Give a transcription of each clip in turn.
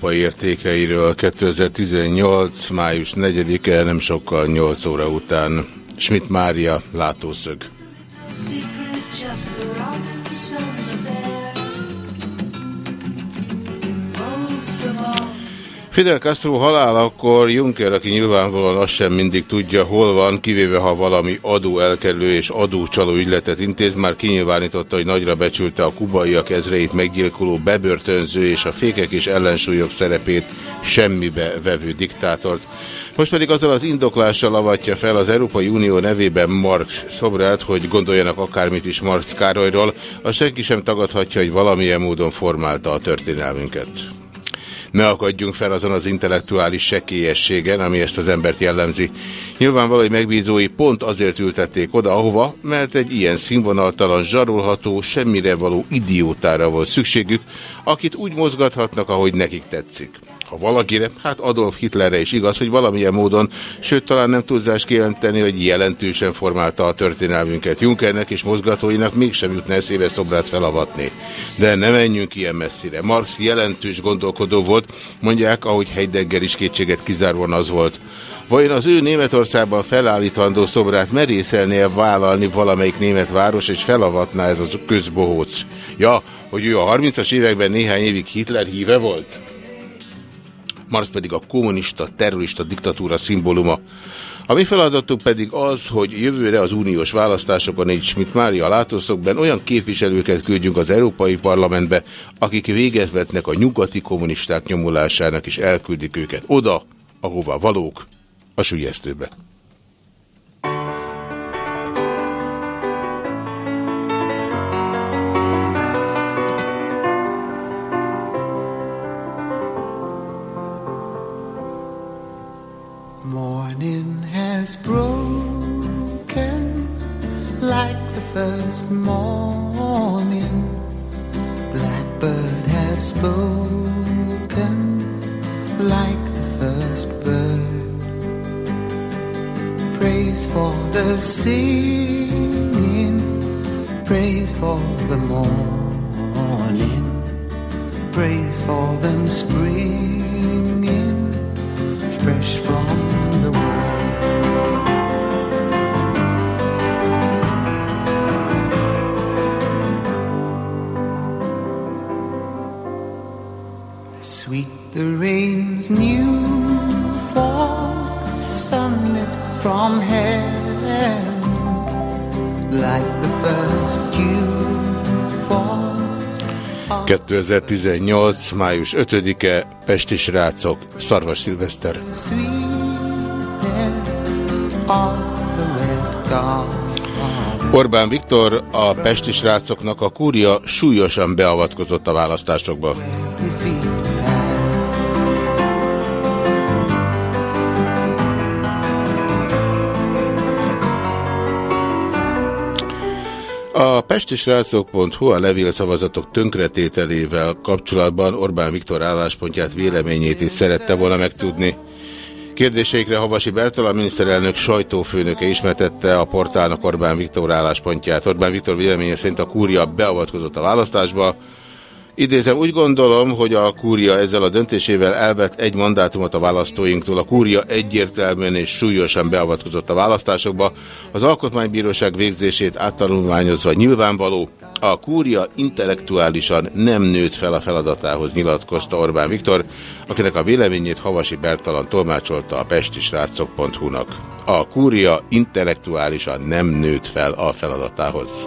Unió Európai Értékeiről 2018. május 4-e, nem sokkal 8 óra után. Schmidt Mária, látószög. Fidel Castro halálakor Juncker, aki nyilvánvalóan azt sem mindig tudja, hol van, kivéve ha valami adóelkerülő és adócsaló ügyletet intéz, már kinyilvánította, hogy nagyra becsülte a kubaiak ezreit meggyilkoló bebörtönző és a fékek és ellensúlyok szerepét semmibe vevő diktátort. Most pedig azzal az indoklással avatja fel az Európai Unió nevében Marx szobrát, hogy gondoljanak akármit is Marx Károlyról, azt senki sem tagadhatja, hogy valamilyen módon formálta a történelmünket. Ne akadjunk fel azon az intellektuális sekélyességen, ami ezt az embert jellemzi. Nyilvánvaló, hogy megbízói pont azért ültették oda, ahova, mert egy ilyen színvonaltalan, zsarolható, semmire való idiótára volt szükségük, akit úgy mozgathatnak, ahogy nekik tetszik. Ha valakire, hát Adolf Hitlerre is igaz, hogy valamilyen módon, sőt talán nem túlzás kijelenteni, hogy jelentősen formálta a történelmünket. Junckernek és mozgatóinak mégsem jutna eszébe szobrát felavatni. De ne menjünk ilyen messzire. Marx jelentős gondolkodó volt, mondják, ahogy Heidegger is kétséget kizárvon az volt. Vajon az ő Németországban felállítandó szobrát merészelnie vállalni valamelyik német város, és felavatná ez a közbohóc? Ja, hogy ő a 30-as években néhány évig Hitler híve volt? Marx pedig a kommunista, terrorista diktatúra szimbóluma. A mi feladatunk pedig az, hogy jövőre az uniós választásokon egy Schmidt Mária látószokban olyan képviselőket küldjünk az Európai Parlamentbe, akik véget vetnek a nyugati kommunisták nyomulásának, és elküldik őket oda, ahova valók, a sülyeztőbe. Spoken like the first bird. Praise for the singing, praise for the morning, praise for them springing fresh from 2018. május 5-e, Pesti srácok, Szarvas Szilveszter. Orbán Viktor a pesti srácoknak a kúria súlyosan beavatkozott a választásokba. pestisrácok.hu a levélszavazatok tönkretételével kapcsolatban Orbán Viktor álláspontját, véleményét is szerette volna megtudni. Kérdéseikre Havasi Bertalan miniszterelnök sajtófőnöke ismertette a portálnak Orbán Viktor álláspontját. Orbán Viktor véleménye szerint a kúria beavatkozott a választásba. Idézem, úgy gondolom, hogy a kúria ezzel a döntésével elvett egy mandátumot a választóinktól. A kúria egyértelműen és súlyosan beavatkozott a választásokba. Az alkotmánybíróság végzését áttanulmányozva nyilvánvaló, a kúria intellektuálisan nem nőtt fel a feladatához, nyilatkozta Orbán Viktor, akinek a véleményét Havasi Bertalan tolmácsolta a pestisrácok.hu-nak. A kúria intellektuálisan nem nőtt fel a feladatához.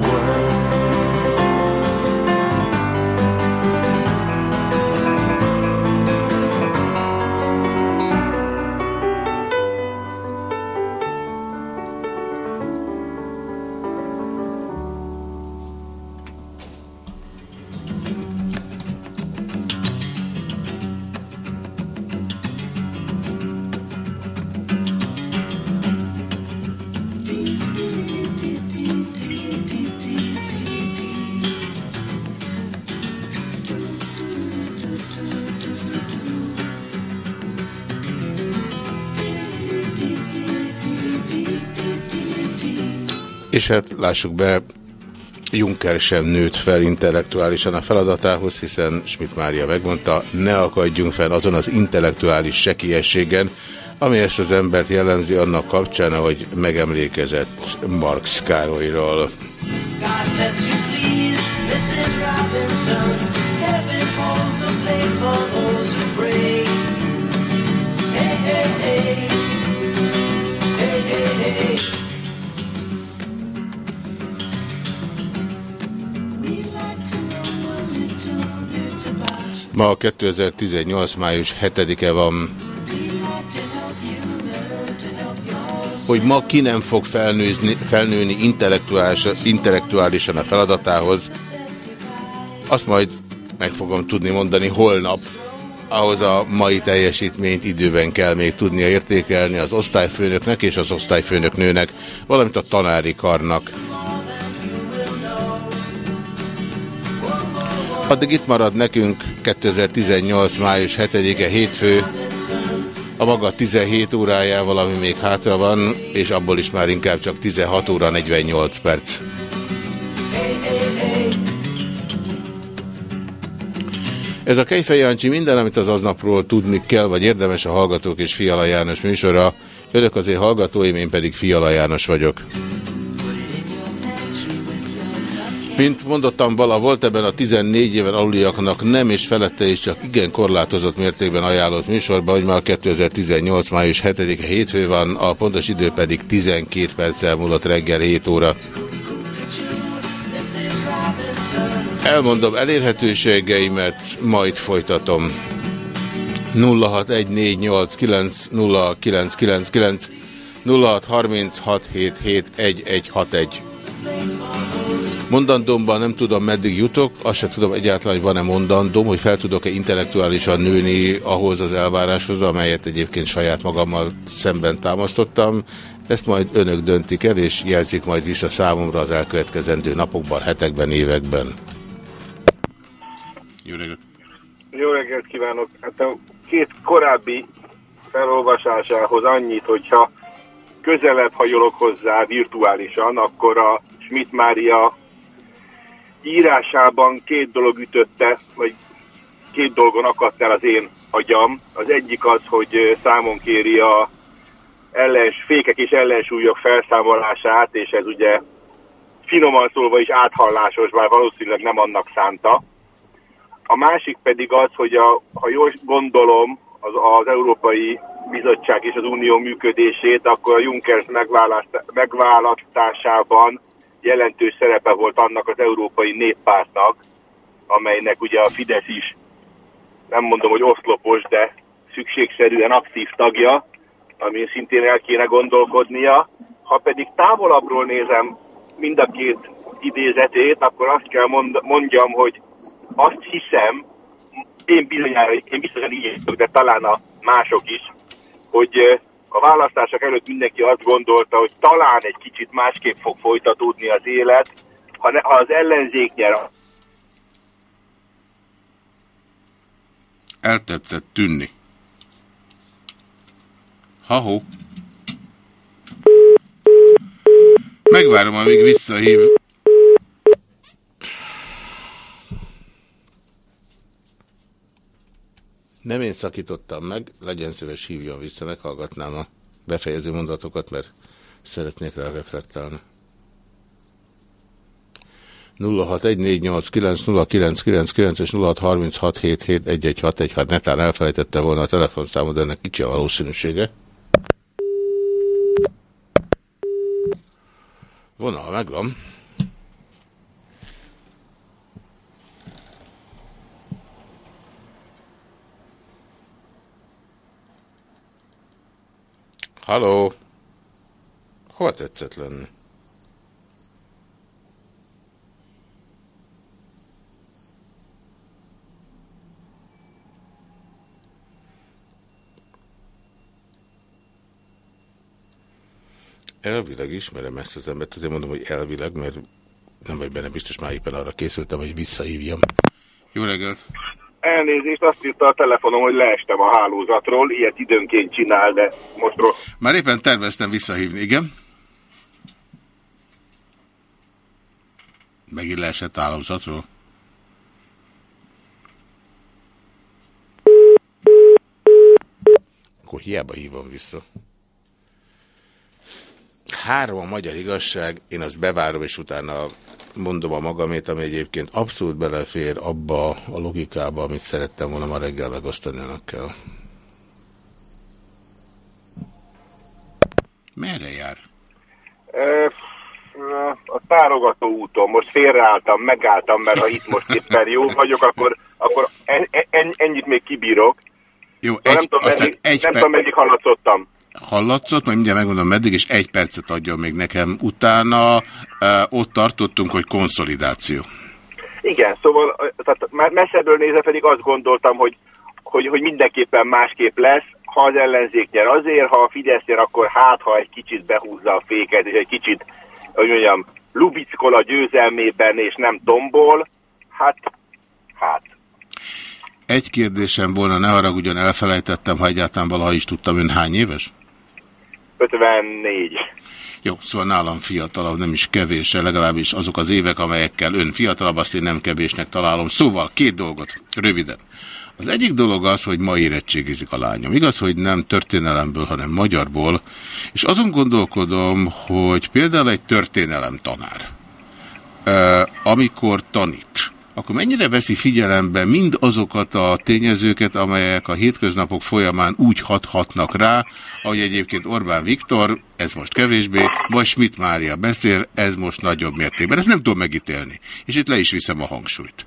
the world. És lássuk be, Juncker sem nőtt fel intellektuálisan a feladatához, hiszen Schmidt Mária megmondta, ne akadjunk fel azon az intellektuális sekiességen, ami ezt az embert jellemzi annak kapcsán, ahogy megemlékezett Marx Károlyról. God bless you, Ma 2018. május 7-e van. Hogy ma ki nem fog felnőzni, felnőni intellektuális, intellektuálisan a feladatához, azt majd meg fogom tudni mondani holnap. Ahhoz a mai teljesítményt időben kell még tudnia értékelni az osztályfőnöknek és az osztályfőnöknőnek, valamint a tanári karnak. Addig itt marad nekünk 2018. május 7-e hétfő, a maga 17 órájával, ami még hátra van, és abból is már inkább csak 16 óra 48 perc. Ez a Kejfej Jancsi minden, amit az aznapról tudni kell, vagy érdemes a Hallgatók és Fiala János műsora. Önök az én hallgatóim, én pedig Fiala János vagyok. Mint mondottam, vala volt ebben a 14 éven aluliaknak nem és felette is csak igen korlátozott mértékben ajánlott műsorban, hogy már 2018. május 7-e hétfő van, a pontos idő pedig 12 perccel múlott reggel 7 óra. Elmondom elérhetőségeimet, majd folytatom. 0614890999 0636771161. Mondandómban nem tudom meddig jutok, azt sem tudom egyáltalán, hogy van-e mondandóm, hogy fel tudok-e intellektuálisan nőni ahhoz az elváráshoz, amelyet egyébként saját magammal szemben támasztottam. Ezt majd önök döntik el, és jelzik majd vissza számomra az elkövetkezendő napokban, hetekben, években. Jó reggelt! Jó reggelt kívánok! Hát a két korábbi felolvasásához annyit, hogyha közelebb hajolok hozzá virtuálisan, akkor a Schmidt Mária írásában két dolog ütötte, vagy két dolgon akadt el az én agyam. Az egyik az, hogy számon kéri a ellens, fékek és ellensúlyok felszámolását, és ez ugye finoman szólva is áthallásos, bár valószínűleg nem annak szánta. A másik pedig az, hogy a, ha jól gondolom az, az Európai Bizottság és az Unió működését, akkor a Juncker megválaszt- megválasztásában jelentős szerepe volt annak az Európai Néppártnak, amelynek ugye a Fidesz is, nem mondom, hogy oszlopos, de szükségszerűen aktív tagja, amin szintén el kéne gondolkodnia. Ha pedig távolabbról nézem mind a két idézetét, akkor azt kell mond, mondjam, hogy azt hiszem, én bizonyára, én biztosan így értök, de talán a mások is, hogy a választások előtt mindenki azt gondolta, hogy talán egy kicsit másképp fog folytatódni az élet, ha, ne, ha az ellenzék nyer, Eltetszett tűnni. Ha-ho. Megvárom, amíg visszahív. Nem én szakítottam meg, legyen szíves hívjon vissza, meghallgatnám a befejező mondatokat, mert szeretnék rá reflektálni. 0614890999 és 0636771161, ha netán elfelejtette volna a telefonszámot, de ennek kicsi a valószínűsége. Vonal megvan. Halló! Hova tetszett lenni? Elvileg ismerem ezt az embert, azért mondom, hogy elvileg, mert nem vagy benne biztos, már éppen arra készültem, hogy visszahívjam. Jó reggelt! Elnézést, azt írta a telefonom, hogy leestem a hálózatról, ilyet időnként csinál, de most rossz. Már éppen terveztem visszahívni, igen? Megint leesett állózatról? Akkor hiába hívom vissza. Három a magyar igazság, én azt bevárom, és utána mondom a magamét, ami egyébként abszolút belefér abba a logikába, amit szerettem volna ma reggel megosztani önökkel. Merre jár? Ö, A tárogató úton, most félreálltam, megálltam, mert ha itt most éppen jó vagyok, akkor, akkor en, en, ennyit még kibírok. Jó, De nem egy, tudom, meddig, egy nem per- tudom, meddig hallatszottam. Hallatszott, majd mindjárt megmondom meddig, és egy percet adjon még nekem. Utána uh, ott tartottunk, hogy konszolidáció. Igen, szóval ö, tehát már messzebből nézve pedig azt gondoltam, hogy, hogy, hogy mindenképpen másképp lesz, ha az ellenzék nyer azért, ha a Fidesz nyer, akkor hát, ha egy kicsit behúzza a féket, és egy kicsit, hogy mondjam, lubickol a győzelmében, és nem tombol, hát, hát. Egy kérdésem volna, ne haragudjon, elfelejtettem, ha egyáltalán valaha is tudtam, ön hány éves? 54. Jó, szóval nálam fiatalabb, nem is kevés, legalábbis azok az évek, amelyekkel ön fiatalabb, azt én nem kevésnek találom. Szóval két dolgot, röviden. Az egyik dolog az, hogy ma érettségizik a lányom. Igaz, hogy nem történelemből, hanem magyarból, és azon gondolkodom, hogy például egy történelem tanár, amikor tanít, akkor mennyire veszi figyelembe mind azokat a tényezőket, amelyek a hétköznapok folyamán úgy hathatnak rá, ahogy egyébként Orbán Viktor, ez most kevésbé, vagy Schmidt Mária beszél, ez most nagyobb mértékben. Ezt nem tudom megítélni. És itt le is viszem a hangsúlyt.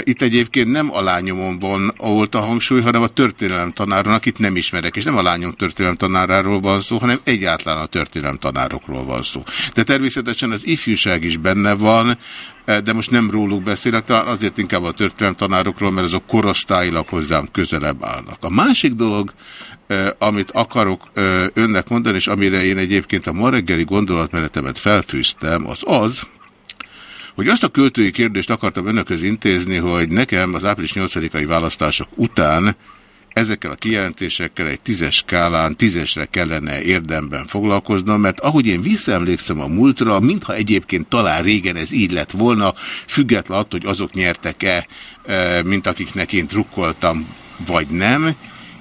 Itt egyébként nem a lányomon van volt a hangsúly, hanem a történelem tanáron, akit nem ismerek, és nem a lányom történelem tanáráról van szó, hanem egyáltalán a történelem tanárokról van szó. De természetesen az ifjúság is benne van, de most nem róluk beszélek, talán azért inkább a történelem tanárokról, mert azok korosztályilag hozzám közelebb állnak. A másik dolog, amit akarok önnek mondani, és amire én egyébként a ma reggeli gondolatmenetemet felfűztem, az az, hogy azt a költői kérdést akartam önökhöz intézni, hogy nekem az április 8-ai választások után ezekkel a kijelentésekkel egy tízes skálán tízesre kellene érdemben foglalkoznom, mert ahogy én visszaemlékszem a múltra, mintha egyébként talán régen ez így lett volna, független attól, hogy azok nyertek-e, eh, mint akiknek én trukkoltam, vagy nem,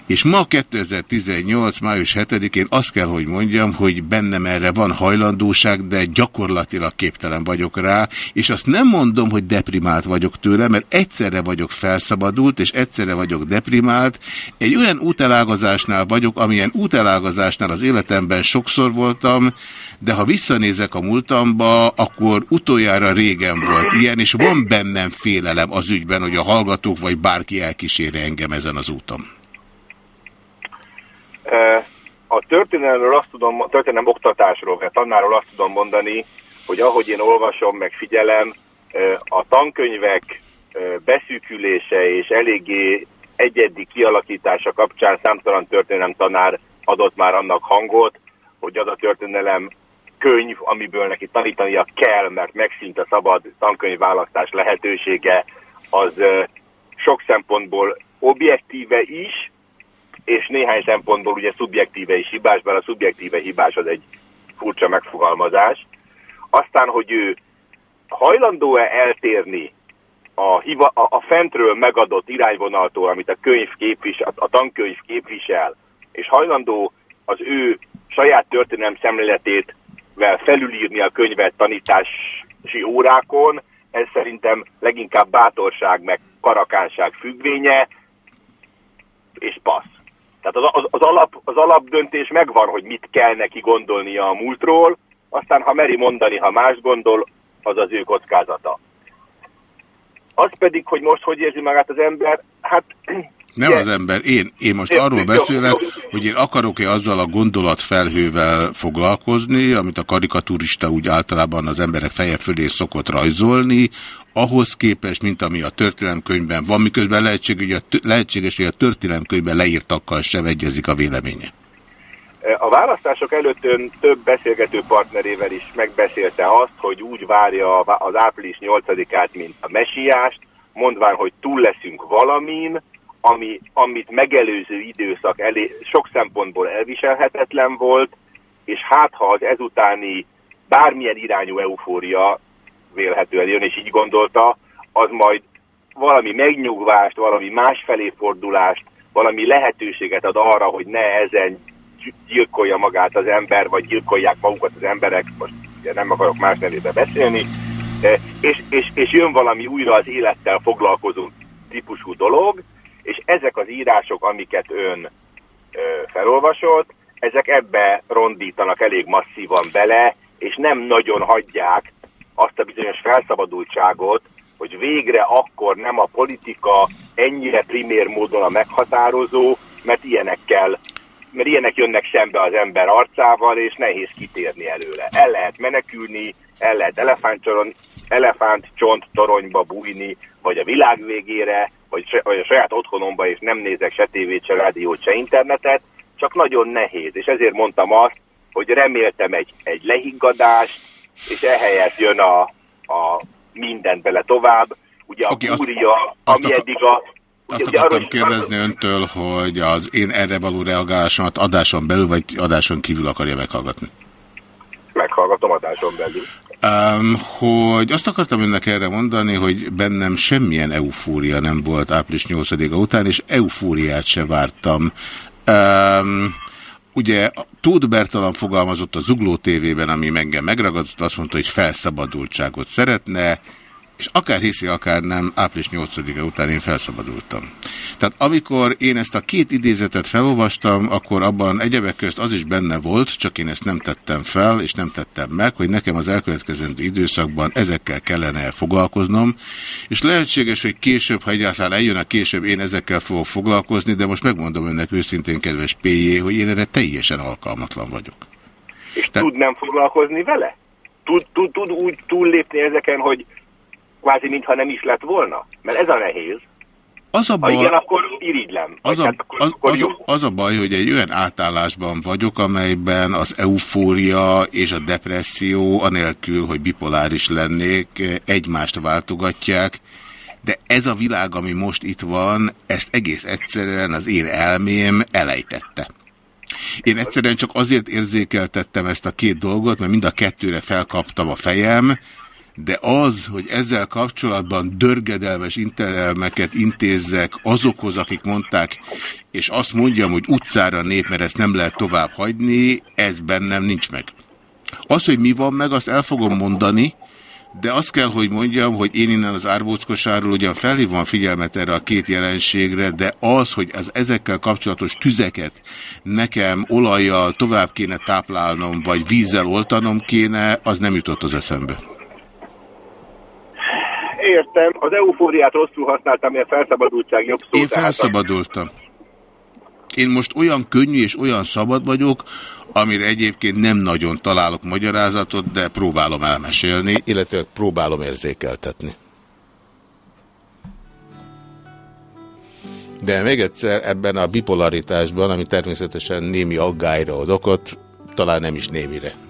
és ma 2018. május 7-én azt kell, hogy mondjam, hogy bennem erre van hajlandóság, de gyakorlatilag képtelen vagyok rá, és azt nem mondom, hogy deprimált vagyok tőle, mert egyszerre vagyok felszabadult, és egyszerre vagyok deprimált. Egy olyan útelágazásnál vagyok, amilyen útelágazásnál az életemben sokszor voltam, de ha visszanézek a múltamba, akkor utoljára régen volt ilyen, és van bennem félelem az ügyben, hogy a hallgatók vagy bárki elkísérje engem ezen az úton. A történelemről azt tudom, történelem oktatásról, a tanárról azt tudom mondani, hogy ahogy én olvasom, meg figyelem, a tankönyvek beszűkülése és eléggé egyedi kialakítása kapcsán számtalan történelem tanár adott már annak hangot, hogy az a történelem könyv, amiből neki tanítania kell, mert megszűnt a szabad tankönyvválasztás lehetősége, az sok szempontból objektíve is, és néhány szempontból ugye szubjektíve is hibás, mert a szubjektíve hibás az egy furcsa megfogalmazás. Aztán, hogy ő hajlandó-e eltérni a, hiva, a, a fentről megadott irányvonaltól, amit a, könyv képvisel, a tankönyv képvisel, és hajlandó az ő saját történelem szemléletét felülírni a könyvet tanítási órákon, ez szerintem leginkább bátorság meg karakánság függvénye, és passz. Tehát az, az, az, alap, az alapdöntés megvan, hogy mit kell neki gondolnia a múltról, aztán ha meri mondani, ha más gondol, az az ő kockázata. Az pedig, hogy most hogy érzi magát az ember, hát nem az ember, én, én most arról beszélek, hogy én akarok-e azzal a gondolatfelhővel foglalkozni, amit a karikaturista úgy általában az emberek feje fölé szokott rajzolni, ahhoz képest, mint ami a történelemkönyvben van, miközben lehetséges, hogy a, lehetséges, hogy a történelemkönyvben leírtakkal sem egyezik a véleménye. A választások előtt ön több beszélgető partnerével is megbeszélte azt, hogy úgy várja az április 8-át, mint a mesiást, mondván, hogy túl leszünk valamin, ami, amit megelőző időszak elé, sok szempontból elviselhetetlen volt, és hát ha az ezutáni bármilyen irányú eufória vélhetően jön, és így gondolta, az majd valami megnyugvást, valami másfelé fordulást, valami lehetőséget ad arra, hogy ne ezen gyilkolja magát az ember, vagy gyilkolják magukat az emberek, most ugye nem akarok más nevébe beszélni, és, és, és jön valami újra az élettel foglalkozó típusú dolog, és ezek az írások, amiket ön ö, felolvasott, ezek ebbe rondítanak elég masszívan bele, és nem nagyon hagyják azt a bizonyos felszabadultságot, hogy végre akkor nem a politika ennyire primér módon a meghatározó, mert ilyenekkel mert ilyenek jönnek szembe az ember arcával, és nehéz kitérni előle. El lehet menekülni, el lehet elefántcsont toronyba bújni, vagy a világ végére, vagy, vagy a saját otthonomba, és nem nézek se tévét, se rádiót, se internetet, csak nagyon nehéz. És ezért mondtam azt, hogy reméltem egy, egy lehiggadást, és ehelyett jön a, a mindent bele tovább. Ugye a okay, fúria, azt, ami azt eddig a... Azt ugye, akartam kérdezni öntől, hogy az én erre való reagálásomat adáson belül, vagy adáson kívül akarja meghallgatni? Meghallgatom adáson belül. Um, hogy azt akartam önnek erre mondani, hogy bennem semmilyen eufória nem volt április 8-a után, és eufóriát se vártam. Um, ugye Tóth Bertalan fogalmazott a Zugló TV-ben, ami engem megragadott, azt mondta, hogy felszabadultságot szeretne, és akár hiszi, akár nem, április 8-a után én felszabadultam. Tehát amikor én ezt a két idézetet felolvastam, akkor abban egyebek közt az is benne volt, csak én ezt nem tettem fel, és nem tettem meg, hogy nekem az elkövetkezendő időszakban ezekkel kellene foglalkoznom, és lehetséges, hogy később, ha egyáltalán eljön a később, én ezekkel fogok foglalkozni, de most megmondom önnek őszintén, kedves P.J., hogy én erre teljesen alkalmatlan vagyok. És Tehát... tud nem foglalkozni vele? Tud, tud, tud úgy túllépni ezeken, hogy kvázi mintha nem is lett volna? Mert ez a nehéz. Az a Ha baj, igen, akkor irigylem. az, a, hát akkor, az, akkor az, a, az a baj, hogy egy olyan átállásban vagyok, amelyben az eufória és a depresszió, anélkül, hogy bipoláris lennék, egymást váltogatják, de ez a világ, ami most itt van, ezt egész egyszerűen az én elmém elejtette. Én egyszerűen csak azért érzékeltettem ezt a két dolgot, mert mind a kettőre felkaptam a fejem, de az, hogy ezzel kapcsolatban dörgedelmes intelelmeket intézzek azokhoz, akik mondták, és azt mondjam, hogy utcára nép, mert ezt nem lehet tovább hagyni, ez bennem nincs meg. Az, hogy mi van meg, azt el fogom mondani, de azt kell, hogy mondjam, hogy én innen az árbóckosáról ugyan felhívom a figyelmet erre a két jelenségre, de az, hogy az ezekkel kapcsolatos tüzeket nekem olajjal tovább kéne táplálnom, vagy vízzel oltanom kéne, az nem jutott az eszembe. Értem, az eufóriát rosszul használtam, mert felszabadultság jobb szó. Én felszabadultam. Én most olyan könnyű és olyan szabad vagyok, amire egyébként nem nagyon találok magyarázatot, de próbálom elmesélni, illetve próbálom érzékeltetni. De még egyszer ebben a bipolaritásban, ami természetesen némi aggályra ad okot, talán nem is némire.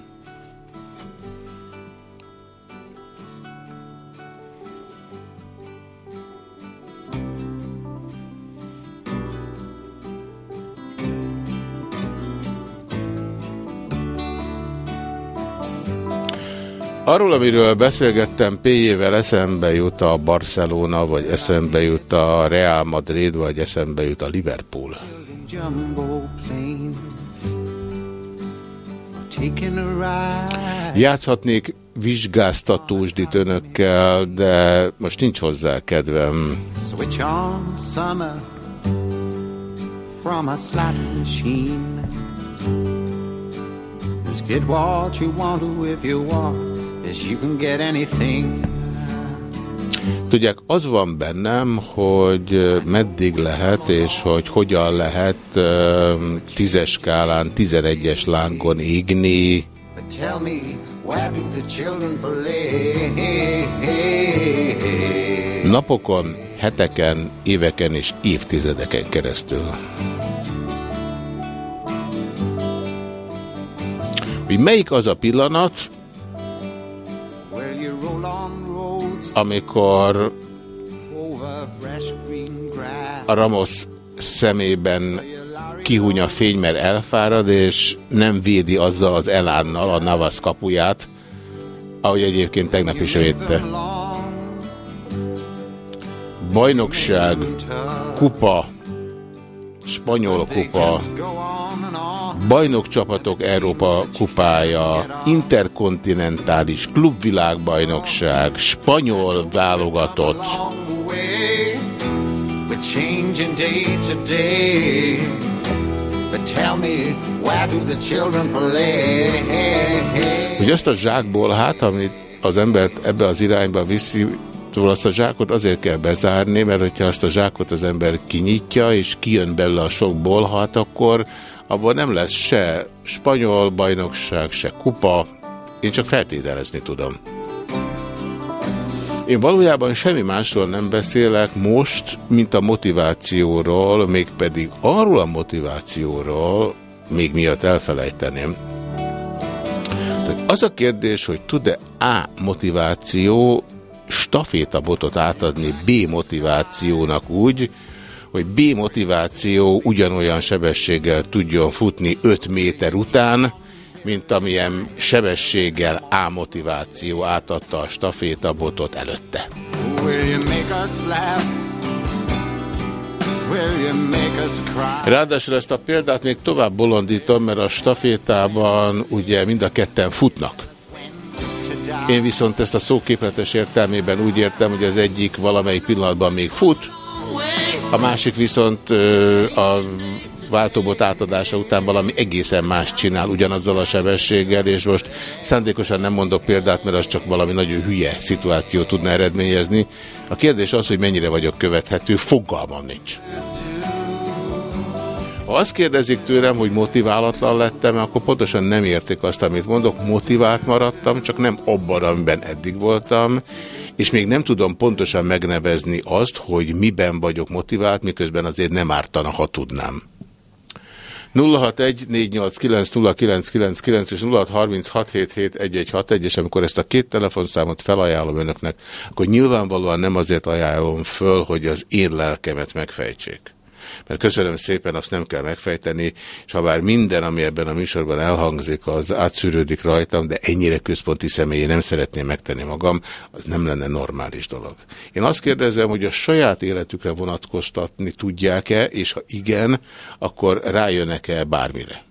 Arról, amiről beszélgettem P-jével, eszembe jut a Barcelona, vagy eszembe jut a Real Madrid, vagy eszembe jut a Liverpool. Játszhatnék vizsgáztatósdit önökkel, de most nincs hozzá kedvem. Switch on summer from a slot machine. Just get what you want to if you want. Yes, you can get anything. Tudják, az van bennem, hogy meddig lehet, és hogy hogyan lehet tízes skálán, tizenegyes lángon égni. Napokon, heteken, éveken és évtizedeken keresztül. Hogy melyik az a pillanat, amikor a Ramos szemében kihúny a fény, mert elfárad, és nem védi azzal az elánnal a Navas kapuját, ahogy egyébként tegnap is védte. Bajnokság, kupa, spanyol kupa, bajnokcsapatok Európa kupája, interkontinentális klubvilágbajnokság, spanyol válogatott, hogy azt a zsákból, hát amit az embert ebbe az irányba viszi, Szóval azt a zsákot azért kell bezárni, mert hogyha azt a zsákot az ember kinyitja, és kijön belőle a sok bolhat, akkor abban nem lesz se spanyol bajnokság, se kupa. Én csak feltételezni tudom. Én valójában semmi másról nem beszélek most, mint a motivációról, mégpedig arról a motivációról, még miatt elfelejteném. Tehát az a kérdés, hogy tud-e A motiváció stafétabotot átadni B motivációnak úgy, hogy B motiváció ugyanolyan sebességgel tudjon futni 5 méter után, mint amilyen sebességgel A motiváció átadta a stafétabotot előtte. Ráadásul ezt a példát még tovább bolondítom, mert a stafétában ugye mind a ketten futnak. Én viszont ezt a szóképletes értelmében úgy értem, hogy az egyik valamelyik pillanatban még fut, a másik viszont a váltóbot átadása után valami egészen más csinál ugyanazzal a sebességgel, és most szándékosan nem mondok példát, mert az csak valami nagyon hülye szituáció tudna eredményezni. A kérdés az, hogy mennyire vagyok követhető, fogalmam nincs. Ha azt kérdezik tőlem, hogy motiválatlan lettem, akkor pontosan nem értik azt, amit mondok. Motivált maradtam, csak nem abban, amiben eddig voltam. És még nem tudom pontosan megnevezni azt, hogy miben vagyok motivált, miközben azért nem ártana, ha tudnám. 061-489-0999 és 0636771161, és amikor ezt a két telefonszámot felajánlom önöknek, akkor nyilvánvalóan nem azért ajánlom föl, hogy az én lelkemet megfejtsék mert köszönöm szépen, azt nem kell megfejteni, és ha bár minden, ami ebben a műsorban elhangzik, az átszűrődik rajtam, de ennyire központi személyé nem szeretném megtenni magam, az nem lenne normális dolog. Én azt kérdezem, hogy a saját életükre vonatkoztatni tudják-e, és ha igen, akkor rájönnek-e bármire?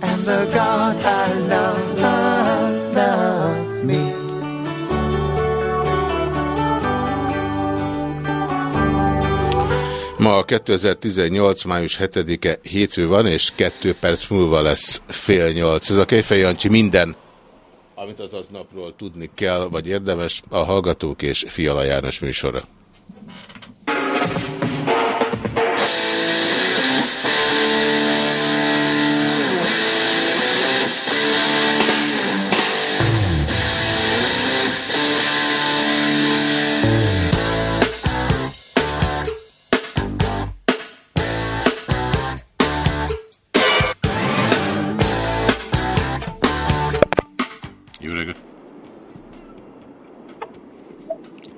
And the God I love, love loves Ma 2018. május 7-e hétfő van, és kettő perc múlva lesz fél nyolc. Ez a Kejfej Jancsi minden, amit az aznapról tudni kell, vagy érdemes, a Hallgatók és Fiala János műsora.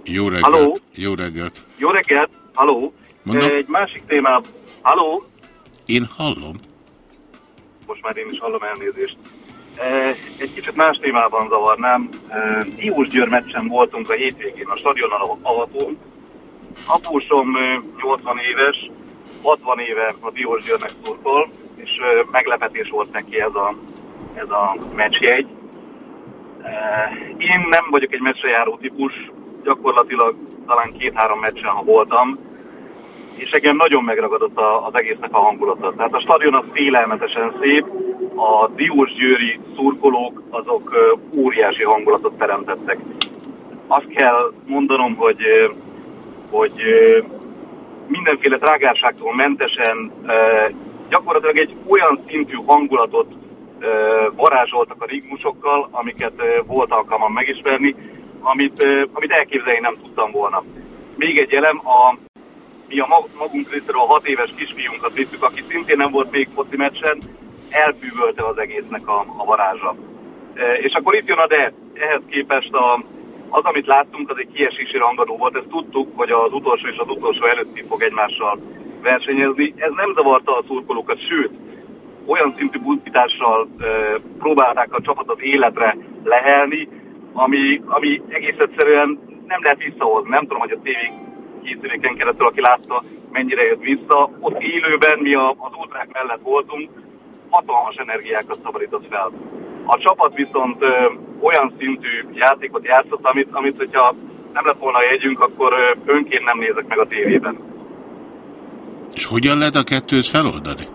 Jó reggelt! Halló? Jó reggelt! Jó reggelt, haló. Mondom. Egy másik témában, haló, Én hallom. most már én is hallom elnézést. Eh, Egy kicsit más témában zavarnám. Eh, Diós Győr meccsen voltunk a hétvégén a stadionon avatón. Apósom eh, 80 éves, 60 éve a Diós Győrnek szurkol, és eh, meglepetés volt neki ez a, ez a meccsjegy. Én nem vagyok egy meccsre járó típus, gyakorlatilag talán két-három meccsen, ha voltam, és engem nagyon megragadott a, az egésznek a hangulata. Tehát a stadion az félelmetesen szép, a Diós Győri szurkolók azok óriási hangulatot teremtettek. Azt kell mondanom, hogy, hogy mindenféle trágárságtól mentesen gyakorlatilag egy olyan szintű hangulatot varázsoltak a rigmusokkal, amiket volt alkalmam megismerni, amit, amit elképzelni nem tudtam volna. Még egy elem, a, mi a mag- magunk részéről a hat éves kisfiunkat vittük, aki szintén nem volt még foci meccsen, elbűvölte az egésznek a, a varázsa. És akkor itt jön a de, ehhez képest a, az, amit láttunk, az egy kiesési rangadó volt, ezt tudtuk, hogy az utolsó és az utolsó előtti fog egymással versenyezni. Ez nem zavarta a szurkolókat, sőt, olyan szintű buzdítással e, próbálták a csapatot életre lehelni, ami, ami egész egyszerűen nem lehet visszahozni. Nem tudom, hogy a tévé készüléken keresztül, aki látta, mennyire jött vissza. Ott élőben mi a, az ultrák mellett voltunk, hatalmas energiákat szabadított fel. A csapat viszont ö, olyan szintű játékot játszott, amit, amit hogyha nem lett volna a jegyünk, akkor ö, önként nem nézek meg a tévében. És hogyan lehet a kettőt feloldani?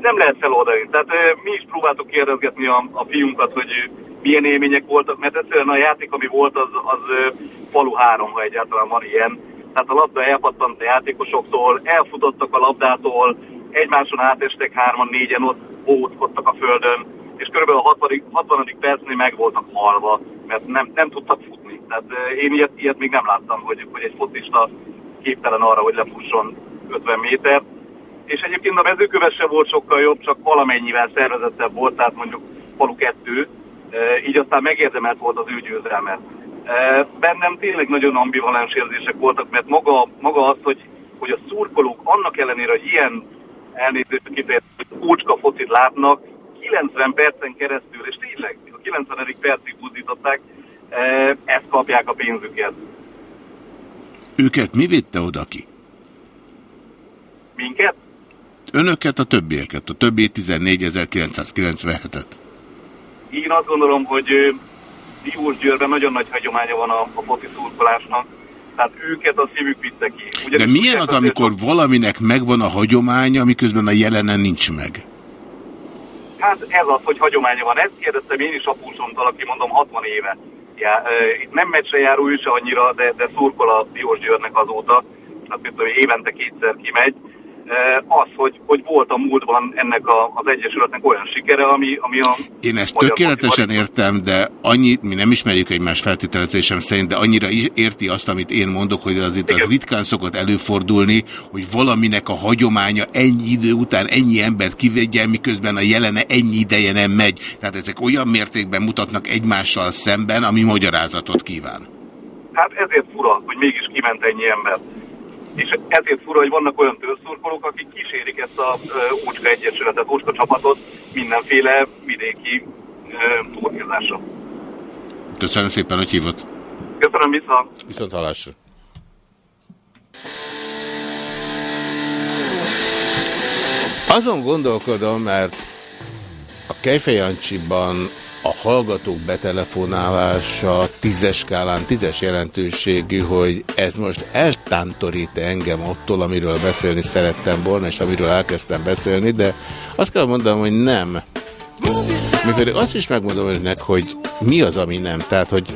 nem lehet feloldani. Tehát ö, mi is próbáltuk kérdezgetni a, a fiunkat, hogy milyen élmények voltak, mert egyszerűen a játék, ami volt, az, az falu három, ha egyáltalán van ilyen. Tehát a labda elpattant a játékosoktól, elfutottak a labdától, egymáson átestek hárman, négyen ott bóckodtak a földön, és körülbelül a 60. 60. percnél meg voltak halva, mert nem, nem tudtak futni. Tehát én ilyet, ilyet még nem láttam, hogy, hogy egy focista képtelen arra, hogy lefusson 50 métert és egyébként a mezőköves volt sokkal jobb, csak valamennyivel szervezettebb volt, tehát mondjuk falu kettő, így aztán megérdemelt volt az ő győzelme. E, Bennem tényleg nagyon ambivalens érzések voltak, mert maga, maga az, hogy, hogy a szurkolók annak ellenére, hogy ilyen elnézést kifejezést, kulcska focit látnak, 90 percen keresztül, és tényleg a 90. percig buzdították, ezt kapják a pénzüket. Őket mi vitte oda ki? Minket? Önöket, a többieket, a többi 14.997-et. Én azt gondolom, hogy Diós Győrben nagyon nagy hagyománya van a, a foci szurkolásnak, tehát őket a szívük vitte ki. De Ugyanis milyen tudják az, amikor valaminek megvan a hagyománya, miközben a jelenen nincs meg? Hát ez az, hogy hagyománya van. Ezt kérdeztem én is apósomtól, aki mondom 60 éve. Já, ö, itt nem meccsre járó ő se annyira, de, de szurkol a Diós Győrnek azóta. Hát mint tudom, évente kétszer kimegy. E, az, hogy, hogy volt a múltban ennek a, az Egyesületnek olyan sikere, ami, ami a... Én ezt magyar tökéletesen fociban- értem, de annyi, mi nem ismerjük egymás feltételezésem szerint, de annyira érti azt, amit én mondok, hogy az itt az ritkán szokott előfordulni, hogy valaminek a hagyománya ennyi idő után ennyi embert kivegyen, miközben a jelene ennyi ideje nem megy. Tehát ezek olyan mértékben mutatnak egymással szemben, ami magyarázatot kíván. Hát ezért fura, hogy mégis kiment ennyi ember. És ezért fura, hogy vannak olyan tőszurkolók, akik kísérik ezt a Ócska Egyesületet, Ócska csapatot mindenféle vidéki turnézásra. Köszönöm szépen, hogy hívott. Köszönöm vissza! Viszont hallásra. Azon gondolkodom, mert a Kejfejancsiban a hallgatók betelefonálása tízes skálán, tízes jelentőségű, hogy ez most eltántorít engem attól, amiről beszélni szerettem volna, és amiről elkezdtem beszélni, de azt kell mondanom, hogy nem. Mikor azt is megmondom önnek, hogy mi az, ami nem. Tehát, hogy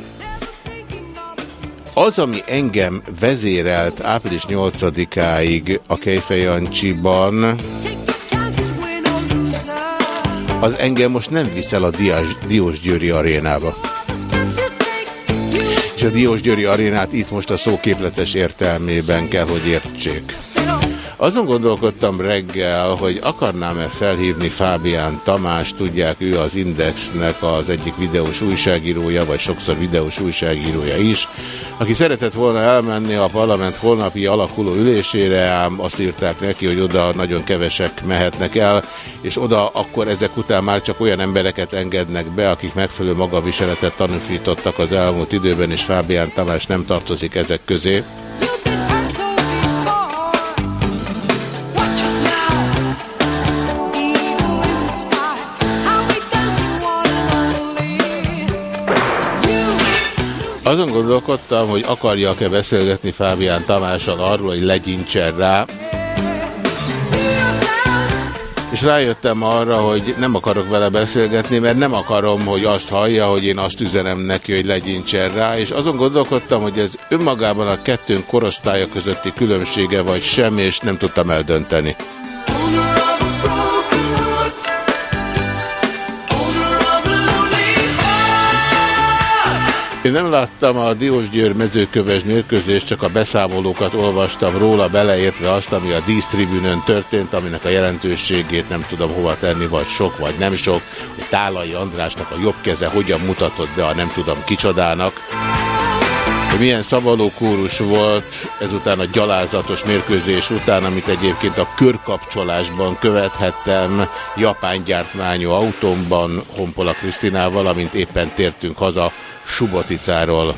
az, ami engem vezérelt április 8-áig a Kejfej Jancsiban, az engem most nem viszel a Diás, Diós Győri arénába. És a Diós Győri arénát itt most a szóképletes értelmében kell, hogy értsék. Azon gondolkodtam reggel, hogy akarnám-e felhívni Fábián Tamás, tudják, ő az Indexnek az egyik videós újságírója, vagy sokszor videós újságírója is, aki szeretett volna elmenni a parlament holnapi alakuló ülésére, ám azt írták neki, hogy oda nagyon kevesek mehetnek el, és oda akkor ezek után már csak olyan embereket engednek be, akik megfelelő magaviseletet tanúsítottak az elmúlt időben, és Fábián Tamás nem tartozik ezek közé. Azon gondolkodtam, hogy akarjak-e beszélgetni Fábián Tamással arról, hogy legyincsen rá. És rájöttem arra, hogy nem akarok vele beszélgetni, mert nem akarom, hogy azt hallja, hogy én azt üzenem neki, hogy legyincsen rá. És azon gondolkodtam, hogy ez önmagában a kettőnk korosztálya közötti különbsége vagy sem, és nem tudtam eldönteni. Én nem láttam a Diósgyőr mezőköves mérkőzést, csak a beszámolókat olvastam róla, beleértve azt, ami a dísztribünön történt, aminek a jelentőségét nem tudom hova tenni, vagy sok, vagy nem sok, hogy Tálai Andrásnak a jobb keze hogyan mutatott be a nem tudom kicsodának. Milyen szavaló kórus volt ezután a gyalázatos mérkőzés után, amit egyébként a körkapcsolásban követhettem japán gyártmányú autómban Honpola Krisztinával, amint éppen tértünk haza Suboticáról.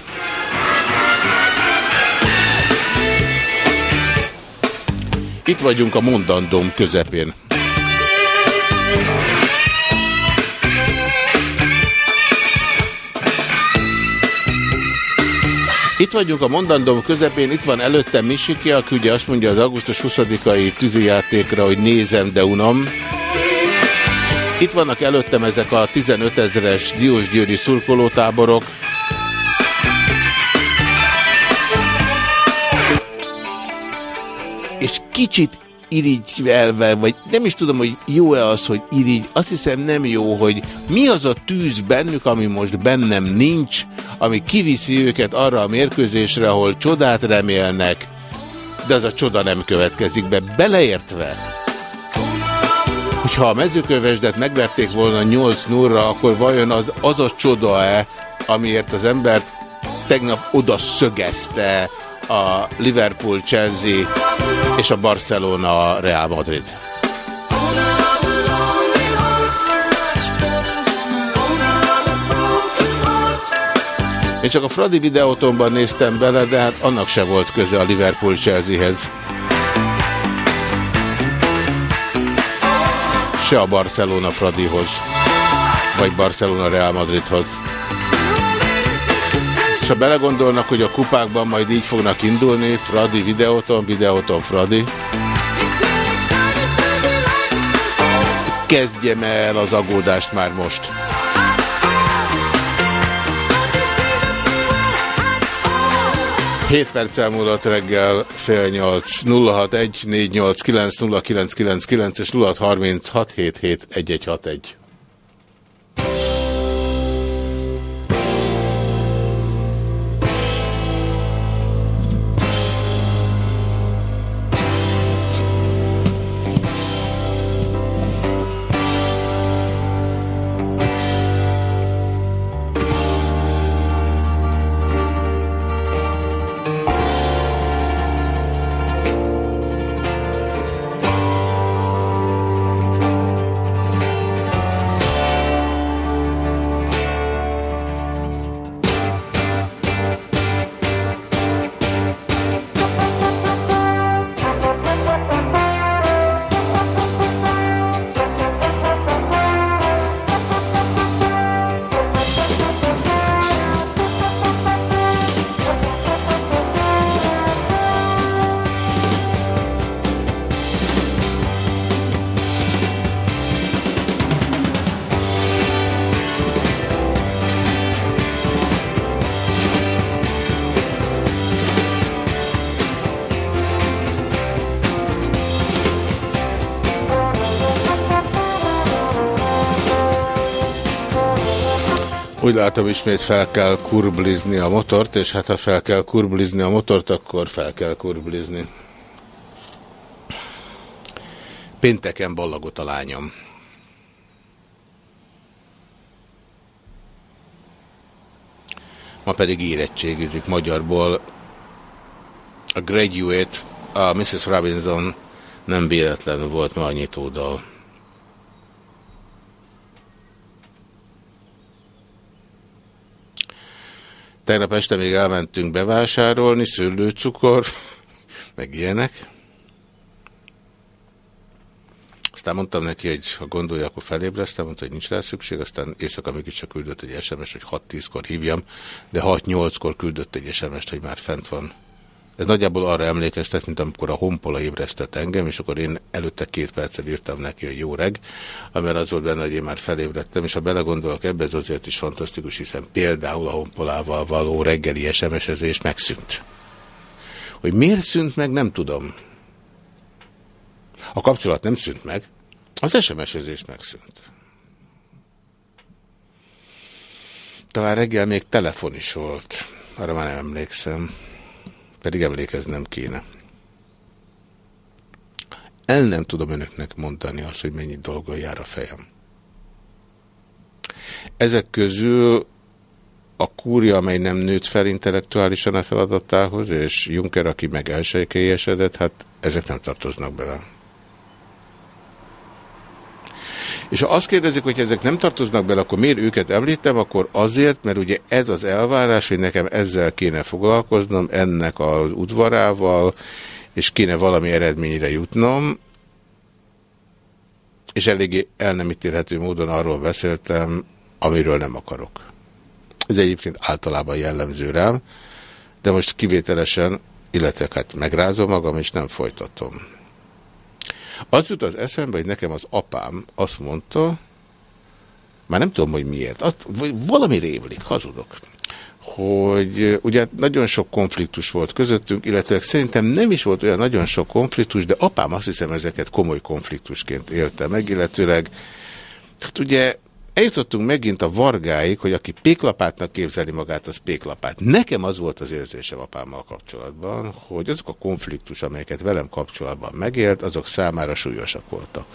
Itt vagyunk a mondandóm közepén. Itt vagyunk a mondandóm közepén, itt van előttem Misiki, aki ugye azt mondja az augusztus 20-ai tűzijátékra, hogy nézem, de unom. Itt vannak előttem ezek a 15 ezeres Diósgyőri szurkolótáborok. És kicsit irigyelve, vagy nem is tudom, hogy jó-e az, hogy irigy. Azt hiszem nem jó, hogy mi az a tűz bennük, ami most bennem nincs, ami kiviszi őket arra a mérkőzésre, ahol csodát remélnek, de az a csoda nem következik be. Beleértve, hogyha a mezőkövesdet megverték volna 8 0 akkor vajon az, az a csoda-e, amiért az ember tegnap oda szögezte a Liverpool, Chelsea és a Barcelona Real Madrid. Én csak a Fradi videótomban néztem bele, de hát annak se volt köze a Liverpool Chelseahez. Se a Barcelona Fradihoz, vagy Barcelona Real Madridhoz. Ha belegondolnak, hogy a kupákban majd így fognak indulni, Fradi videóton, videóton Fradi, kezdjem el az agódást már most. 7 perc elmúlott reggel fél 8 061 489 0999 és 0636 Úgy látom, ismét fel kell kurblizni a motort, és hát ha fel kell kurblizni a motort, akkor fel kell kurblizni. Pénteken ballagott a lányom. Ma pedig érettségizik magyarból. A graduate, a Mrs. Robinson nem véletlenül volt ma a nyitódal. Tegnap este még elmentünk bevásárolni, szőlőcukor, meg ilyenek. Aztán mondtam neki, hogy ha gondolja, akkor felébreztem, mondta, hogy nincs rá szükség, aztán éjszaka mégiscsak küldött egy SMS-t, hogy 6-10-kor hívjam, de 6-8-kor küldött egy SMS-t, hogy már fent van. Ez nagyjából arra emlékeztet, mint amikor a honpola ébresztett engem, és akkor én előtte két perccel írtam neki, hogy jó reg, amivel az volt benne, hogy én már felébredtem, és ha belegondolok ebbe, ez azért is fantasztikus, hiszen például a honpolával való reggeli SMS-ezés megszűnt. Hogy miért szűnt meg, nem tudom. A kapcsolat nem szűnt meg, az SMS-ezés megszűnt. Talán reggel még telefon is volt, arra már nem emlékszem. Pedig emlékeznem kéne. El nem tudom önöknek mondani azt, hogy mennyi dolgon jár a fejem. Ezek közül a kúria, amely nem nőtt fel intellektuálisan a feladatához, és Juncker, aki meg elsejkélyesedett, hát ezek nem tartoznak bele. És ha azt kérdezik, hogy ezek nem tartoznak bele, akkor miért őket említem, akkor azért, mert ugye ez az elvárás, hogy nekem ezzel kéne foglalkoznom, ennek az udvarával, és kéne valami eredményre jutnom, és eléggé el nem ítélhető módon arról beszéltem, amiről nem akarok. Ez egyébként általában jellemző rám, de most kivételesen, illetve hát megrázom magam, és nem folytatom. Az jut az eszembe, hogy nekem az apám azt mondta, már nem tudom, hogy miért, azt, valami révlik, hazudok, hogy ugye nagyon sok konfliktus volt közöttünk, illetve szerintem nem is volt olyan nagyon sok konfliktus, de apám azt hiszem ezeket komoly konfliktusként élte meg, illetőleg hát ugye eljutottunk megint a vargáig, hogy aki péklapátnak képzeli magát, az péklapát. Nekem az volt az érzésem apámmal kapcsolatban, hogy azok a konfliktus, amelyeket velem kapcsolatban megélt, azok számára súlyosak voltak.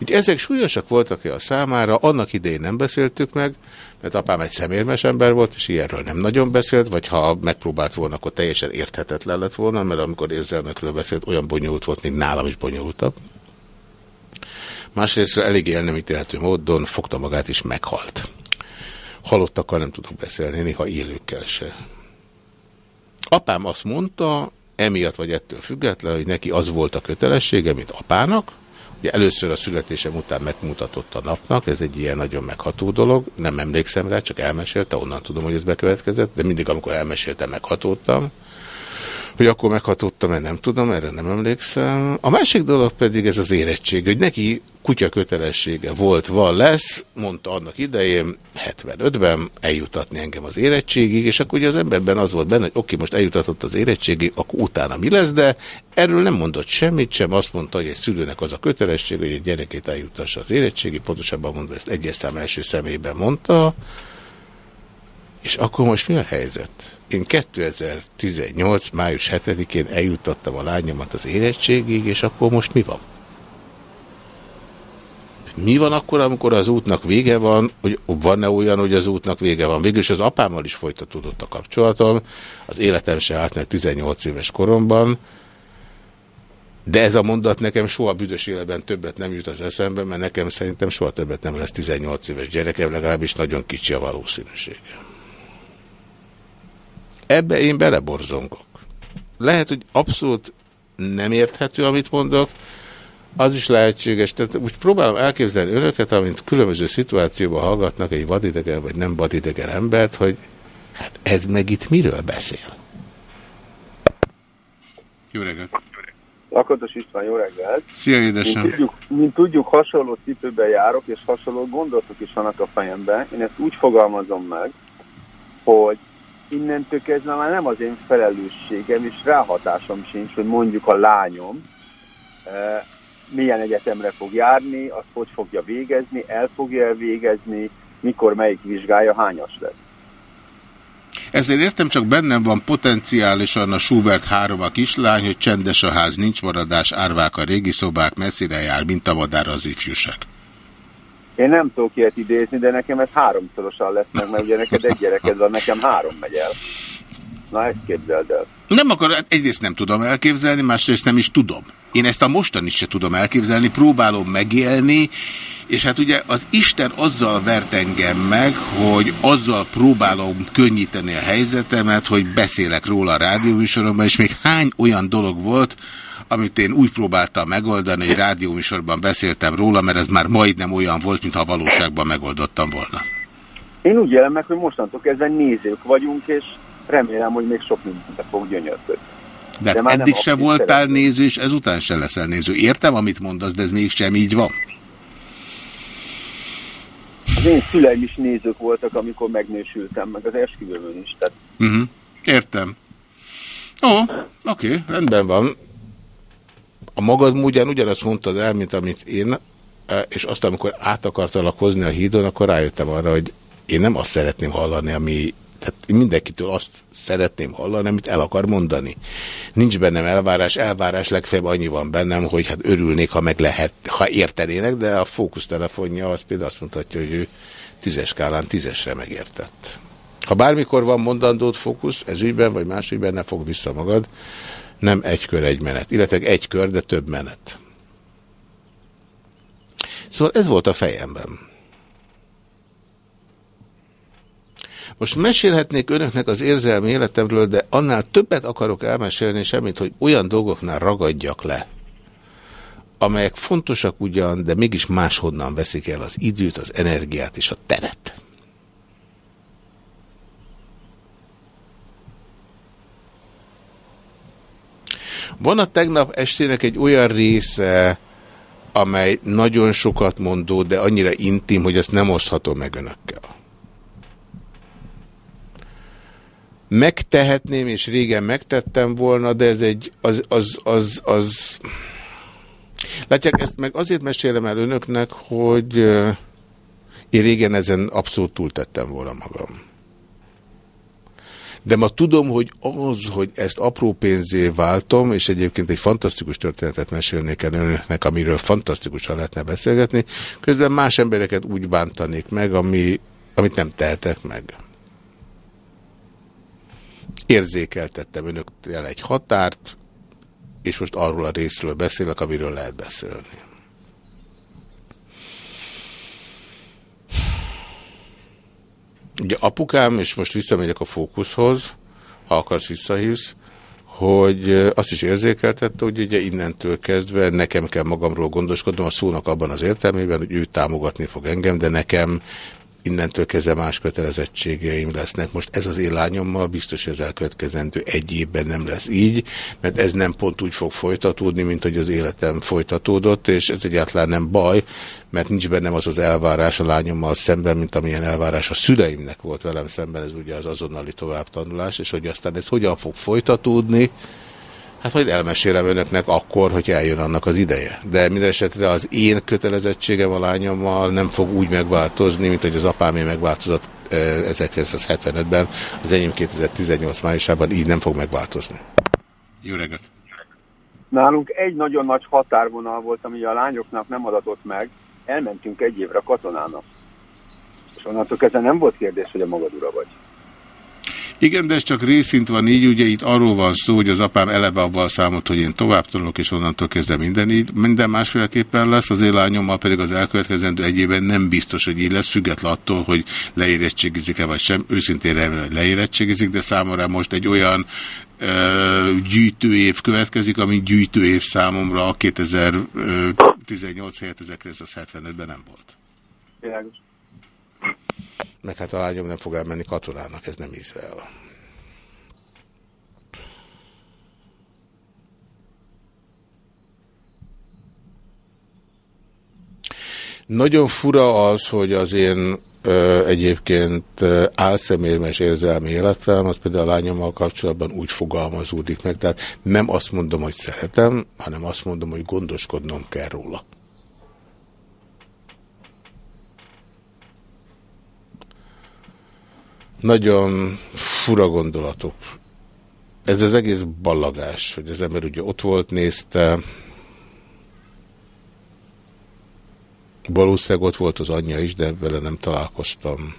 Ugye ezek súlyosak voltak-e a számára, annak idején nem beszéltük meg, mert apám egy szemérmes ember volt, és ilyenről nem nagyon beszélt, vagy ha megpróbált volna, akkor teljesen érthetetlen lett volna, mert amikor érzelmekről beszélt, olyan bonyolult volt, mint nálam is bonyolultabb. Másrészt elég el nem ítélhető módon fogta magát is meghalt. Halottakkal nem tudok beszélni, néha élőkkel se. Apám azt mondta, emiatt vagy ettől független, hogy neki az volt a kötelessége, mint apának, Ugye először a születésem után megmutatott a napnak, ez egy ilyen nagyon megható dolog, nem emlékszem rá, csak elmesélte, onnan tudom, hogy ez bekövetkezett, de mindig, amikor elmesélte, meghatódtam, Hogy akkor meghatódtam-e, nem tudom, erre nem emlékszem. A másik dolog pedig ez az érettség, hogy neki kutya kötelessége volt, van, lesz, mondta annak idején, 75-ben eljutatni engem az érettségig, és akkor ugye az emberben az volt benne, hogy oké, most eljutatott az érettségig, akkor utána mi lesz, de erről nem mondott semmit sem, azt mondta, hogy egy szülőnek az a kötelesség, hogy egy gyerekét eljutassa az érettségig, pontosabban mondva ezt egyes szám első személyben mondta, és akkor most mi a helyzet? Én 2018. május 7-én eljutottam a lányomat az érettségig, és akkor most mi van? Mi van akkor, amikor az útnak vége van, hogy van-e olyan, hogy az útnak vége van? Végülis az apámmal is folytatódott a kapcsolatom, az életem se állt meg 18 éves koromban, de ez a mondat nekem soha büdös életben többet nem jut az eszembe, mert nekem szerintem soha többet nem lesz 18 éves gyerekem, legalábbis nagyon kicsi a valószínűsége. Ebbe én beleborzongok. Lehet, hogy abszolút nem érthető, amit mondok, az is lehetséges. Tehát most próbálom elképzelni önöket, amint különböző szituációban hallgatnak egy vadidegen vagy nem vadidegen embert, hogy hát ez meg itt miről beszél? Jó reggelt! Lakatos István, jó reggelt! Szia, édesem! Mint tudjuk, mint tudjuk, hasonló cipőben járok, és hasonló gondolatok is vannak a fejemben. Én ezt úgy fogalmazom meg, hogy innentől kezdve már nem az én felelősségem, és ráhatásom sincs, hogy mondjuk a lányom e, milyen egyetemre fog járni, azt hogy fogja végezni, el fogja elvégezni, mikor melyik vizsgája hányas lesz. Ezért értem, csak bennem van potenciálisan a Schubert három a kislány, hogy csendes a ház, nincs maradás, árvák a régi szobák, messzire jár, mint a madár az ifjúság. Én nem tudok ilyet idézni, de nekem ez háromszorosan lesz meg, mert ugye neked egy gyereked van, nekem három megy el. Na, ezt képzeld el. Nem akar, hát egyrészt nem tudom elképzelni, másrészt nem is tudom. Én ezt a mostan is se tudom elképzelni, próbálom megélni, és hát ugye az Isten azzal vert engem meg, hogy azzal próbálom könnyíteni a helyzetemet, hogy beszélek róla a rádióműsoromban, és még hány olyan dolog volt, amit én úgy próbáltam megoldani, hogy rádióműsorban beszéltem róla, mert ez már majdnem olyan volt, mintha a valóságban megoldottam volna. Én úgy élem meg, hogy mostantól kezdve nézők vagyunk, és remélem, hogy még sok mindenre fog gyönyörködni. De, de hát eddig se voltál szeretném. néző, és ezután se leszel néző. Értem, amit mondasz, de ez mégsem így van. Az én szüleim is nézők voltak, amikor megnősültem, meg az esküvőmön is. Tehát... Uh -huh. Értem. Ó, oké, okay, rendben van. A magad módján ugyanazt mondtad el, mint amit én, e, és azt, amikor át akartalak hozni a hídon, akkor rájöttem arra, hogy én nem azt szeretném hallani, ami tehát mindenkitől azt szeretném hallani, amit el akar mondani. Nincs bennem elvárás, elvárás legfeljebb annyi van bennem, hogy hát örülnék, ha meg lehet, ha értenének, de a fókusztelefonja az például azt mutatja, hogy ő tízes skálán tízesre megértett. Ha bármikor van mondandót fókusz, ez ügyben vagy más ügyben, ne fog vissza magad. Nem egy kör, egy menet. Illetve egy kör, de több menet. Szóval ez volt a fejemben. Most mesélhetnék önöknek az érzelmi életemről, de annál többet akarok elmesélni, semmit, hogy olyan dolgoknál ragadjak le, amelyek fontosak ugyan, de mégis máshonnan veszik el az időt, az energiát és a teret. Van a tegnap estének egy olyan része, amely nagyon sokat mondó, de annyira intim, hogy ezt nem oszthatom meg önökkel. Megtehetném, és régen megtettem volna, de ez egy, az, az, az, az... Látják, ezt meg azért mesélem el önöknek, hogy én régen ezen abszolút túltettem volna magam. De ma tudom, hogy az, hogy ezt apró pénzé váltom, és egyébként egy fantasztikus történetet mesélnék el önöknek, amiről fantasztikusan lehetne beszélgetni, közben más embereket úgy bántanék meg, ami, amit nem tehetek meg érzékeltettem önökkel egy határt, és most arról a részről beszélek, amiről lehet beszélni. Ugye apukám, és most visszamegyek a fókuszhoz, ha akarsz visszahívsz, hogy azt is érzékeltette, hogy ugye innentől kezdve nekem kell magamról gondoskodnom a szónak abban az értelmében, hogy ő támogatni fog engem, de nekem innentől kezdve más kötelezettségeim lesznek. Most ez az én lányommal biztos, az elkövetkezendő egy évben nem lesz így, mert ez nem pont úgy fog folytatódni, mint hogy az életem folytatódott, és ez egyáltalán nem baj, mert nincs bennem az az elvárás a lányommal szemben, mint amilyen elvárás a szüleimnek volt velem szemben, ez ugye az azonnali továbbtanulás, és hogy aztán ez hogyan fog folytatódni, Hát majd elmesélem önöknek akkor, hogy eljön annak az ideje. De minden esetre az én kötelezettségem a lányommal nem fog úgy megváltozni, mint hogy az apámé megváltozott 1975-ben, az enyém 2018 májusában így nem fog megváltozni. Jó reggelt! Nálunk egy nagyon nagy határvonal volt, ami a lányoknak nem adatott meg, elmentünk egy évre katonának. És onnantól kezdve nem volt kérdés, hogy a magad ura vagy. Igen, de ez csak részint van így, ugye itt arról van szó, hogy az apám eleve abban számolt, hogy én tovább tanulok, és onnantól kezdve minden így, minden másféleképpen lesz, az én lányommal pedig az elkövetkezendő egyében nem biztos, hogy így lesz, független attól, hogy leérettségizik-e vagy sem, őszintén remélem, hogy leérettségizik, de számomra most egy olyan ö, gyűjtőév következik, ami gyűjtőév számomra a 2018 helyett 1975-ben nem volt. Világos. Meg hát a lányom nem fog elmenni katonának, ez nem Izrael. Nagyon fura az, hogy az én ö, egyébként álszemérmes érzelmi életem, az például a lányommal kapcsolatban úgy fogalmazódik meg. Tehát nem azt mondom, hogy szeretem, hanem azt mondom, hogy gondoskodnom kell róla. Nagyon fura gondolatok. Ez az egész ballagás, hogy az ember ugye ott volt, nézte, valószínűleg ott volt az anyja is, de vele nem találkoztam.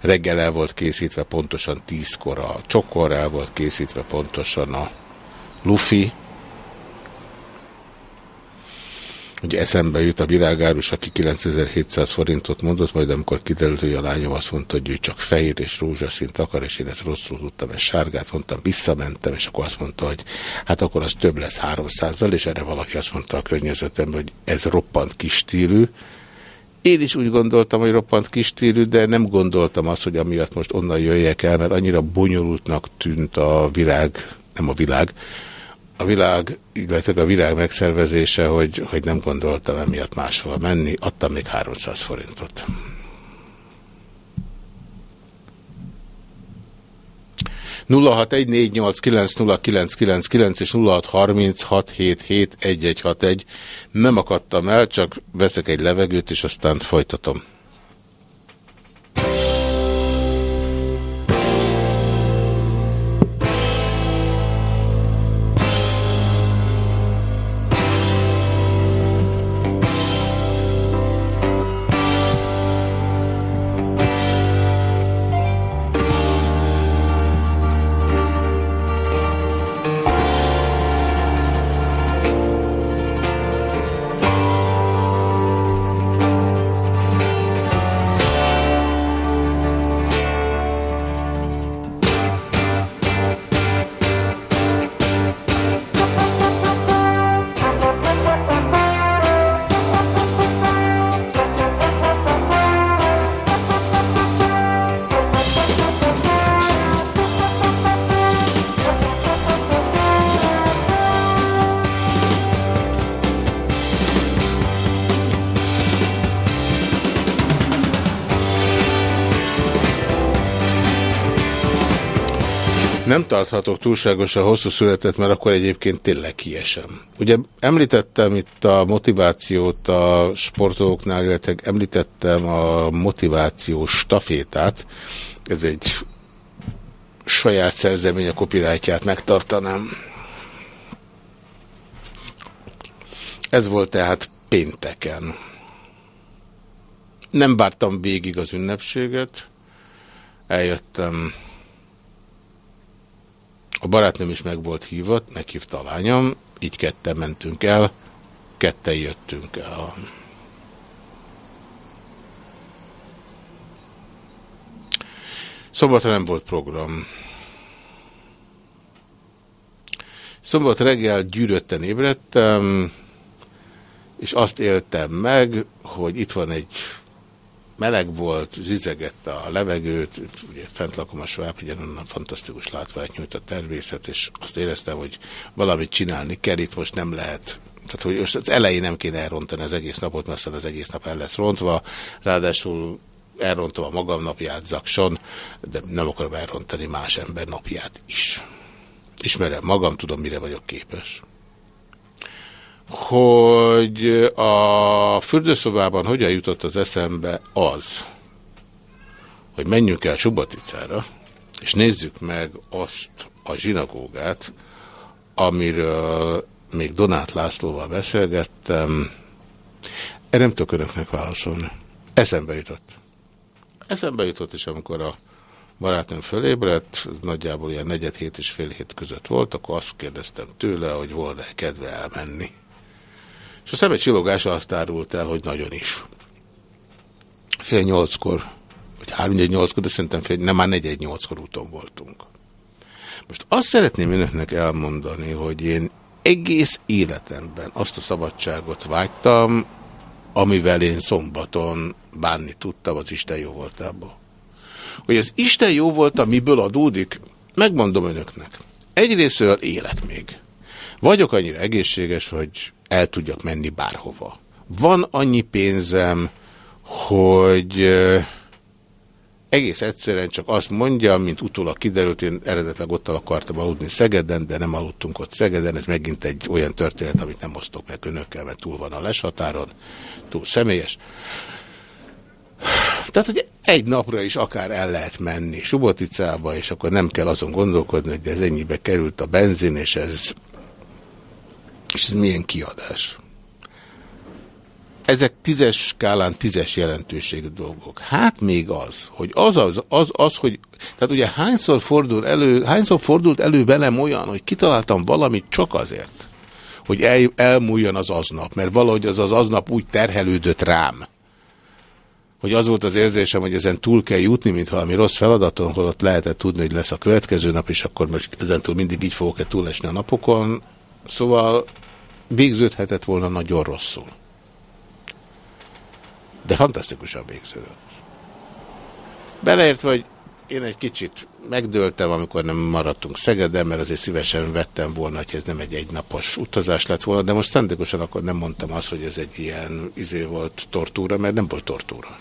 Reggel el volt készítve pontosan tízkor a csokor, el volt készítve pontosan a lufi, hogy eszembe jut a virágárus, aki 9700 forintot mondott, majd amikor kiderült, hogy a lányom azt mondta, hogy ő csak fehér és rózsaszint akar, és én ezt rosszul tudtam, ezt sárgát mondtam, visszamentem, és akkor azt mondta, hogy hát akkor az több lesz 300-zal, és erre valaki azt mondta a környezetemben, hogy ez roppant kis stílű. Én is úgy gondoltam, hogy roppant kis stílű, de nem gondoltam azt, hogy amiatt most onnan jöjjek el, mert annyira bonyolultnak tűnt a virág, nem a világ, a világ, illetve a világ megszervezése, hogy, hogy nem gondoltam emiatt máshova menni, adtam még 300 forintot. és hat egy. Nem akadtam el, csak veszek egy levegőt, és aztán folytatom. Tarthatok túlságosan hosszú születet, mert akkor egyébként tényleg kiesem. Ugye említettem itt a motivációt a sportolóknál, illetve említettem a motiváció stafétát. Ez egy saját szerzemény a copyrightját megtartanám. Ez volt tehát pénteken. Nem vártam végig az ünnepséget. Eljöttem a barátnőm is meg volt hívott, meghívta a lányom, így ketten mentünk el, ketten jöttünk el. Szombatra nem volt program. Szombat reggel gyűrötten ébredtem, és azt éltem meg, hogy itt van egy meleg volt, zizegett a levegőt, ugye fent lakom a Sváb, ugye onnan fantasztikus látványt nyújt a természet, és azt éreztem, hogy valamit csinálni kell, itt most nem lehet. Tehát, hogy az elején nem kéne elrontani az egész napot, mert aztán az egész nap el lesz rontva, ráadásul elrontom a magam napját zakson, de nem akarom elrontani más ember napját is. Ismerem magam, tudom, mire vagyok képes hogy a fürdőszobában hogyan jutott az eszembe az, hogy menjünk el Suboticára, és nézzük meg azt a zsinagógát, amiről még Donát Lászlóval beszélgettem. Erre nem tudok önöknek válaszolni. Eszembe jutott. Eszembe jutott, és amikor a barátom fölébredt, nagyjából ilyen negyed hét és fél hét között volt, akkor azt kérdeztem tőle, hogy volna -e kedve elmenni. És a szeme csillogása azt árult el, hogy nagyon is. Fél nyolckor, vagy három nyolckor, de szerintem fél, nem már negyed nyolckor úton voltunk. Most azt szeretném önöknek elmondani, hogy én egész életemben azt a szabadságot vágytam, amivel én szombaton bánni tudtam az Isten jó voltából. Hogy az Isten jó volt, miből adódik, megmondom önöknek. Egyrésztől élek még. Vagyok annyira egészséges, hogy el tudjak menni bárhova. Van annyi pénzem, hogy egész egyszerűen csak azt mondja, mint utólag kiderült, én eredetleg ott akartam aludni Szegeden, de nem aludtunk ott Szegeden, ez megint egy olyan történet, amit nem osztok meg önökkel, mert túl van a leshatáron, túl személyes. Tehát, hogy egy napra is akár el lehet menni Suboticába, és akkor nem kell azon gondolkodni, hogy ez ennyibe került a benzin, és ez és ez milyen kiadás? Ezek tízes skálán tízes jelentőségű dolgok. Hát még az, hogy az az, az, az, hogy, tehát ugye hányszor, fordul elő, hányszor fordult elő velem olyan, hogy kitaláltam valamit csak azért, hogy el, elmúljon az aznap, mert valahogy az az aznap úgy terhelődött rám, hogy az volt az érzésem, hogy ezen túl kell jutni, mint valami rossz feladaton, holott lehetett tudni, hogy lesz a következő nap, és akkor most ezentúl mindig így fogok-e túlesni a napokon. Szóval végződhetett volna nagyon rosszul. De fantasztikusan végződött. Beleért, hogy én egy kicsit megdőltem, amikor nem maradtunk Szegeden, mert azért szívesen vettem volna, hogy ez nem egy egynapos utazás lett volna, de most szándékosan akkor nem mondtam azt, hogy ez egy ilyen izé volt tortúra, mert nem volt tortúra.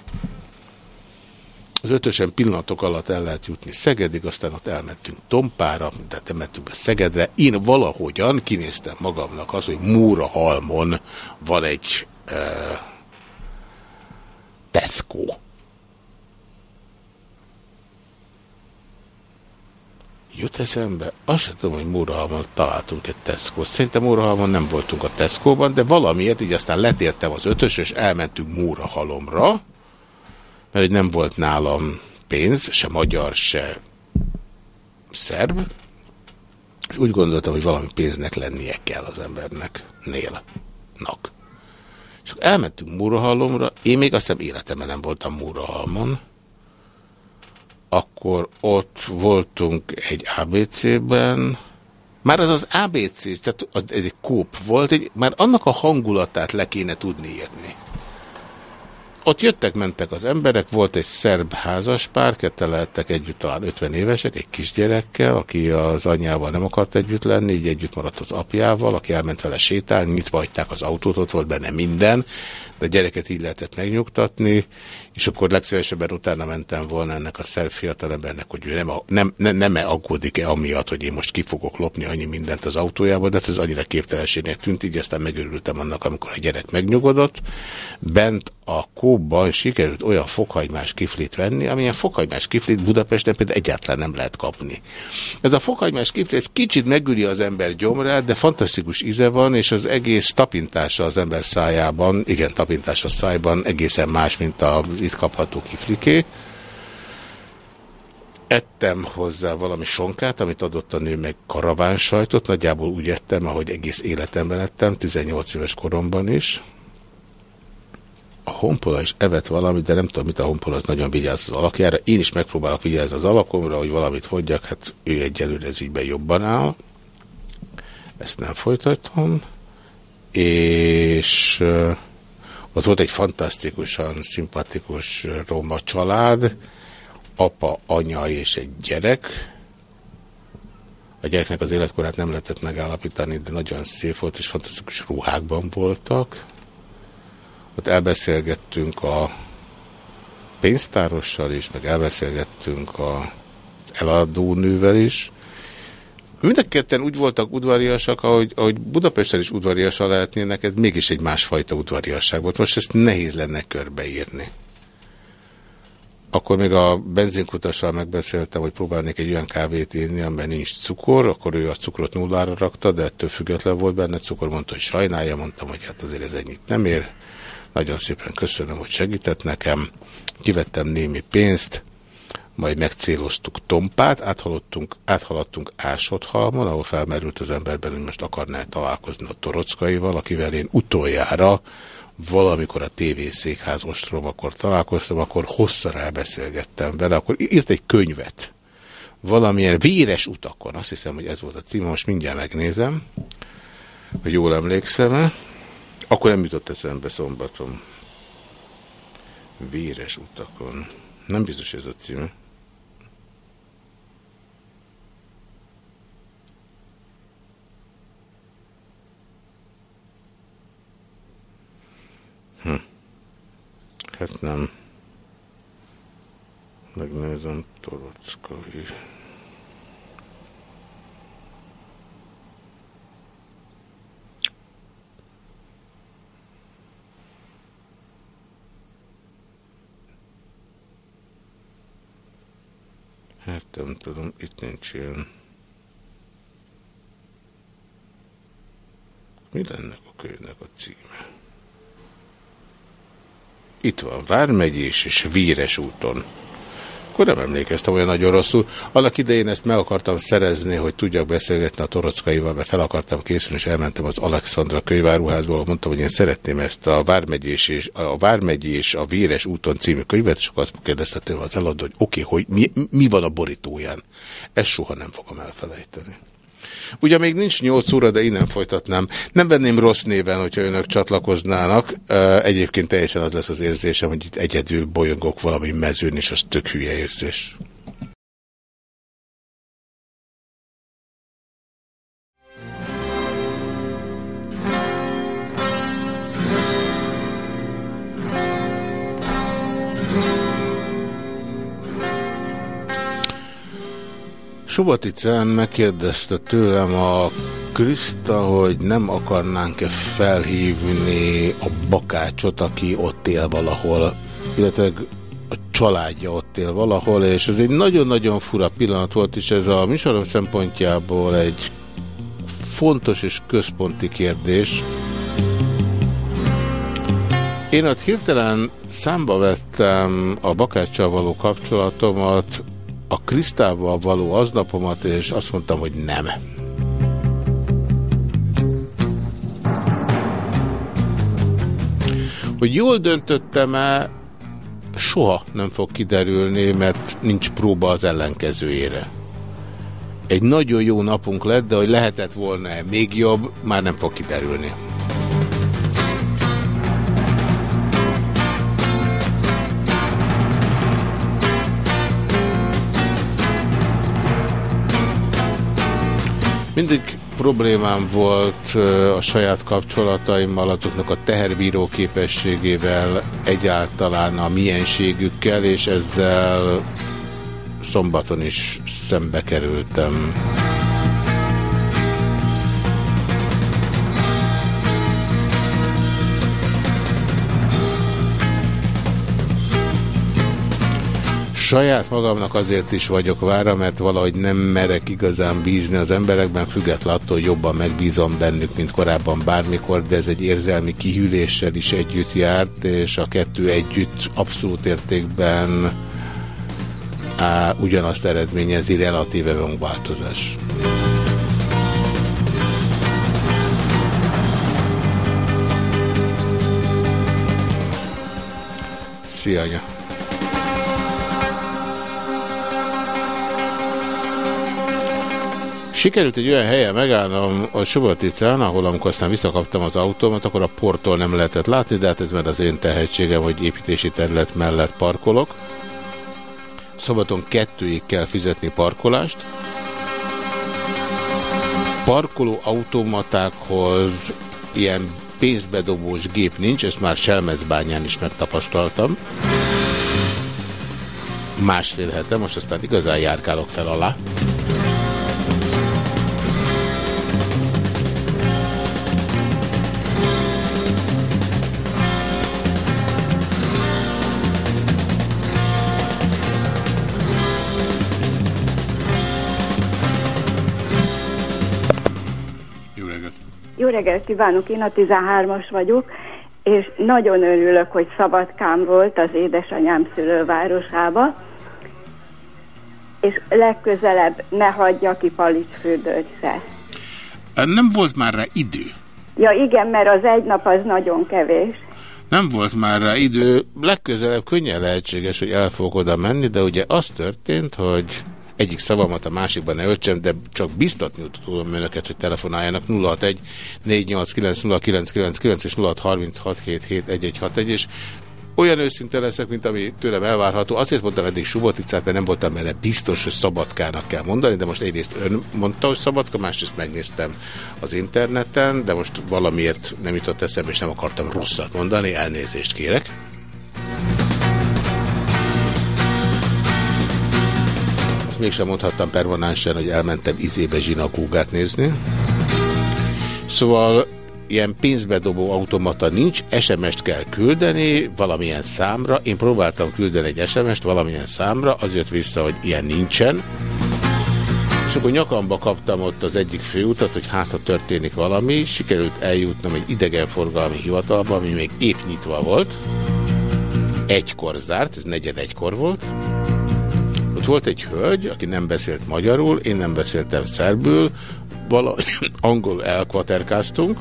Az ötösen pillanatok alatt el lehet jutni Szegedig, aztán ott elmentünk Tompára, de nem mentünk be Szegedre. Én valahogyan kinéztem magamnak az, hogy Múra halmon van egy uh, Tesco. Jut eszembe, azt sem tudom, hogy Múrahalmon találtunk egy tesco -t. Szerintem Múrahalmon nem voltunk a Tesco-ban, de valamiért így aztán letértem az ötös, és elmentünk Múrahalomra mert hogy nem volt nálam pénz, se magyar, se szerb, és úgy gondoltam, hogy valami pénznek lennie kell az embernek, nélnak. És akkor elmentünk Múrahalomra, én még azt hiszem életemben nem voltam Múrahalmon, akkor ott voltunk egy ABC-ben, már az az ABC, tehát az, ez egy kóp volt, egy, már annak a hangulatát le kéne tudni írni. Ott jöttek-mentek az emberek, volt egy szerb házaspár, kette lehettek együtt talán 50 évesek, egy kisgyerekkel, aki az anyjával nem akart együtt lenni, így együtt maradt az apjával, aki elment vele sétálni, nyitva hagyták az autót, ott volt benne minden, de a gyereket így lehetett megnyugtatni, és akkor legszívesebben utána mentem volna ennek a szerb fiatalembernek, hogy ő nem, nem, nem, nem -e aggódik-e amiatt, hogy én most ki fogok lopni annyi mindent az autójából, de hát ez annyira képtelenségnek tűnt, így aztán megörültem annak, amikor a gyerek megnyugodott. Bent a kóban sikerült olyan fokhagymás kiflit venni, amilyen fokhagymás kiflit Budapesten például egyáltalán nem lehet kapni. Ez a fokhagymás kifli, ez kicsit megüli az ember gyomrát, de fantasztikus íze van, és az egész tapintása az ember szájában, igen, tapintás a szájban egészen más, mint az itt kapható kifliké. Ettem hozzá valami sonkát, amit adott a nő meg karaván sajtot, nagyjából úgy ettem, ahogy egész életemben ettem, 18 éves koromban is. A honpola is evett valamit, de nem tudom, mit a honpola, az nagyon vigyáz az alakjára. Én is megpróbálok vigyázni az alakomra, hogy valamit fogyjak, hát ő egyelőre ez ügyben jobban áll. Ezt nem folytatom. és ott volt egy fantasztikusan szimpatikus roma család, apa, anya és egy gyerek. A gyereknek az életkorát nem lehetett megállapítani, de nagyon szép volt, és fantasztikus ruhákban voltak. Ott elbeszélgettünk a pénztárossal is, meg elbeszélgettünk a eladónővel is. Mind a ketten úgy voltak udvariasak, ahogy, ahogy Budapesten is udvariasak lehetnének, ez mégis egy másfajta udvariasság volt. Most ezt nehéz lenne körbeírni. Akkor még a benzinkutassal megbeszéltem, hogy próbálnék egy olyan kávét írni, amiben nincs cukor, akkor ő a cukrot nullára rakta, de ettől független volt benne cukor, mondta, hogy sajnálja, mondtam, hogy hát azért ez ennyit nem ér. Nagyon szépen köszönöm, hogy segített nekem. Kivettem némi pénzt, majd megcéloztuk Tompát, áthaladtunk, áthaladtunk Ásodhalmon, ahol felmerült az emberben, hogy most akarná találkozni a Torockaival, akivel én utoljára valamikor a tévészékház ostrom, akkor találkoztam, akkor hosszan elbeszélgettem vele, akkor írt egy könyvet. Valamilyen véres utakon, azt hiszem, hogy ez volt a cím, most mindjárt megnézem, hogy jól emlékszem -e. Akkor nem jutott eszembe szombaton. Véres utakon. Nem biztos ez a cím. Hm. Hát nem. Megnézem, Torockai. Hát nem tudom, itt nincs ilyen. Mi lenne a könyvnek a címe? Itt van, Vármegyés és Víres úton. Akkor nem emlékeztem olyan nagyon rosszul. Annak idején ezt meg akartam szerezni, hogy tudjak beszélgetni a Torockaival, mert fel akartam készülni, és elmentem az Alexandra könyváruházból, mondtam, hogy én szeretném ezt a Vármegyés és a, Vármegyés a Víres úton című könyvet, és akkor azt kérdeztem az eladó, hogy oké, okay, hogy mi, mi van a borítóján. Ezt soha nem fogom elfelejteni. Ugye még nincs 8 óra, de innen folytatnám. Nem venném rossz néven, hogyha önök csatlakoznának. Egyébként teljesen az lesz az érzésem, hogy itt egyedül bolyongok valami mezőn, és az tök hülye érzés. Suboticán megkérdezte tőlem a Krista, hogy nem akarnánk-e felhívni a bakácsot, aki ott él valahol, illetve a családja ott él valahol, és ez egy nagyon-nagyon fura pillanat volt, és ez a műsorom szempontjából egy fontos és központi kérdés. Én ott hirtelen számba vettem a bakáccsal való kapcsolatomat, a Krisztával való aznapomat, és azt mondtam, hogy nem. Hogy jól döntöttem-e, soha nem fog kiderülni, mert nincs próba az ellenkezőjére. Egy nagyon jó napunk lett, de hogy lehetett volna -e még jobb, már nem fog kiderülni. Mindig problémám volt a saját kapcsolataimmal, azoknak a teherbíró képességével, egyáltalán a mienségükkel, és ezzel szombaton is szembe kerültem. Saját magamnak azért is vagyok vára, mert valahogy nem merek igazán bízni az emberekben, függetlenül attól, jobban megbízom bennük, mint korábban bármikor, de ez egy érzelmi kihűléssel is együtt járt, és a kettő együtt abszolút értékben á, ugyanazt eredményezi relatíve változás. Szia, anya! Sikerült egy olyan helyen megállnom a Subaticán, ahol amikor aztán visszakaptam az autómat, akkor a porttól nem lehetett látni, de hát ez már az én tehetségem, hogy építési terület mellett parkolok. Szombaton kettőig kell fizetni parkolást. Parkoló automatákhoz ilyen pénzbedobós gép nincs, ezt már Selmezbányán is megtapasztaltam. Másfél hete, most aztán igazán járkálok fel alá. Jó reggelt kívánok, én a 13-as vagyok, és nagyon örülök, hogy Szabadkám volt az édesanyám szülővárosába, és legközelebb ne hagyja ki Palicsfürdőt se. Nem volt már rá idő. Ja igen, mert az egy nap az nagyon kevés. Nem volt már rá idő, legközelebb könnyen lehetséges, hogy el fogok oda menni, de ugye az történt, hogy egyik szavamat a másikban ne öltsem, de csak biztatni tudom önöket, hogy telefonáljanak 061 489 0999 és 0636771161 és olyan őszinte leszek, mint ami tőlem elvárható. Azért mondtam eddig Suboticát, mert nem voltam benne biztos, hogy Szabadkának kell mondani, de most egyrészt ön mondta, hogy Szabadka, másrészt megnéztem az interneten, de most valamiért nem jutott eszembe, és nem akartam rosszat mondani, elnézést kérek. Azt mégsem mondhattam permanensen, hogy elmentem izébe zsinakúgát nézni. Szóval ilyen pénzbedobó automata nincs, SMS-t kell küldeni valamilyen számra. Én próbáltam küldeni egy SMS-t valamilyen számra, az jött vissza, hogy ilyen nincsen. És akkor nyakamba kaptam ott az egyik főutat, hogy hát, ha történik valami, sikerült eljutnom egy idegenforgalmi hivatalba, ami még épp nyitva volt. Egykor zárt, ez negyed egykor volt. Ott volt egy hölgy, aki nem beszélt magyarul, én nem beszéltem szerbül, valahogy angol elkvaterkáztunk,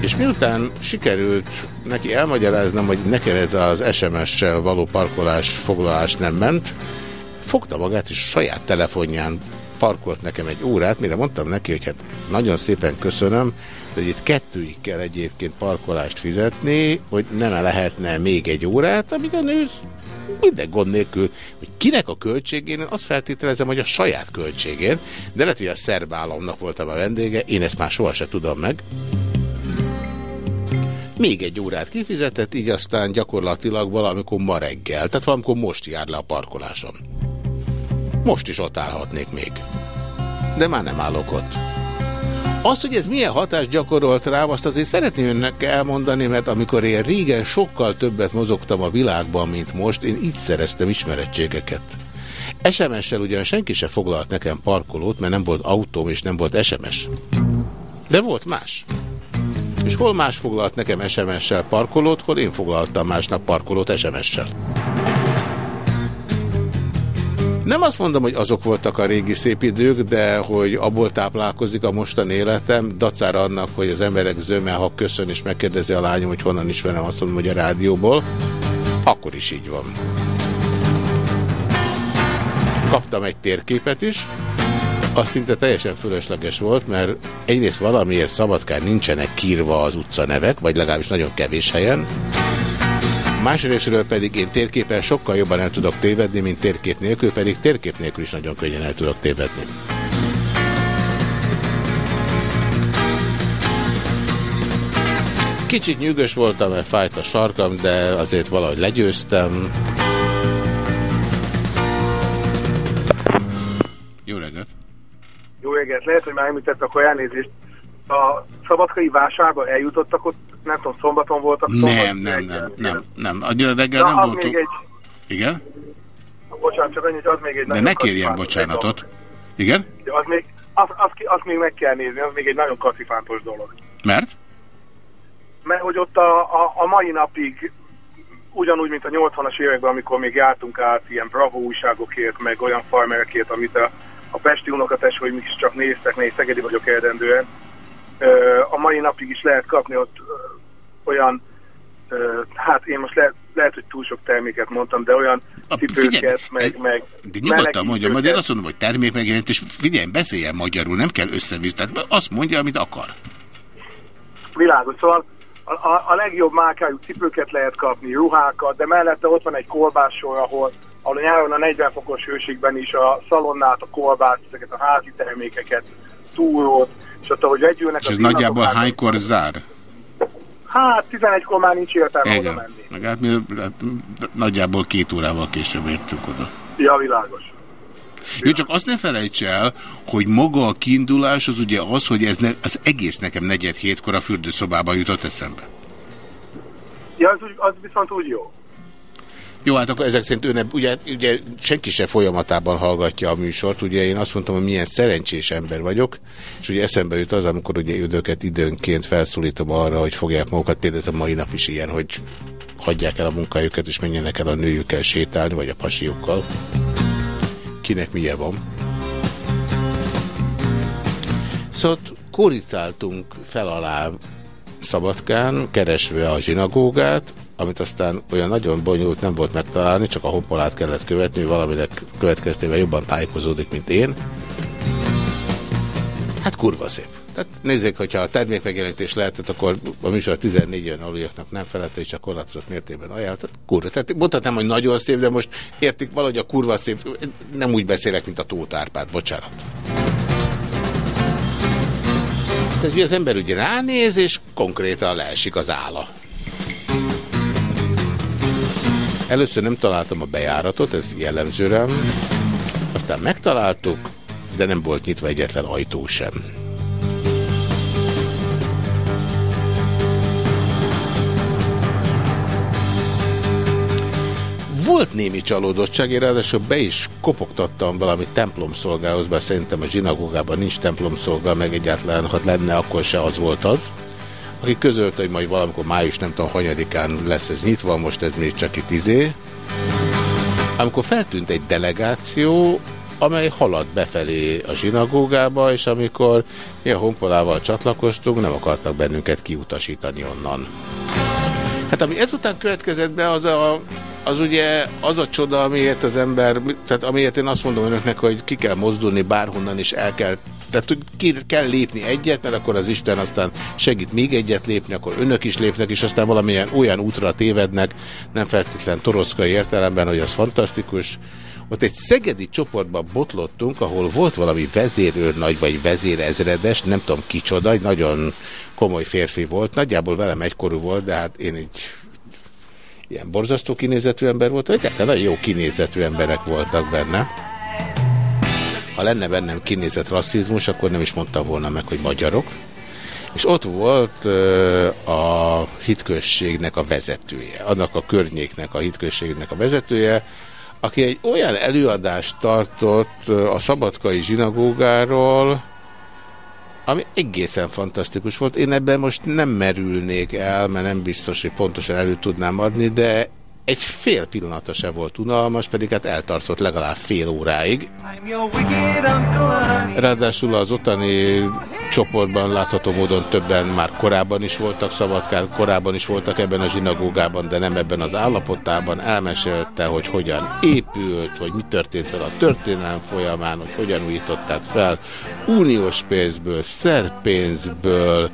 és miután sikerült neki elmagyaráznom, hogy nekem ez az SMS-sel való parkolás foglalás nem ment, fogta magát, és saját telefonján parkolt nekem egy órát, mire mondtam neki, hogy hát nagyon szépen köszönöm, de itt kettőig kell egyébként parkolást fizetni, hogy nem -e lehetne még egy órát, amíg a nő minden gond nélkül, hogy kinek a költségén, azt feltételezem, hogy a saját költségén, de lehet, hogy a szerb államnak voltam a vendége, én ezt már sohasem tudom meg. Még egy órát kifizetett, így aztán gyakorlatilag valamikor ma reggel, tehát valamikor most jár le a parkoláson. Most is ott állhatnék még. De már nem állok ott. Az, hogy ez milyen hatást gyakorolt rám, azt azért szeretném önnek elmondani, mert amikor én régen sokkal többet mozogtam a világban, mint most, én így szereztem ismerettségeket. SMS-sel ugyan senki se foglalt nekem parkolót, mert nem volt autóm és nem volt SMS. De volt más. És hol más foglalt nekem SMS-sel parkolót, hol én foglaltam másnap parkolót SMS-sel. Nem azt mondom, hogy azok voltak a régi szép idők, de hogy abból táplálkozik a mostan életem, dacára annak, hogy az emberek zöme, ha köszön és megkérdezi a lányom, hogy honnan ismerem, azt mondom, hogy a rádióból, akkor is így van. Kaptam egy térképet is, az szinte teljesen fölösleges volt, mert egyrészt valamiért Szabadkán nincsenek kírva az utca nevek, vagy legalábbis nagyon kevés helyen. Másrésztről pedig én térképen sokkal jobban el tudok tévedni, mint térkép nélkül, pedig térkép nélkül is nagyon könnyen el tudok tévedni. Kicsit nyűgös voltam, mert fájt a sarkam, de azért valahogy legyőztem. Jó reggelt! Jó reggelt, lehet, hogy már említett, akkor elnézést. A szabadkai vásárba eljutottak ott, nem tudom, szombaton voltak? Nem, szombat, nem, nem, nem, nem. Annyira reggel Na, nem voltunk. még egy, Igen? bocsánat, csak annyi, hogy az még egy De ne kérjen bocsánatot. dolog. Igen? De Az még, az, az, az még meg kell nézni, az még egy nagyon kacifántos dolog. Mert? Mert hogy ott a, a, a mai napig ugyanúgy, mint a 80-as években, amikor még jártunk át ilyen bravo újságokért, meg olyan farmerekért, amit a, a pesti unokatesóim is csak néztek, néz szegedi vagyok eredendően, a mai napig is lehet kapni ott olyan, hát én most lehet, lehet, hogy túl sok terméket mondtam, de olyan cipőket, figyelj, meg, ez- meg De nyugodtan mondja, majd én azt mondom, hogy termék megjelentés, figyelj, beszéljen magyarul, nem kell összevisz, tehát azt mondja, amit akar. Világos, szóval a, a, a legjobb márkájú cipőket lehet kapni, ruhákat, de mellette ott van egy kolbássor, ahol, ahol nyáron a 40 fokos hőségben is a szalonnát, a kolbászt, ezeket a házi termékeket, túrót, és ott ahogy együlnek És ez nagyjából hánykor zár? Hát 11-kor már nincs értelme oda Igen. menni. Meg hát mi hát, nagyjából két órával később értünk oda. Ja, világos. Jó, csak azt ne felejts el, hogy maga a kiindulás az ugye az, hogy ez ne, az egész nekem negyed hétkor a fürdőszobába jutott eszembe. Ja, az, úgy, az viszont úgy jó. Jó, hát akkor ezek szerint ő ugye, ugye senki se folyamatában hallgatja a műsort, ugye én azt mondtam, hogy milyen szerencsés ember vagyok, és ugye eszembe jut az, amikor ugye önöket időnként felszólítom arra, hogy fogják magukat, például a mai nap is ilyen, hogy hagyják el a munkájukat, és menjenek el a nőjükkel sétálni, vagy a pasiukkal. Kinek milyen van. Szóval koricáltunk fel alá Szabadkán, keresve a zsinagógát, amit aztán olyan nagyon bonyolult nem volt megtalálni, csak a hoppolát kellett követni, valaminek következtében jobban tájékozódik, mint én. Hát kurva szép. Tehát nézzék, hogyha a termék megjelenítés lehetett, akkor a műsor 14 éven aluljaknak nem felette, és csak korlátozott mértében ajánlott. Tehát kurva. Tehát mondhatnám, hogy nagyon szép, de most értik valahogy a kurva szép, nem úgy beszélek, mint a Tóth Árpád, bocsánat. Tehát az ember ugye ránéz, és konkrétan leesik az álla. Először nem találtam a bejáratot, ez jellemző. Aztán megtaláltuk, de nem volt nyitva egyetlen ajtó sem. Volt némi csalódottság, én ráadásul be is kopogtattam valami templomszolgához, bár szerintem a zsinagógában nincs templomszolga, meg egyáltalán, ha lenne, akkor se az volt az. Aki közölte, hogy majd valamikor május nem tudom, hanyadikán lesz ez nyitva, most ez még csak itt izé. Amikor feltűnt egy delegáció, amely halad befelé a zsinagógába, és amikor mi a honpolával csatlakoztunk, nem akartak bennünket kiutasítani onnan. Hát ami ezután következett be, az, a, az ugye az a csoda, amiért az ember, tehát amiért én azt mondom önöknek, hogy ki kell mozdulni bárhonnan, és el kell, hogy ki kell lépni egyet, mert akkor az Isten aztán segít még egyet lépni, akkor önök is lépnek, és aztán valamilyen olyan útra tévednek, nem feltétlen torockai értelemben, hogy az fantasztikus. Ott egy szegedi csoportban botlottunk, ahol volt valami vezérőrnagy, vagy vezérezredes, nem tudom kicsoda, egy nagyon komoly férfi volt, nagyjából velem egykorú volt, de hát én egy ilyen borzasztó kinézetű ember volt, vagy hát nagyon jó kinézetű emberek voltak benne. Ha lenne bennem kinézett rasszizmus, akkor nem is mondtam volna meg, hogy magyarok. És ott volt a hitközségnek a vezetője, annak a környéknek a hitközségnek a vezetője, aki egy olyan előadást tartott a szabadkai zsinagógáról, ami egészen fantasztikus volt. Én ebben most nem merülnék el, mert nem biztos, hogy pontosan elő tudnám adni, de egy fél pillanata se volt unalmas, pedig hát eltartott legalább fél óráig. Ráadásul az ottani csoportban látható módon többen már korábban is voltak Szabadkán, korábban is voltak ebben a zsinagógában, de nem ebben az állapotában. Elmesélte, hogy hogyan épült, hogy mi történt fel a történelem folyamán, hogy hogyan újították fel uniós pénzből, szerpénzből,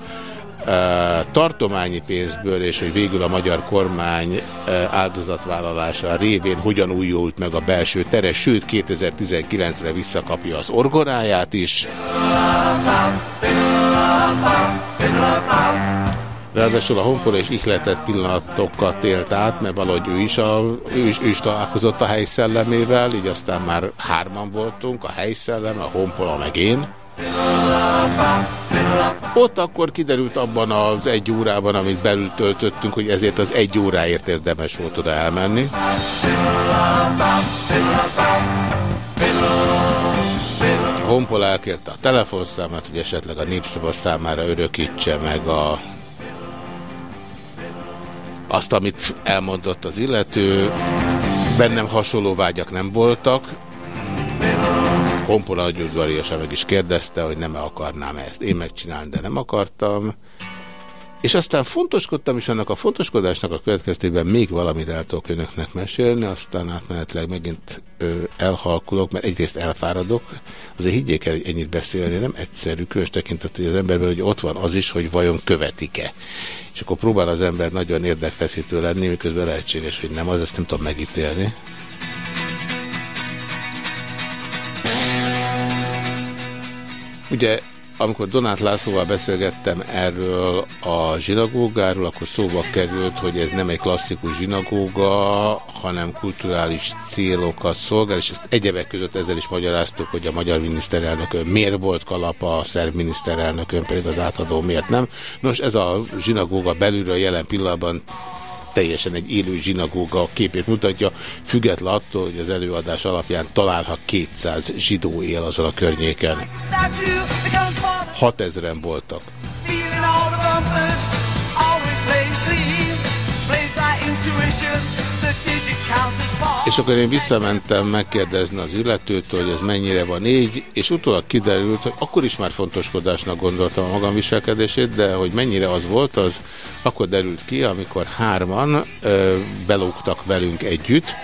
tartományi pénzből, és hogy végül a magyar kormány áldozatvállalása révén hogyan újult meg a belső tere, sőt 2019-re visszakapja az orgonáját is. Ráadásul a honpol és ihletett pillanatokat élt át, mert valahogy ő is, a, ő, is, ő is találkozott a helyszellemével, így aztán már hárman voltunk, a helyszellem, a honpola meg én. Ott akkor kiderült abban az egy órában, amit belül töltöttünk, hogy ezért az egy óráért érdemes volt oda elmenni. A honpol elkérte a telefonszámát, hogy esetleg a népszava számára örökítse meg a azt, amit elmondott az illető. Bennem hasonló vágyak nem voltak. Honpola nagyudvariasan meg is kérdezte, hogy nem -e akarnám ezt én megcsinálni, de nem akartam. És aztán fontoskodtam, és annak a fontoskodásnak a következtében még valamit el tudok önöknek mesélni, aztán átmenetleg megint ö, elhalkulok, mert egyrészt elfáradok, azért higgyék el, hogy ennyit beszélni nem egyszerű, különös tekintet, hogy az emberben hogy ott van az is, hogy vajon követik-e. És akkor próbál az ember nagyon érdekfeszítő lenni, miközben lehetséges, hogy nem az, ezt nem tudom megítélni. Ugye amikor Donát Lászlóval beszélgettem erről a zsinagógáról, akkor szóba került, hogy ez nem egy klasszikus zsinagóga, hanem kulturális célokat szolgál, és ezt egyebek között ezzel is magyaráztuk, hogy a magyar miniszterelnökön miért volt kalapa, a szerb miniszterelnökön pedig az átadó miért nem. Nos, ez a zsinagóga belülről jelen pillanatban teljesen egy élő zsinagóga képét mutatja, független attól, hogy az előadás alapján találha 200 zsidó él azon a környéken. 6000-en voltak. És akkor én visszamentem megkérdezni az illetőtől, hogy ez mennyire van így, és utólag kiderült, hogy akkor is már fontoskodásnak gondoltam a magam viselkedését, de hogy mennyire az volt, az akkor derült ki, amikor hárman ö, belógtak velünk együtt.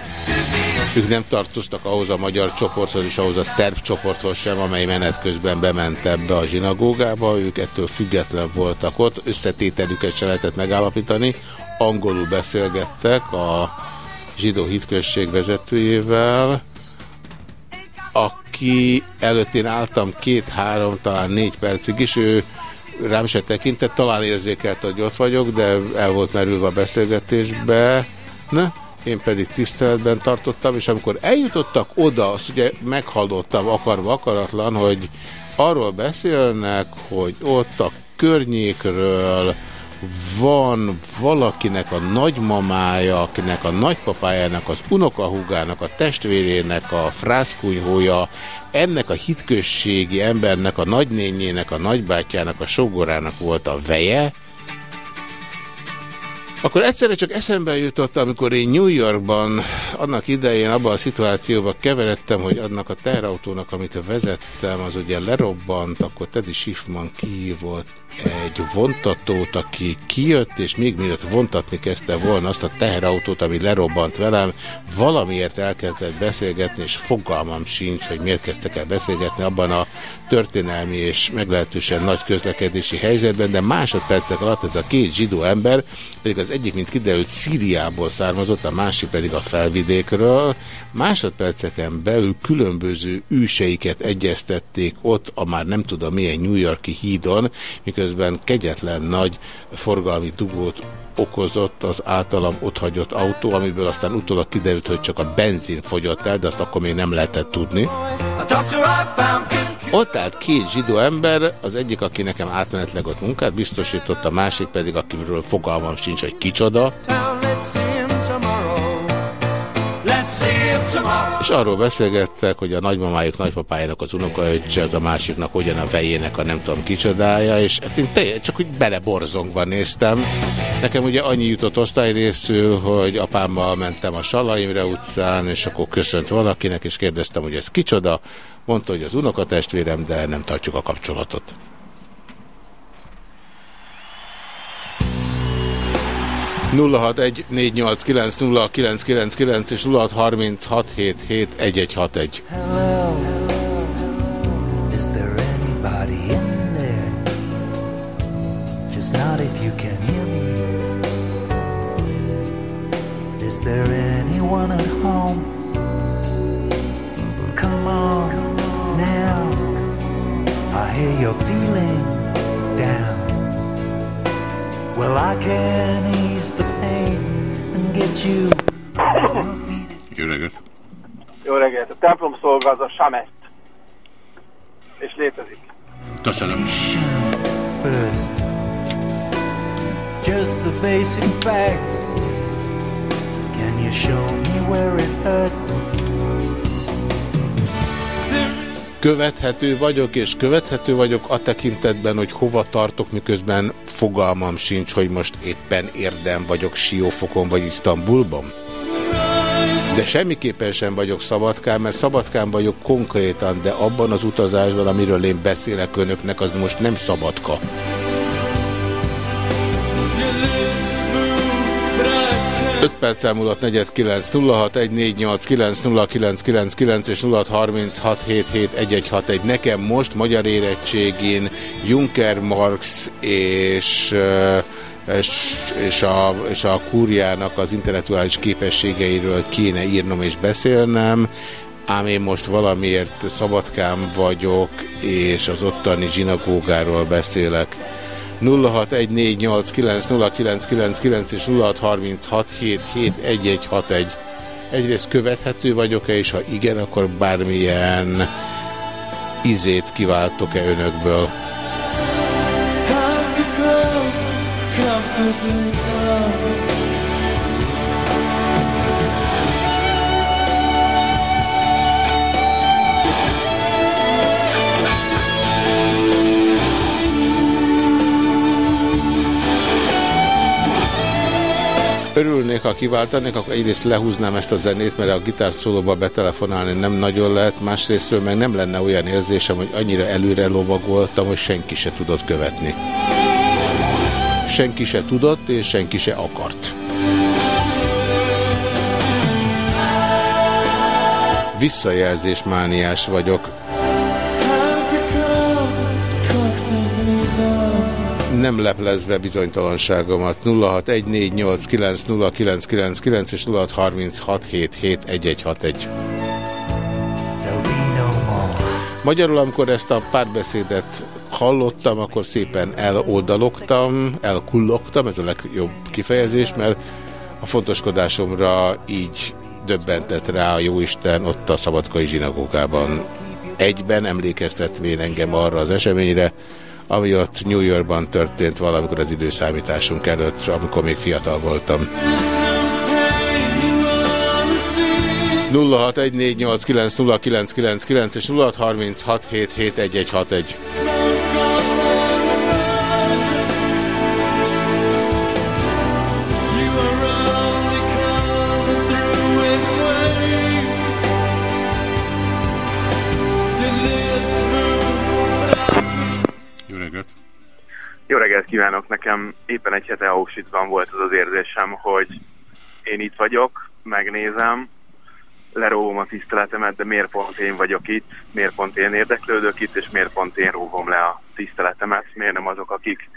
Ők nem tartoztak ahhoz a magyar csoporthoz és ahhoz a szerb csoporthoz sem, amely menet közben bement ebbe a zsinagógába. Ők ettől független voltak ott, összetételüket se lehetett megállapítani. Angolul beszélgettek a zsidó hitközség vezetőjével, aki előtt én álltam két-három, talán négy percig is, ő rám se tekintett, talán érzékelte, hogy ott vagyok, de el volt merülve a beszélgetésbe, ne? én pedig tiszteletben tartottam, és amikor eljutottak oda, azt ugye meghallottam akarva akaratlan, hogy arról beszélnek, hogy ott a környékről, van valakinek a nagymamája, akinek a nagypapájának, az unokahúgának, a testvérének a frászkunyhója, ennek a hitközségi embernek, a nagynényének, a nagybátyjának, a sogorának volt a veje, akkor egyszerre csak eszembe jutott, amikor én New Yorkban annak idején abban a szituációban keveredtem, hogy annak a teherautónak, amit vezettem, az ugye lerobbant, akkor Teddy Schiffman kihívott egy vontatót, aki kijött, és még mielőtt vontatni kezdte volna azt a teherautót, ami lerobbant velem, valamiért elkezdett beszélgetni, és fogalmam sincs, hogy miért kezdtek el beszélgetni abban a történelmi és meglehetősen nagy közlekedési helyzetben, de másodpercek alatt ez a két zsidó ember, pedig az egyik, mint kiderült, Szíriából származott, a másik pedig a felvidékről, másodperceken belül különböző űseiket egyeztették ott a már nem tudom milyen New Yorki hídon, miközben kegyetlen nagy forgalmi dugót okozott az általam otthagyott autó, amiből aztán utólag kiderült, hogy csak a benzin fogyott el, de azt akkor még nem lehetett tudni. Ott állt két zsidó ember, az egyik, aki nekem átmenetleg ott munkát biztosított, a másik pedig, akiről fogalmam sincs, hogy kicsoda. És arról beszélgettek, hogy a nagymamájuk, nagypapájának az unokaöccse, az a másiknak hogyan a vejének a nem tudom kicsodája, és hát én te, csak úgy beleborzongva néztem. Nekem ugye annyi jutott osztályrészül, hogy apámmal mentem a Salaimre utcán, és akkor köszönt valakinek, és kérdeztem, hogy ez kicsoda. Mondta, hogy az unokatestvérem, de nem tartjuk a kapcsolatot. 0614890999 és 0636771161. Hello, is there anybody in there? Just not if you can hear me. Is there anyone at home? Come on. I hear you're feeling down. Well, I can ease the pain and get you. Jó reggelt! Jó reggelt! A templom szolga az a Samet. És létezik. Köszönöm. First, just the basic facts. Can you show me where it hurts? Követhető vagyok, és követhető vagyok a tekintetben, hogy hova tartok, miközben fogalmam sincs, hogy most éppen érdem vagyok Siófokon vagy Isztambulban. De semmiképpen sem vagyok Szabadkán, mert Szabadkán vagyok konkrétan, de abban az utazásban, amiről én beszélek önöknek, az most nem Szabadka. 5 perc elmúlott 49 06 148 90999 és 0636771161. Nekem most magyar érettségén Juncker, Marx és, és, és, a, és a kúriának az intellektuális képességeiről kéne írnom és beszélnem, ám én most valamiért Szabadkám vagyok, és az ottani zsinagógáról beszélek. 0614890999 és 0636771161. Egyrészt követhető vagyok-e, és ha igen, akkor bármilyen izét kiváltok-e önökből. Örülnék, ha kiváltanék, akkor egyrészt lehúznám ezt a zenét, mert a gitárszólóba betelefonálni nem nagyon lehet, másrésztről meg nem lenne olyan érzésem, hogy annyira előre lovagoltam, hogy senki se tudott követni. Senki se tudott, és senki se akart. Visszajelzés mániás vagyok. Nem leplezve bizonytalanságomat. 0614890999 és 0636771161. Magyarul, amikor ezt a párbeszédet hallottam, akkor szépen eloldalogtam, elkullogtam, ez a legjobb kifejezés, mert a fontoskodásomra így döbbentett rá a Jóisten ott a Szabadkai zsinagógában. Egyben emlékeztetvén engem arra az eseményre, ami ott New Yorkban történt valamikor az időszámításunk előtt, amikor még fiatal voltam. 0614890999 és 0636771161. reggelt kívánok! Nekem éppen egy hete Auschwitzban volt az az érzésem, hogy én itt vagyok, megnézem, leróvom a tiszteletemet, de miért pont én vagyok itt, miért pont én érdeklődök itt, és miért pont én róvom le a tiszteletemet, miért nem azok, akik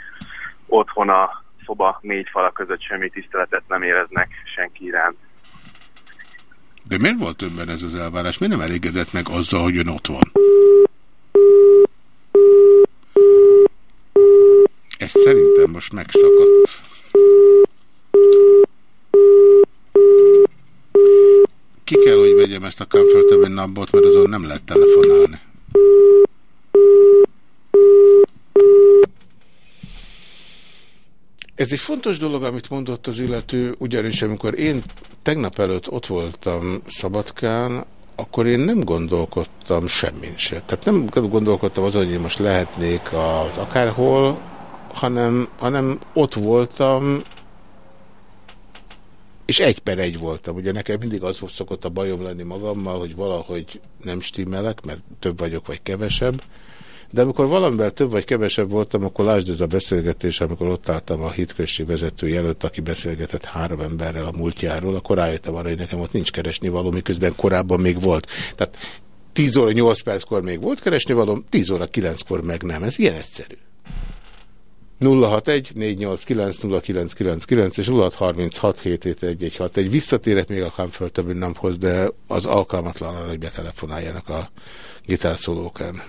otthon a szoba négy fala között semmi tiszteletet nem éreznek senki iránt. De miért volt többen ez az elvárás? Miért nem elégedett meg azzal, hogy ön ott van? Ez szerintem most megszakadt. Ki kell, hogy vegyem ezt a Comfortable napot, mert azon nem lehet telefonálni. Ez egy fontos dolog, amit mondott az illető, ugyanis amikor én tegnap előtt ott voltam Szabadkán, akkor én nem gondolkodtam semmin se. Tehát nem gondolkodtam azon, hogy most lehetnék az akárhol, hanem, hanem ott voltam, és egy per egy voltam. Ugye nekem mindig az szokott a bajom lenni magammal, hogy valahogy nem stimmelek, mert több vagyok, vagy kevesebb. De amikor valamivel több vagy kevesebb voltam, akkor lásd ez a beszélgetés, amikor ott álltam a hitközség vezető előtt, aki beszélgetett három emberrel a múltjáról, akkor rájöttem arra, hogy nekem ott nincs keresni való, miközben korábban még volt. Tehát 10 óra 8 perckor még volt keresni való, 10 óra 9-kor meg nem. Ez ilyen egyszerű. 061 489 és 0636771161. Visszatérek még a Comfortable naphoz, de az alkalmatlan hogy betelefonáljanak a gitárszólókán.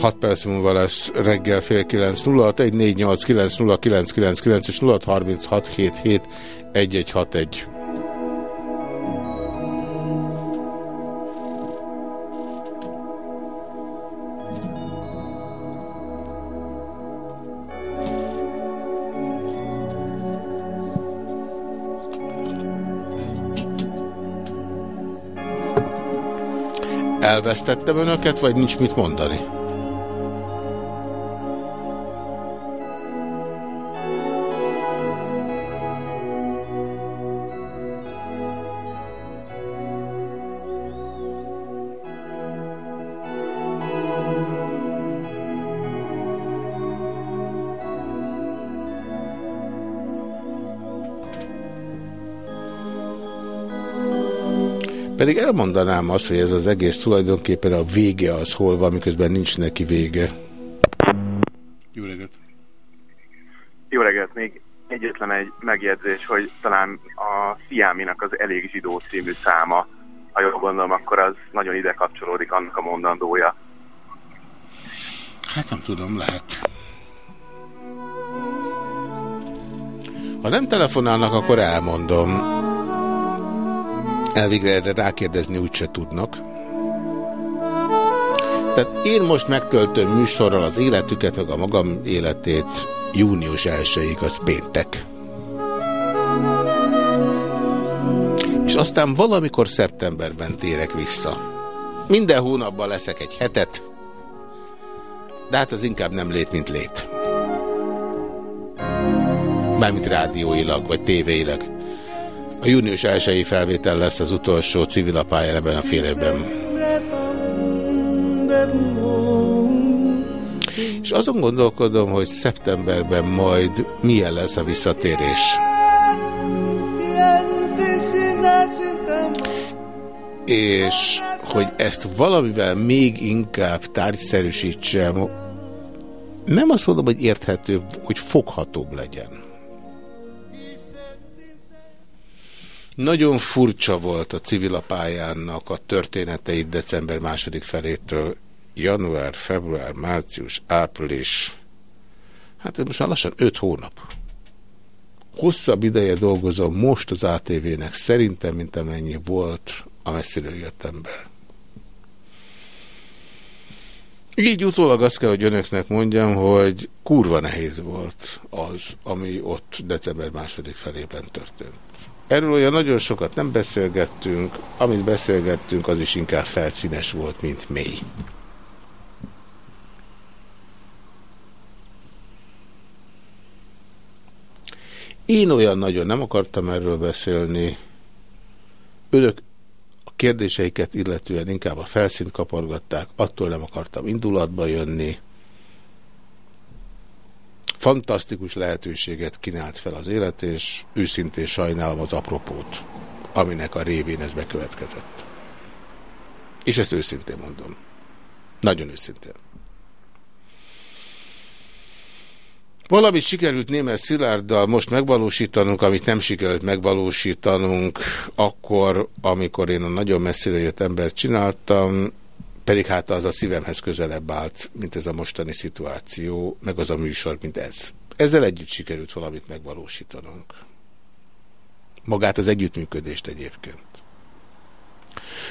Hat perc múlva lesz reggel fél kilenc nulla, 1 4 8 9 0 9 9 9 és 0 36 7 7 1 1 6 1. Elvesztettem önöket, vagy nincs mit mondani? Pedig elmondanám azt, hogy ez az egész tulajdonképpen a vége az hol van, miközben nincs neki vége. Jó reggelt! Jó reggelt! Még egyetlen egy megjegyzés, hogy talán a Sziáminak az Elég Zsidó című száma, ha jól gondolom, akkor az nagyon ide kapcsolódik annak a mondandója. Hát nem tudom, lehet. Ha nem telefonálnak, akkor elmondom. Elvégre erre rákérdezni úgyse tudnak. Tehát én most megtöltöm műsorral az életüket, meg a magam életét június 1-ig, az péntek. És aztán valamikor szeptemberben térek vissza. Minden hónapban leszek egy hetet, de hát az inkább nem lét, mint lét. Mármint rádióilag, vagy tévéileg. A június 1 felvétel lesz az utolsó civil apályán ebben a fél évben. És azon gondolkodom, hogy szeptemberben majd milyen lesz a visszatérés. És hogy ezt valamivel még inkább tárgyszerűsítsem, nem azt mondom, hogy érthető, hogy foghatóbb legyen. Nagyon furcsa volt a civilapályának a történeteit december második felétől január, február, március, április, hát ez most már lassan öt hónap. Hosszabb ideje dolgozom most az ATV-nek szerintem, mint amennyi volt a messziről jött ember. Így utólag azt kell, hogy önöknek mondjam, hogy kurva nehéz volt az, ami ott december második felében történt. Erről olyan nagyon sokat nem beszélgettünk, amit beszélgettünk, az is inkább felszínes volt, mint mély. Én olyan nagyon nem akartam erről beszélni. Önök a kérdéseiket illetően inkább a felszínt kapargatták, attól nem akartam indulatba jönni. Fantasztikus lehetőséget kínált fel az élet, és őszintén sajnálom az apropót, aminek a révén ez bekövetkezett. És ezt őszintén mondom. Nagyon őszintén. Valamit sikerült német Szilárddal most megvalósítanunk, amit nem sikerült megvalósítanunk akkor, amikor én a nagyon messzire jött embert csináltam, pedig hát az a szívemhez közelebb állt, mint ez a mostani szituáció, meg az a műsor, mint ez. Ezzel együtt sikerült valamit megvalósítanunk. Magát az együttműködést egyébként.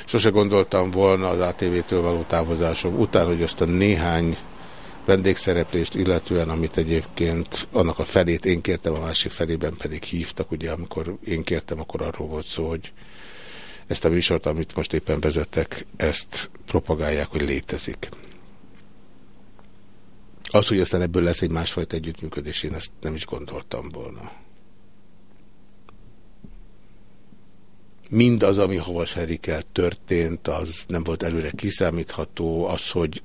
Sose gondoltam volna az ATV-től való távozásom után, hogy azt a néhány vendégszereplést illetően, amit egyébként annak a felét én kértem, a másik felében pedig hívtak, ugye amikor én kértem, akkor arról volt szó, hogy ezt a műsort, amit most éppen vezetek, ezt propagálják, hogy létezik. Az, hogy aztán ebből lesz egy másfajta együttműködés, én ezt nem is gondoltam volna. Mindaz, ami Havas Herikkel történt, az nem volt előre kiszámítható, az, hogy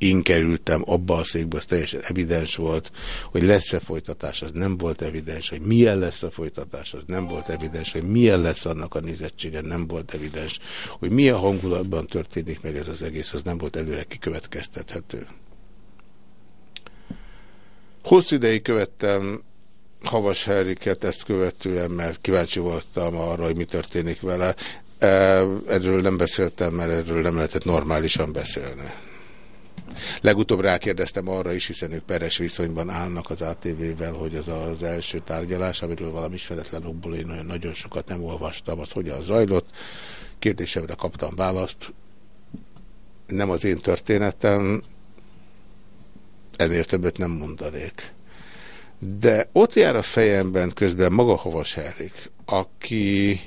én kerültem abba a székbe, az teljesen evidens volt, hogy lesz-e folytatás, az nem volt evidens, hogy milyen lesz a folytatás, az nem volt evidens, hogy milyen lesz annak a nézettsége, nem volt evidens, hogy milyen hangulatban történik meg ez az egész, az nem volt előre kikövetkeztethető. Hosszú ideig követtem Havas Henriket ezt követően, mert kíváncsi voltam arra, hogy mi történik vele. Erről nem beszéltem, mert erről nem lehetett normálisan beszélni. Legutóbb rákérdeztem arra is, hiszen ők peres viszonyban állnak az ATV-vel, hogy az az első tárgyalás, amiről valami ismeretlen okból én olyan nagyon sokat nem olvastam, az hogyan zajlott. Kérdésemre kaptam választ. Nem az én történetem, ennél többet nem mondanék. De ott jár a fejemben közben maga Havas Herrik, aki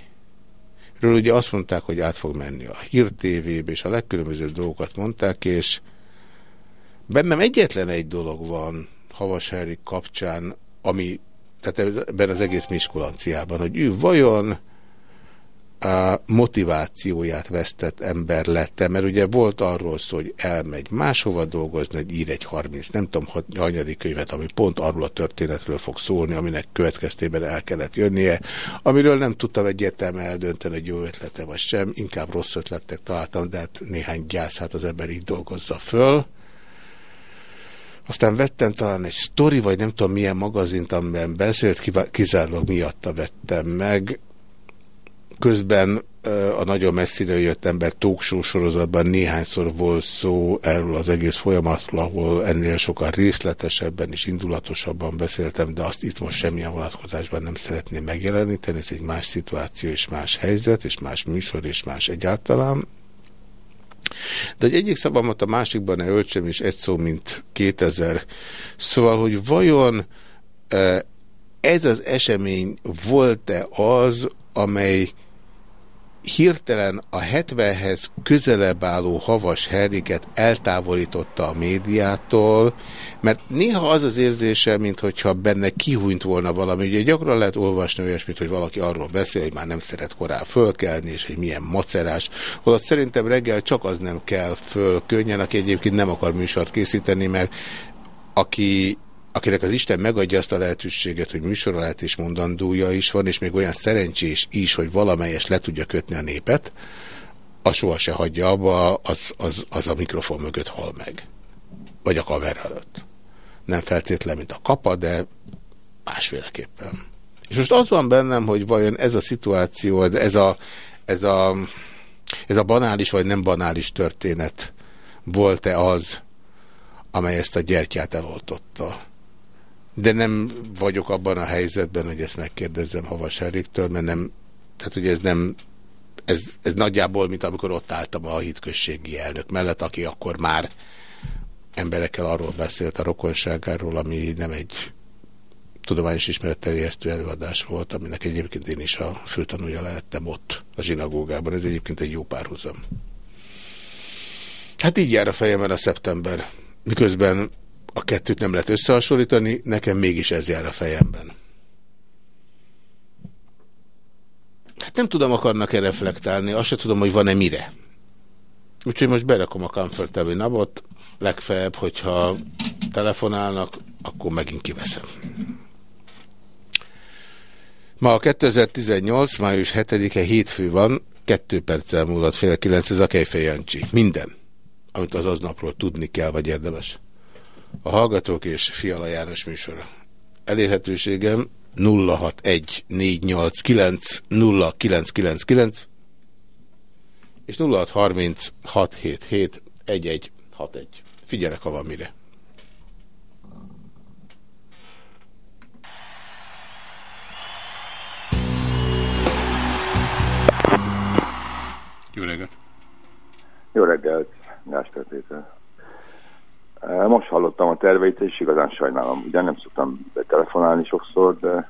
ről ugye azt mondták, hogy át fog menni a Hír TV-be, és a legkülönbözőbb dolgokat mondták, és Bennem egyetlen egy dolog van Havas Henrik kapcsán, ami, tehát ebben az egész miskulanciában, hogy ő vajon a motivációját vesztett ember lettem, mert ugye volt arról szó, hogy elmegy máshova dolgozni, hogy ír egy 30, nem tudom, hanyadik könyvet, ami pont arról a történetről fog szólni, aminek következtében el kellett jönnie, amiről nem tudtam egyértelműen eldönteni, hogy jó ötlete vagy sem, inkább rossz ötletek találtam, de hát néhány gyász, hát az ember így dolgozza föl. Aztán vettem talán egy sztori, vagy nem tudom milyen magazint, amiben beszélt, kizárólag miatta vettem meg, Közben a nagyon messzire jött ember talkshow sorozatban néhányszor volt szó erről az egész folyamatról, ahol ennél sokkal részletesebben és indulatosabban beszéltem, de azt itt most semmilyen vonatkozásban nem szeretném megjeleníteni, ez egy más szituáció és más helyzet, és más műsor és más egyáltalán. De egy egyik szabamat a másikban ne öltsem is egy szó, mint 2000. Szóval, hogy vajon ez az esemény volt-e az, amely hirtelen a 70-hez közelebb álló havas Herriket eltávolította a médiától, mert néha az az érzése, mintha benne kihúnyt volna valami. Ugye gyakran lehet olvasni olyasmit, hogy valaki arról beszél, hogy már nem szeret korán fölkelni, és hogy milyen macerás. Holott szerintem reggel csak az nem kell föl könnyen, aki egyébként nem akar műsort készíteni, mert aki akinek az Isten megadja azt a lehetőséget, hogy műsorra lehet és mondandója is van, és még olyan szerencsés is, hogy valamelyes le tudja kötni a népet, az soha se hagyja abba, az, az, az a mikrofon mögött hal meg. Vagy a kamer előtt. Nem feltétlen, mint a kapa, de másféleképpen. És most az van bennem, hogy vajon ez a szituáció, ez a, ez a, ez a banális vagy nem banális történet volt-e az, amely ezt a gyertyát eloltotta de nem vagyok abban a helyzetben, hogy ezt megkérdezzem Havas Eriktől, mert nem, tehát hogy ez nem, ez, ez nagyjából, mint amikor ott álltam a hitközségi elnök mellett, aki akkor már emberekkel arról beszélt a rokonságáról, ami nem egy tudományos ismeretterjesztő előadás volt, aminek egyébként én is a főtanúja lehettem ott a zsinagógában. Ez egyébként egy jó párhuzam. Hát így jár a fejemben a szeptember. Miközben a kettőt nem lehet összehasonlítani, nekem mégis ez jár a fejemben. Hát nem tudom, akarnak-e reflektálni, azt se tudom, hogy van-e mire. Úgyhogy most berakom a Comfortable napot, legfeljebb, hogyha telefonálnak, akkor megint kiveszem. Ma a 2018. május 7-e hétfő van, kettő perccel múlott fél kilenc, ez a Kejfej Jancsi. Minden, amit az aznapról tudni kell, vagy érdemes a Hallgatók és Fiala János műsora. Elérhetőségem 061 489 0999 és 0630 677 1161. Figyelek, ha van mire. Jó reggelt! Jó reggelt, Gáspár Péter. Most hallottam a terveit, és igazán sajnálom. Ugye nem szoktam betelefonálni sokszor, de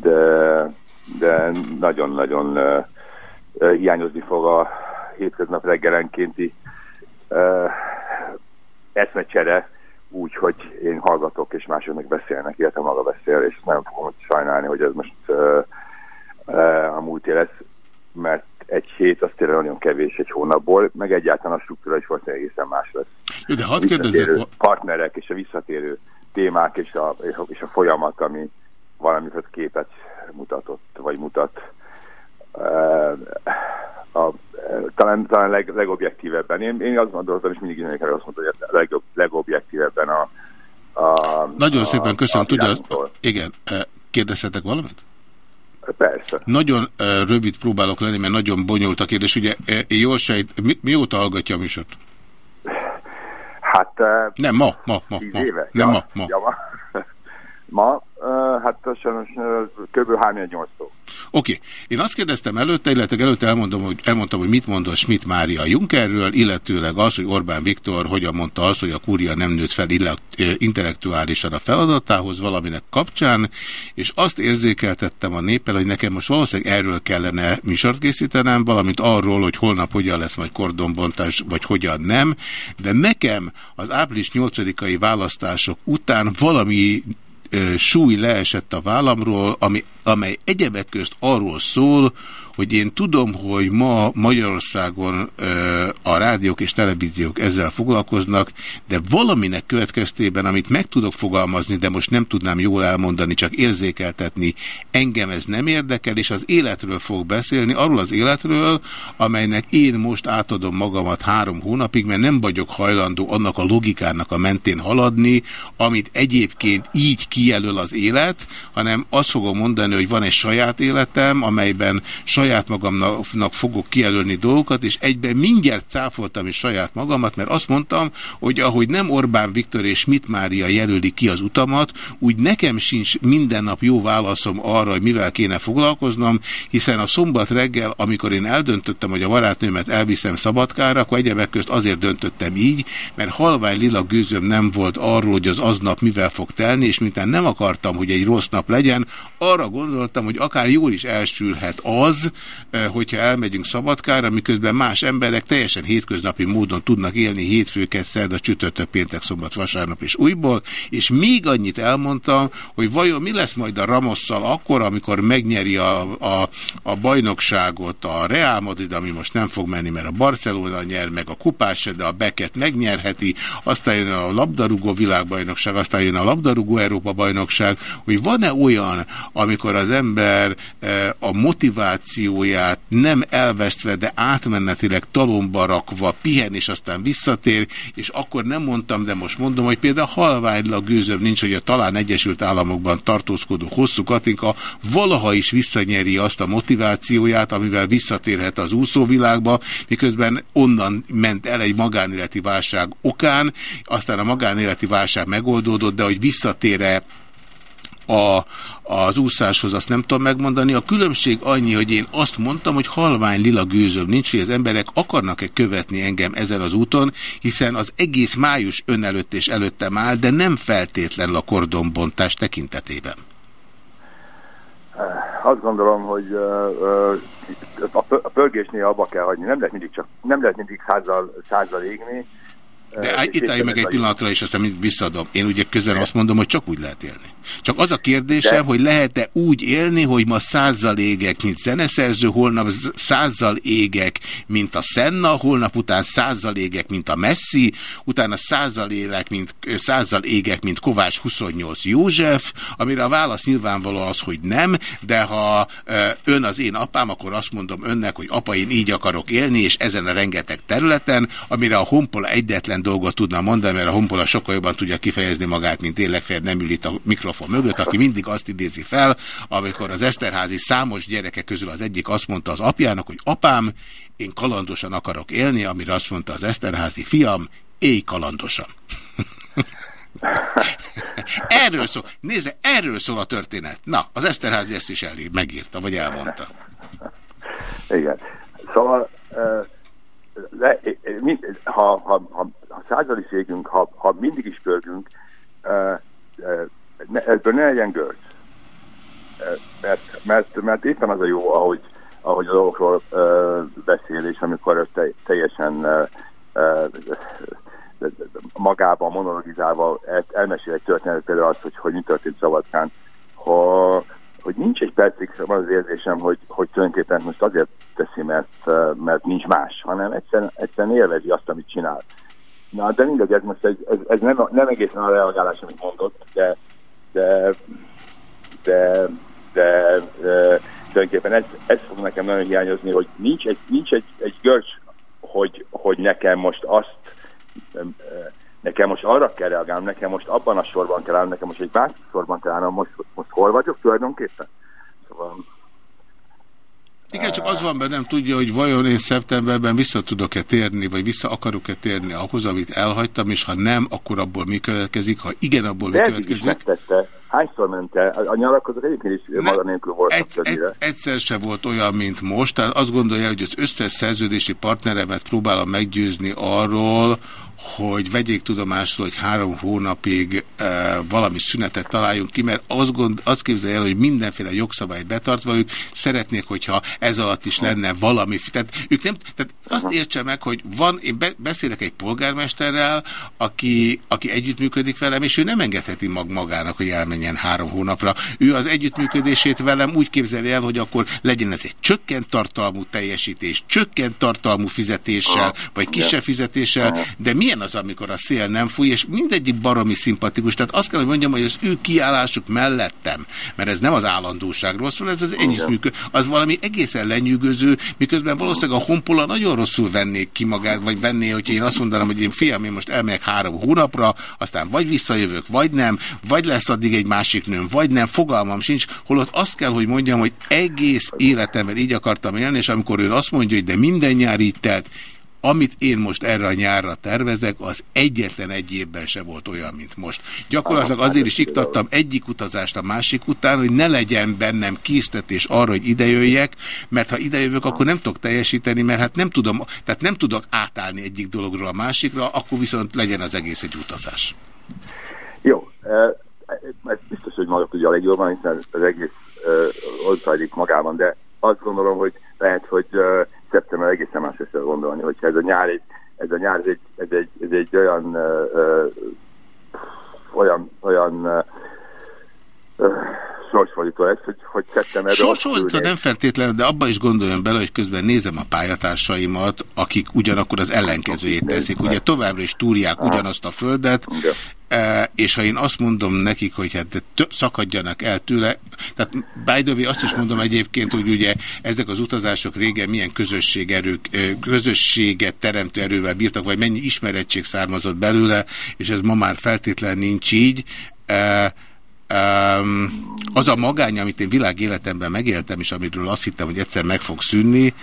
de de nagyon-nagyon uh, hiányozni fog a hétköznap reggelenkénti uh, eszmecsere, úgy, hogy én hallgatok, és mások meg beszélnek, illetve maga beszél, és nem fogom sajnálni, hogy ez most a múlt lesz, mert egy hét az tényleg nagyon kevés egy hónapból, meg egyáltalán a struktúra is valószínűleg egészen más lesz. Jó, de hadd kérdezzek... partnerek és a visszatérő témák és a, és a folyamat, ami valamiféle képet mutatott, vagy mutat. A, a, talán, talán leg, legobjektívebben. Én, én azt gondoltam, és mindig mindenki azt mondta, hogy a leg, legobjektívebben a, a Nagyon a, szépen köszönöm. Tudja, igen, kérdezhetek valamit? Persze. Nagyon rövid próbálok lenni, mert nagyon bonyolult a kérdés. Ugye uh, jól sejt, mi, mióta hallgatja a műsort? Hát... Nem, ma, ma, ma. ma. Éve? Nem, ja, ma, ma. Ja, ma. Ma hát sajnos kb. 3 8 Oké. Okay. Én azt kérdeztem előtte, illetve előtte elmondom, hogy, elmondtam, hogy mit mondott Schmidt Mária Junckerről, illetőleg az, hogy Orbán Viktor hogyan mondta azt, hogy a kúria nem nőtt fel intellektuálisan a feladatához valaminek kapcsán, és azt érzékeltettem a néppel, hogy nekem most valószínűleg erről kellene műsort készítenem, valamint arról, hogy holnap hogyan lesz majd kordonbontás, vagy hogyan nem, de nekem az április 8-ai választások után valami súly leesett a vállamról, ami amely egyebek közt arról szól, hogy én tudom, hogy ma Magyarországon a rádiók és televíziók ezzel foglalkoznak, de valaminek következtében, amit meg tudok fogalmazni, de most nem tudnám jól elmondani, csak érzékeltetni, engem ez nem érdekel, és az életről fog beszélni, arról az életről, amelynek én most átadom magamat három hónapig, mert nem vagyok hajlandó annak a logikának a mentén haladni, amit egyébként így kijelöl az élet, hanem azt fogom mondani, hogy van egy saját életem, amelyben saját saját magamnak fogok kijelölni dolgokat, és egyben mindjárt cáfoltam is saját magamat, mert azt mondtam, hogy ahogy nem Orbán Viktor és Mit Mária jelöli ki az utamat, úgy nekem sincs minden nap jó válaszom arra, hogy mivel kéne foglalkoznom, hiszen a szombat reggel, amikor én eldöntöttem, hogy a barátnőmet elviszem Szabadkára, akkor egyebek közt azért döntöttem így, mert halvány lila gőzöm nem volt arról, hogy az aznap mivel fog telni, és mintán nem akartam, hogy egy rossz nap legyen, arra gondoltam, hogy akár jól is elsülhet az, hogyha elmegyünk Szabadkára, miközben más emberek teljesen hétköznapi módon tudnak élni hétfőket, szerda, csütörtök, péntek, szombat, vasárnap és újból, és még annyit elmondtam, hogy vajon mi lesz majd a Ramosszal akkor, amikor megnyeri a, a, a bajnokságot a Real Madrid, ami most nem fog menni, mert a Barcelona nyer, meg a kupás de a Beket megnyerheti, aztán jön a labdarúgó világbajnokság, aztán jön a labdarúgó Európa bajnokság, hogy van-e olyan, amikor az ember eh, a motiváció pozícióját nem elvesztve, de átmenetileg talomba rakva pihen, és aztán visszatér, és akkor nem mondtam, de most mondom, hogy például halványlag gőzöm nincs, hogy a talán Egyesült Államokban tartózkodó hosszú Katinka valaha is visszanyeri azt a motivációját, amivel visszatérhet az úszóvilágba, miközben onnan ment el egy magánéleti válság okán, aztán a magánéleti válság megoldódott, de hogy visszatére a, az úszáshoz, azt nem tudom megmondani. A különbség annyi, hogy én azt mondtam, hogy halvány lila gőzöm nincs, hogy az emberek akarnak-e követni engem ezen az úton, hiszen az egész május ön előtt és előttem áll, de nem feltétlenül a kordonbontás tekintetében. Azt gondolom, hogy a pörgésnél abba kell hagyni. Nem lehet mindig csak, nem lehet mindig százzal, százzal égni. De itt állj meg egy pillanatra, és aztán visszadom. Én ugye közben azt mondom, hogy csak úgy lehet élni. Csak az a kérdésem, De... hogy lehet-e úgy élni, hogy ma százzal égek, mint zeneszerző, holnap százzal égek, mint a Senna, holnap után százzal égek, mint a Messi, utána százzal élek, mint, százzal égek, mint Kovács 28 József, amire a válasz nyilvánvaló az, hogy nem, de ha ön az én apám, akkor azt mondom önnek, hogy apa, én így akarok élni, és ezen a rengeteg területen, amire a Honpola egyetlen dolgot tudna mondani, mert a Honpola sokkal jobban tudja kifejezni magát, mint én legfeljebb nem ül itt a mikrofon mikrofon mögött, aki mindig azt idézi fel, amikor az Eszterházi számos gyereke közül az egyik azt mondta az apjának, hogy apám, én kalandosan akarok élni, amire azt mondta az Eszterházi fiam, élj kalandosan. erről szól, nézze, erről szól a történet. Na, az Eszterházi ezt is elég megírta, vagy elmondta. Igen. Szóval le, ha, ha, ha, ha százali szégünk, ha, ha mindig is pörgünk, ne, ebből ne legyen görcs. Mert, mert, mert éppen az a jó, ahogy, ahogy a dolgokról uh, beszél, és amikor te, teljesen uh, uh, magában monologizálva el, elmesél egy történet, például azt, hogy, hogy mi történt Szabadkán, ha, hogy nincs egy percig van az érzésem, hogy, hogy tulajdonképpen most azért teszi, mert, mert nincs más, hanem egyszerűen, egyszerűen élvezi azt, amit csinál. Na, de mindegy, ez most egy, ez, ez nem, nem egészen a reagálás, amit mondott, de de, de, de, de tulajdonképpen ez, ez fog nekem nagyon hiányozni, hogy nincs egy, nincs egy, egy görcs, hogy, hogy nekem most azt nekem most arra kell reagálnom, nekem most abban a sorban kell állnom, nekem most egy másik sorban kell állnom, most, most hol vagyok tulajdonképpen? Szóval igen, csak az van bennem tudja, hogy vajon én szeptemberben vissza tudok-e térni, vagy vissza akarok-e térni ahhoz, amit elhagytam, és ha nem, akkor abból mi következik, ha igen, abból De mi következik. Megtette. Hányszor ment el? A nyarakozók egyébként is ne, maga nélkül voltak egy, egy, Egyszer se volt olyan, mint most, tehát azt gondolja, hogy az összes szerződési partneremet próbálom meggyőzni arról, hogy vegyék tudomásul, hogy három hónapig e, valami szünetet találjunk ki, mert azt, gond, azt képzelje el, hogy mindenféle jogszabályt betartva ők szeretnék, hogyha ez alatt is lenne valami. Tehát ők nem, tehát azt értse meg, hogy van, én be, beszélek egy polgármesterrel, aki, aki együttműködik velem, és ő nem engedheti mag magának, hogy elmenjen három hónapra. Ő az együttműködését velem úgy képzeli el, hogy akkor legyen ez egy csökkent tartalmú teljesítés, csökkent tartalmú fizetéssel, vagy kisebb fizetéssel, de milyen az, amikor a szél nem fúj, és mindegyik baromi szimpatikus. Tehát azt kell, hogy mondjam, hogy az ő kiállásuk mellettem, mert ez nem az állandóságról szól, ez az együttműködés, az valami egészen lenyűgöző, miközben valószínűleg a honpola nagyon rosszul vennék ki magát, vagy venné, hogy én azt mondanám, hogy én fiam, én most elmegyek három hónapra, aztán vagy visszajövök, vagy nem, vagy lesz addig egy másik nőm, vagy nem, fogalmam sincs, holott azt kell, hogy mondjam, hogy egész életemben így akartam élni, és amikor ő azt mondja, hogy de minden nyár így telt, amit én most erre a nyárra tervezek, az egyetlen egy évben se volt olyan, mint most. Gyakorlatilag azért is iktattam egyik utazást a másik után, hogy ne legyen bennem késztetés arra, hogy idejöjjek, mert ha idejövök, akkor nem tudok teljesíteni, mert hát nem tudom, tehát nem tudok átállni egyik dologról a másikra, akkor viszont legyen az egész egy utazás. Jó, ez biztos, hogy maga tudja a legjobban, hiszen az egész uh, ott zajlik magában, de azt gondolom, hogy lehet, hogy szeptember egészen más kell gondolni, hogyha ez a nyár, egy, ez a nyár, ez egy, ez egy, ez egy olyan, uh, uh, olyan, olyan uh, uh, sorsfordító lesz, hogy, hogy szeptember... Sorsfordító nem feltétlenül, de abba is gondoljon bele, hogy közben nézem a pályatársaimat, akik ugyanakkor az ellenkezőjét teszik. Ugye továbbra is túrják ugyanazt a földet, és ha én azt mondom nekik, hogy hát szakadjanak el tőle, tehát by the way, azt is mondom egyébként, hogy ugye ezek az utazások régen milyen közösségerők, közösséget teremtő erővel bírtak, vagy mennyi ismerettség származott belőle, és ez ma már feltétlenül nincs így. E, az a magány, amit én világéletemben megéltem, és amiről azt hittem, hogy egyszer meg fog szűnni,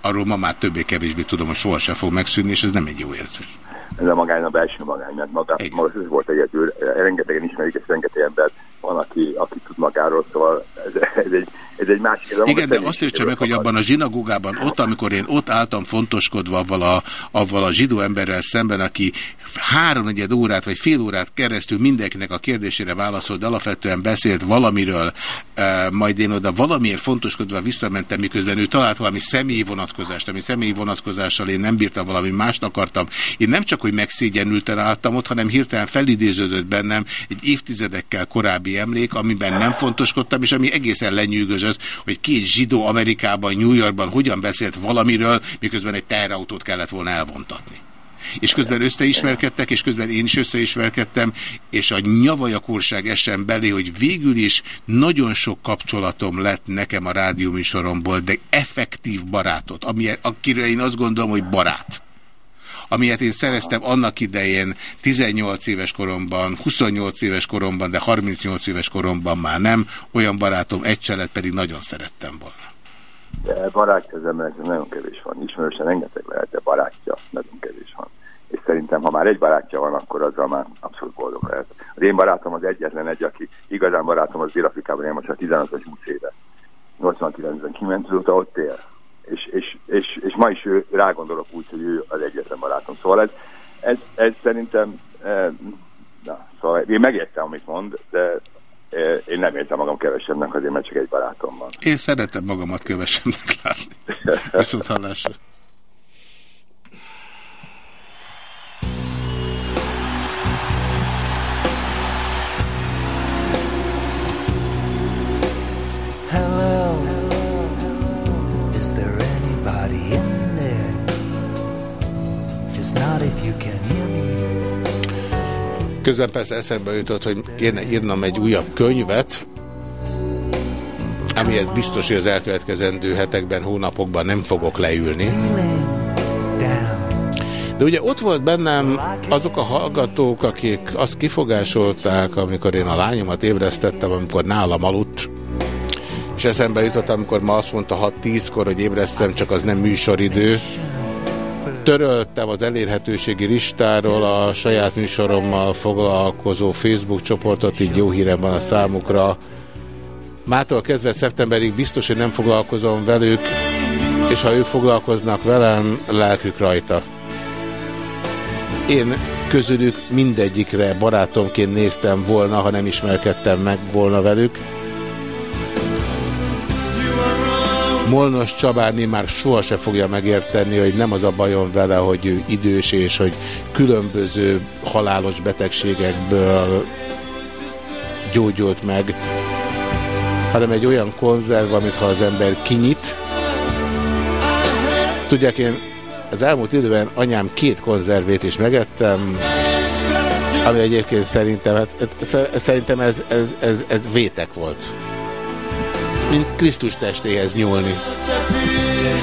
arról ma már többé-kevésbé tudom, hogy sohasem fog megszűnni, és ez nem egy jó érzés. Ez a magány a belső magány, mert maga, maga ez volt egyedül, rengetegen ismerik, és rengeteg ember van, aki, aki tud magáról, szóval ez, ez egy ez egy másik. Ez Igen, de azt értse meg, hogy abban a zsinagógában, ott, amikor én ott álltam fontoskodva avval a, avval a zsidó emberrel szemben, aki háromnegyed órát vagy fél órát keresztül mindenkinek a kérdésére válaszolt, de alapvetően beszélt valamiről, e, majd én oda valamiért fontoskodva visszamentem, miközben ő talált valami személyi vonatkozást, ami személyi vonatkozással én nem bírtam, valami mást akartam. Én nem csak, hogy megszégyenülten álltam ott, hanem hirtelen felidéződött bennem egy évtizedekkel korábbi emlék, amiben nem fontoskodtam, és ami egészen lenyűgözött hogy két zsidó Amerikában, New Yorkban hogyan beszélt valamiről, miközben egy teherautót kellett volna elvontatni. És közben összeismerkedtek, és közben én is összeismerkedtem, és a nyavajakorság esen belé, hogy végül is nagyon sok kapcsolatom lett nekem a rádióműsoromból, de effektív barátot, ami, akiről én azt gondolom, hogy barát amilyet én szereztem annak idején 18 éves koromban, 28 éves koromban, de 38 éves koromban már nem. Olyan barátom egy cselet pedig nagyon szerettem volna. De barátja az embereknek nagyon kevés van. Ismerősen rengeteg lehet, de barátja nagyon kevés van. És szerintem, ha már egy barátja van, akkor azzal már abszolút boldog lehet. Az én barátom az egyetlen egy, aki igazán barátom az Dél-Afrikában, én most a 15 20 éve. 89-ben kiment, azóta ott él és, és, és, és ma is ő, rá gondolok úgy, hogy ő az egyetlen barátom. Szóval ez, ez, ez szerintem, eh, na, szóval én megértem, amit mond, de én nem értem magam kevesebbnek azért, mert csak egy barátom van. Én szeretem magamat kevesebbnek látni. Viszont hallásra. Közben persze eszembe jutott, hogy kéne írnom egy újabb könyvet, amihez biztos, hogy az elkövetkezendő hetekben, hónapokban nem fogok leülni. De ugye ott volt bennem azok a hallgatók, akik azt kifogásolták, amikor én a lányomat ébresztettem, amikor nálam aludt, és eszembe jutott, amikor ma azt mondta 6-10-kor, hogy ébresztem, csak az nem műsoridő, töröltem az elérhetőségi listáról a saját műsorommal foglalkozó Facebook csoportot, így jó hírem van a számukra. Mától kezdve szeptemberig biztos, hogy nem foglalkozom velük, és ha ők foglalkoznak velem, lelkük rajta. Én közülük mindegyikre barátomként néztem volna, ha nem ismerkedtem meg volna velük. Molnos Csabárni már soha se fogja megérteni, hogy nem az a bajom vele, hogy ő idős és hogy különböző halálos betegségekből gyógyult meg, hanem egy olyan konzerv, amit ha az ember kinyit. Tudják, én az elmúlt időben anyám két konzervét is megettem, ami egyébként szerintem, ez, szerintem ez, ez, ez, ez vétek volt. Mint Krisztus testéhez nyúlni.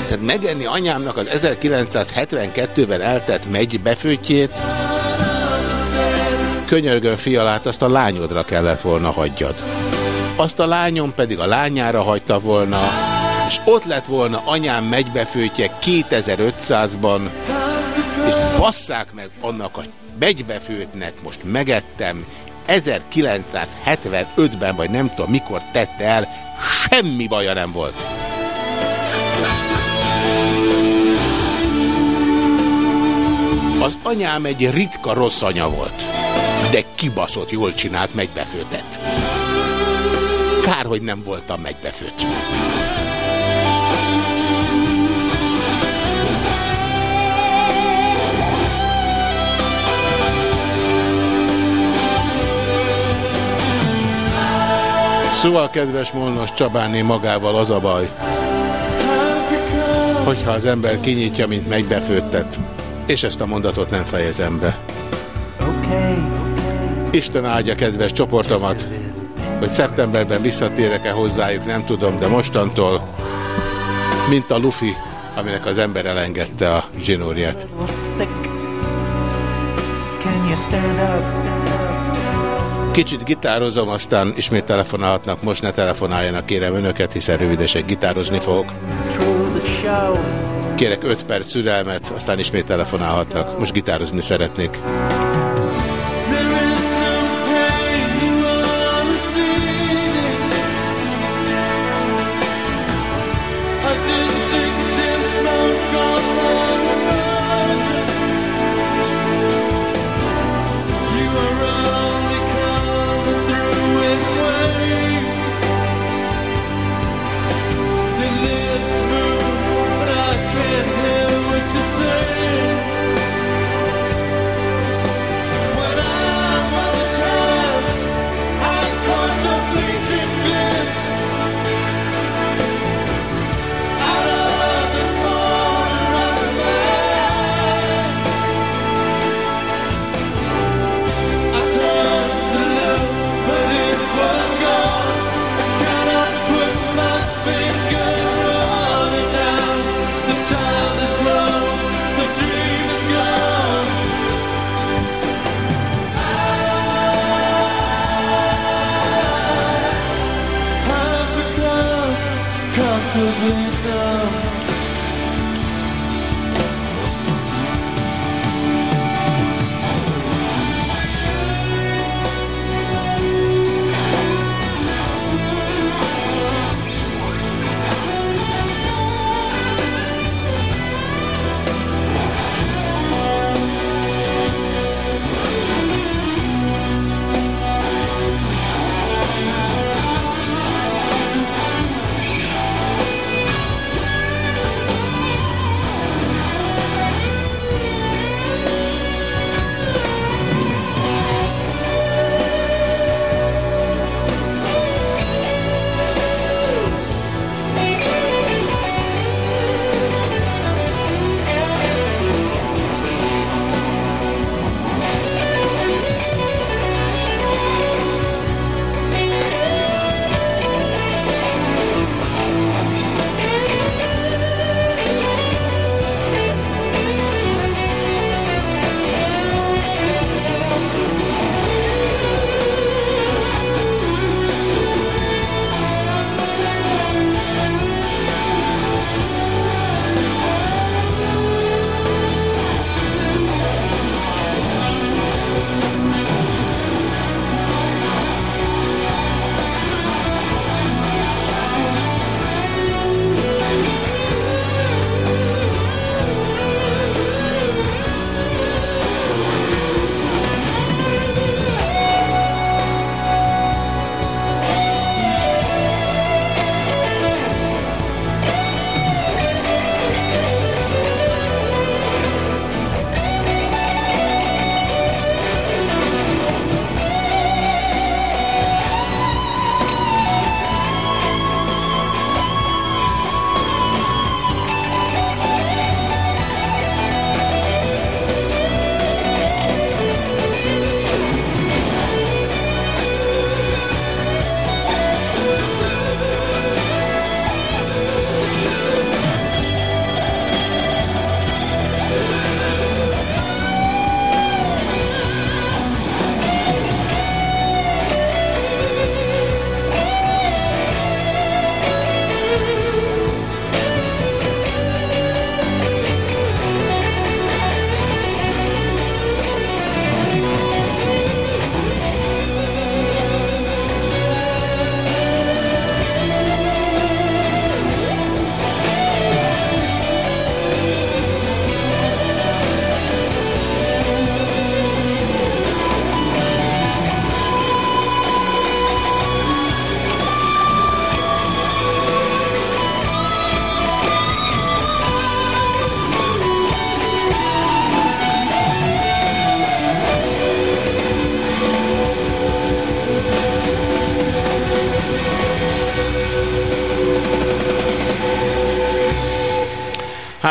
Tehát megenni anyámnak az 1972-ben eltett megy befőtjét, könyörgön fialát, azt a lányodra kellett volna hagyjad. Azt a lányom pedig a lányára hagyta volna, és ott lett volna anyám megybefőtje 2500-ban, és basszák meg annak a megybefőtnek, most megettem, 1975-ben, vagy nem tudom mikor tette el, semmi baja nem volt. Az anyám egy ritka rossz anya volt, de kibaszott jól csinált megybefőtet. Kár, hogy nem voltam megbefőtt. Szóval, kedves Molnos Csabáné magával az a baj, hogyha az ember kinyitja, mint megbefőttet, és ezt a mondatot nem fejezem be. Isten áldja kedves csoportomat, hogy szeptemberben visszatérek-e hozzájuk, nem tudom, de mostantól, mint a lufi, aminek az ember elengedte a zsinórját. Kicsit gitározom, aztán ismét telefonálhatnak, most ne telefonáljanak, kérem önöket, hiszen rövidesen gitározni fogok. Kérek 5 perc szürelmet, aztán ismét telefonálhatnak. Most gitározni szeretnék.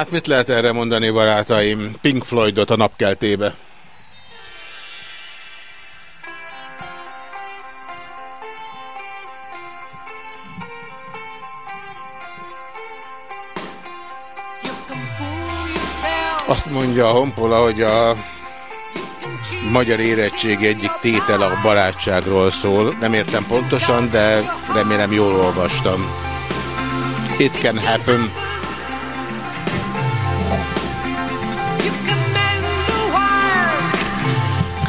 Hát mit lehet erre mondani, barátaim? Pink Floydot a napkeltébe. Azt mondja a Honpola, hogy a magyar érettség egyik tétele a barátságról szól. Nem értem pontosan, de remélem jól olvastam. It can happen.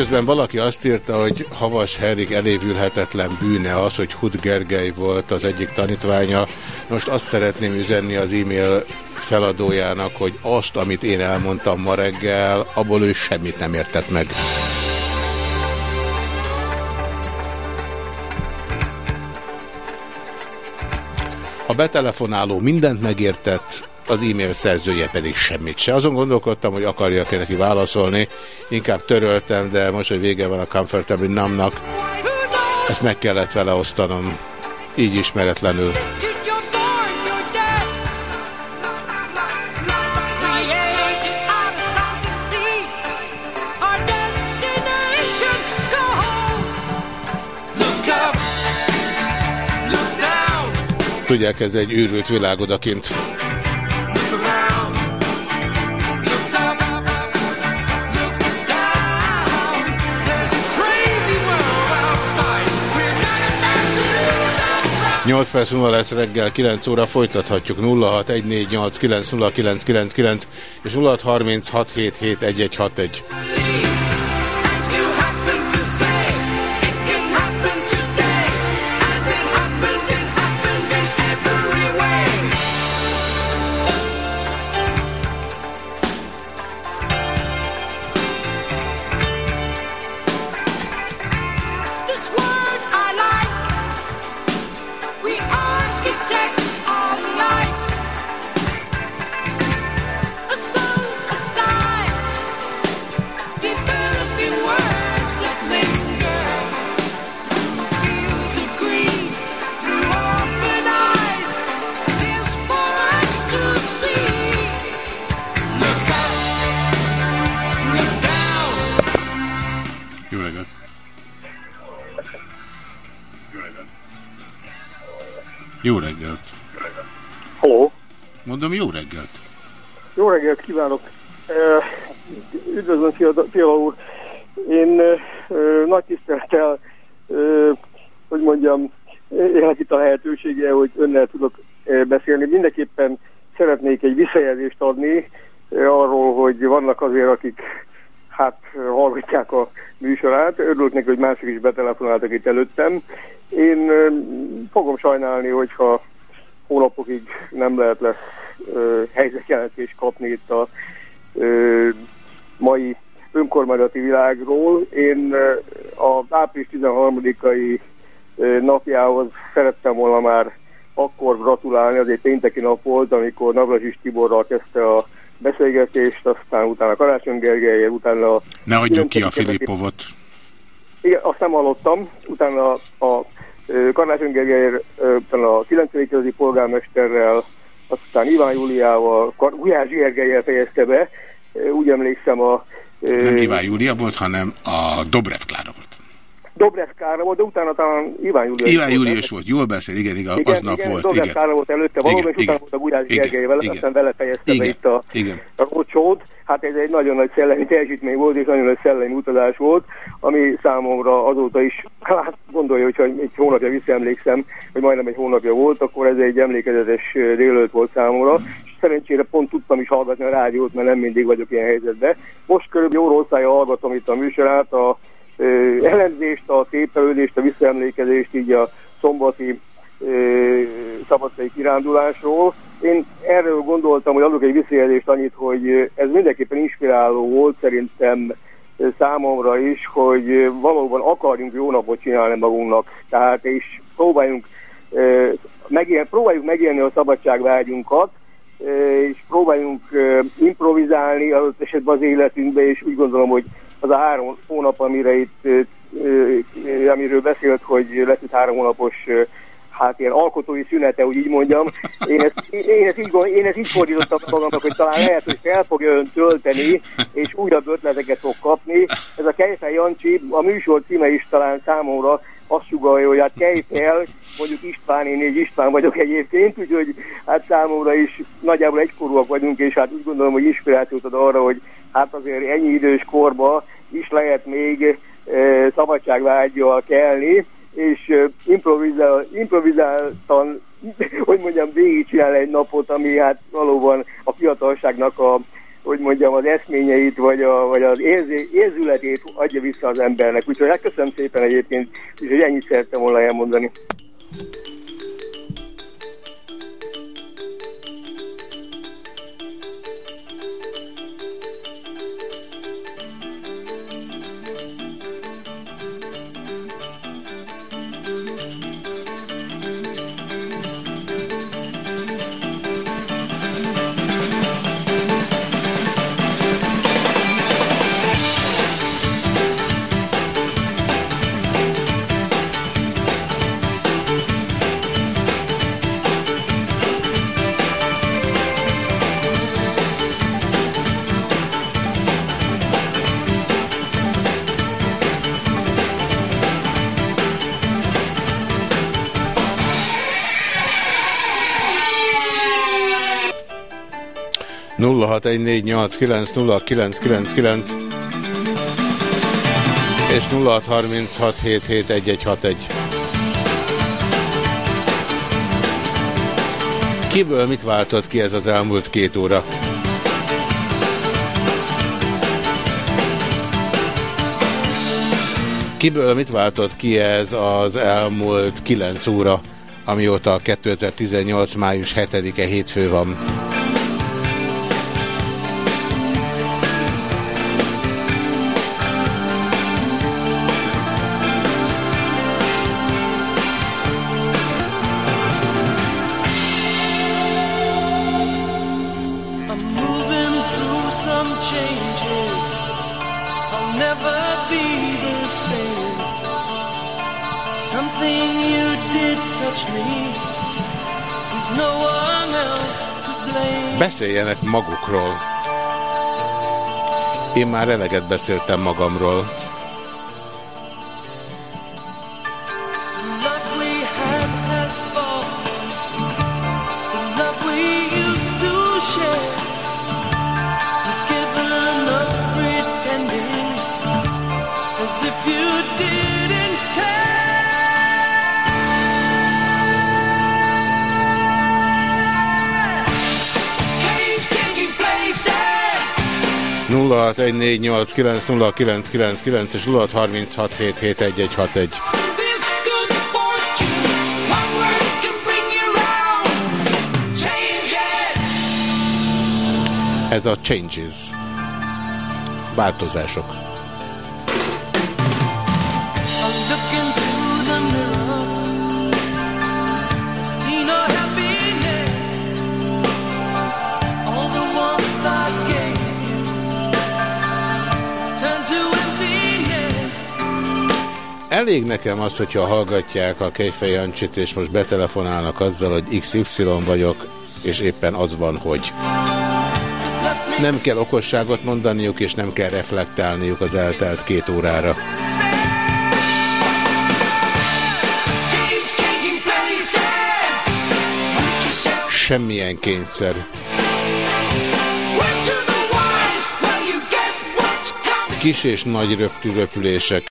Közben valaki azt írta, hogy Havas Herrik elévülhetetlen bűne az, hogy Hud Gergely volt az egyik tanítványa. Most azt szeretném üzenni az e-mail feladójának, hogy azt, amit én elmondtam ma reggel, abból ő semmit nem értett meg. A betelefonáló mindent megértett, az e-mail szerzője pedig semmit se. Azon gondolkodtam, hogy akarjak-e neki válaszolni, inkább töröltem, de most, hogy vége van a Comfortable Namnak, ezt meg kellett vele osztanom, így ismeretlenül. Tudják, ez egy őrült világ odakint. Nyolc perc múlva lesz reggel, 9 óra, folytathatjuk 0614890999 és 0636771161. reggelt kívánok! Üdvözlöm, Fiala úr! Én nagy tisztelettel, hogy mondjam, élek itt a lehetősége, hogy önnel tudok beszélni. Mindenképpen szeretnék egy visszajelzést adni arról, hogy vannak azért, akik hát hallgatják a műsorát. Örülök neki, hogy mások is betelefonáltak itt előttem. Én fogom sajnálni, hogyha hónapokig nem lehet lesz helyzetjelentést kapni itt a ö, mai önkormányzati világról. Én az április 13-ai ö, napjához szerettem volna már akkor gratulálni, az egy pénteki nap volt, amikor Navrazsis Tiborral kezdte a beszélgetést, aztán utána Karácsony Gergelyel, utána a Ne adjuk ki a 9. Filippovot. igen, azt nem hallottam. Utána a, a Karácsony Gergely, utána a 9. kerületi polgármesterrel, aztán Iván Júliával, Gulyás Gergelyel fejezte be. Úgy emlékszem a Nem Iván Júlia volt, hanem a Dobrev Klára volt. Dobrev Kára volt, de utána talán Iván Júlia Iván volt, is volt, jól beszél, igen, igen, igen, aznap igen, volt, Dobrev igen. Kára volt előtte valóban, Igen, és utána igen. volt a Gulyás igen. aztán vele fejezte be Igen, itt a, igen. a rocsót. Hát ez egy nagyon nagy szellemi teljesítmény volt, és nagyon nagy szellemi utazás volt, ami számomra azóta is, hát gondolja, hogyha egy hónapja visszaemlékszem, hogy majdnem egy hónapja volt, akkor ez egy emlékezetes délőtt volt számomra. És szerencsére pont tudtam is hallgatni a rádiót, mert nem mindig vagyok ilyen helyzetben. Most körülbelül jó rosszája hallgatom itt a műsorát, a ö, elemzést, a tépelődést, a visszaemlékezést, így a szombati szabadkai kirándulásról. Én erről gondoltam, hogy adok egy visszajelzést annyit, hogy ez mindenképpen inspiráló volt szerintem számomra is, hogy valóban akarjunk jó napot csinálni magunknak. Tehát és próbáljunk, megél, próbáljuk megélni a szabadságvágyunkat, és próbáljunk improvizálni az esetben az életünkbe, és úgy gondolom, hogy az a három hónap, amire itt, amiről beszélt, hogy lesz itt három hónapos hát ilyen alkotói szünete, hogy így mondjam. Én ezt, én ezt, így, én ezt így fordítottam magamnak, hogy talán lehet, hogy fel fogja ön tölteni, és újabb ötleteket fog kapni. Ez a Kejfel Jancsi, a műsor címe is talán számomra azt sugalja, hogy hát Kejfel, mondjuk István, én egy István vagyok egyébként, úgyhogy hát számomra is nagyjából egykorúak vagyunk, és hát úgy gondolom, hogy inspirációt ad arra, hogy hát azért ennyi idős korba is lehet még e, szabadságvágyjal kelni, és improvizál, improvizáltan, hogy mondjam, végigcsinál egy napot, ami hát valóban a fiatalságnak a hogy mondjam, az eszményeit, vagy, a, vagy az érzé, érzületét adja vissza az embernek. Úgyhogy hát köszönöm szépen egyébként, és hogy ennyit szerettem volna elmondani. 0614890999 és 0636771161. Kiből mit váltott ki ez az elmúlt két óra? Kiből mit váltott ki ez az elmúlt kilenc óra, amióta 2018. május 7-e hétfő van? Beszéljenek magukról. Én már eleget beszéltem magamról. 0614890999 és 0636771161. This good fortune, one word can bring you round. Changes. Ez a changes. Változások. Elég nekem az, hogyha hallgatják a Kejfej és most betelefonálnak azzal, hogy XY vagyok, és éppen az van, hogy. Nem kell okosságot mondaniuk, és nem kell reflektálniuk az eltelt két órára. Semmilyen kényszer. Kis és nagy röptű röpülések.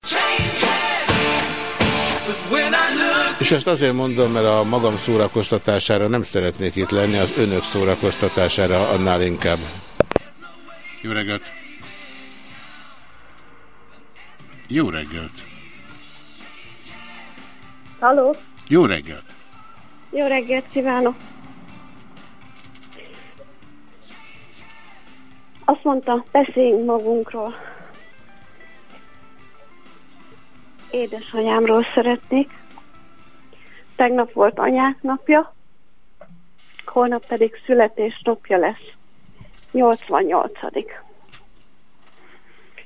És ezt azért mondom, mert a magam szórakoztatására nem szeretnék itt lenni, az önök szórakoztatására annál inkább. Jó reggelt! Jó reggelt! Halló, Jó reggelt! jó reggelt kívánok! Azt mondta, beszéljünk magunkról. Édesanyámról szeretnék. Tegnap volt anyák napja, holnap pedig születésnapja lesz. 88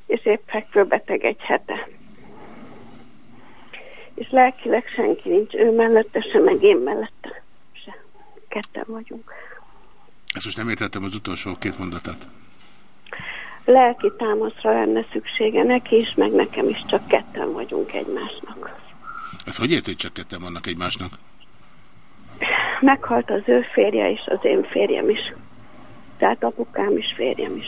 És épp fekvőbeteg egy hete. és lelkileg senki nincs, ő mellette se, meg én mellette se. Ketten vagyunk. Ezt most nem értettem az utolsó két mondatát. Lelki támaszra lenne szüksége neki is, meg nekem is, csak ketten vagyunk egymásnak. Ez hogy ért, hogy csak ketten vannak egymásnak? Meghalt az ő férje is, az én férjem is. Tehát apukám is, férjem is.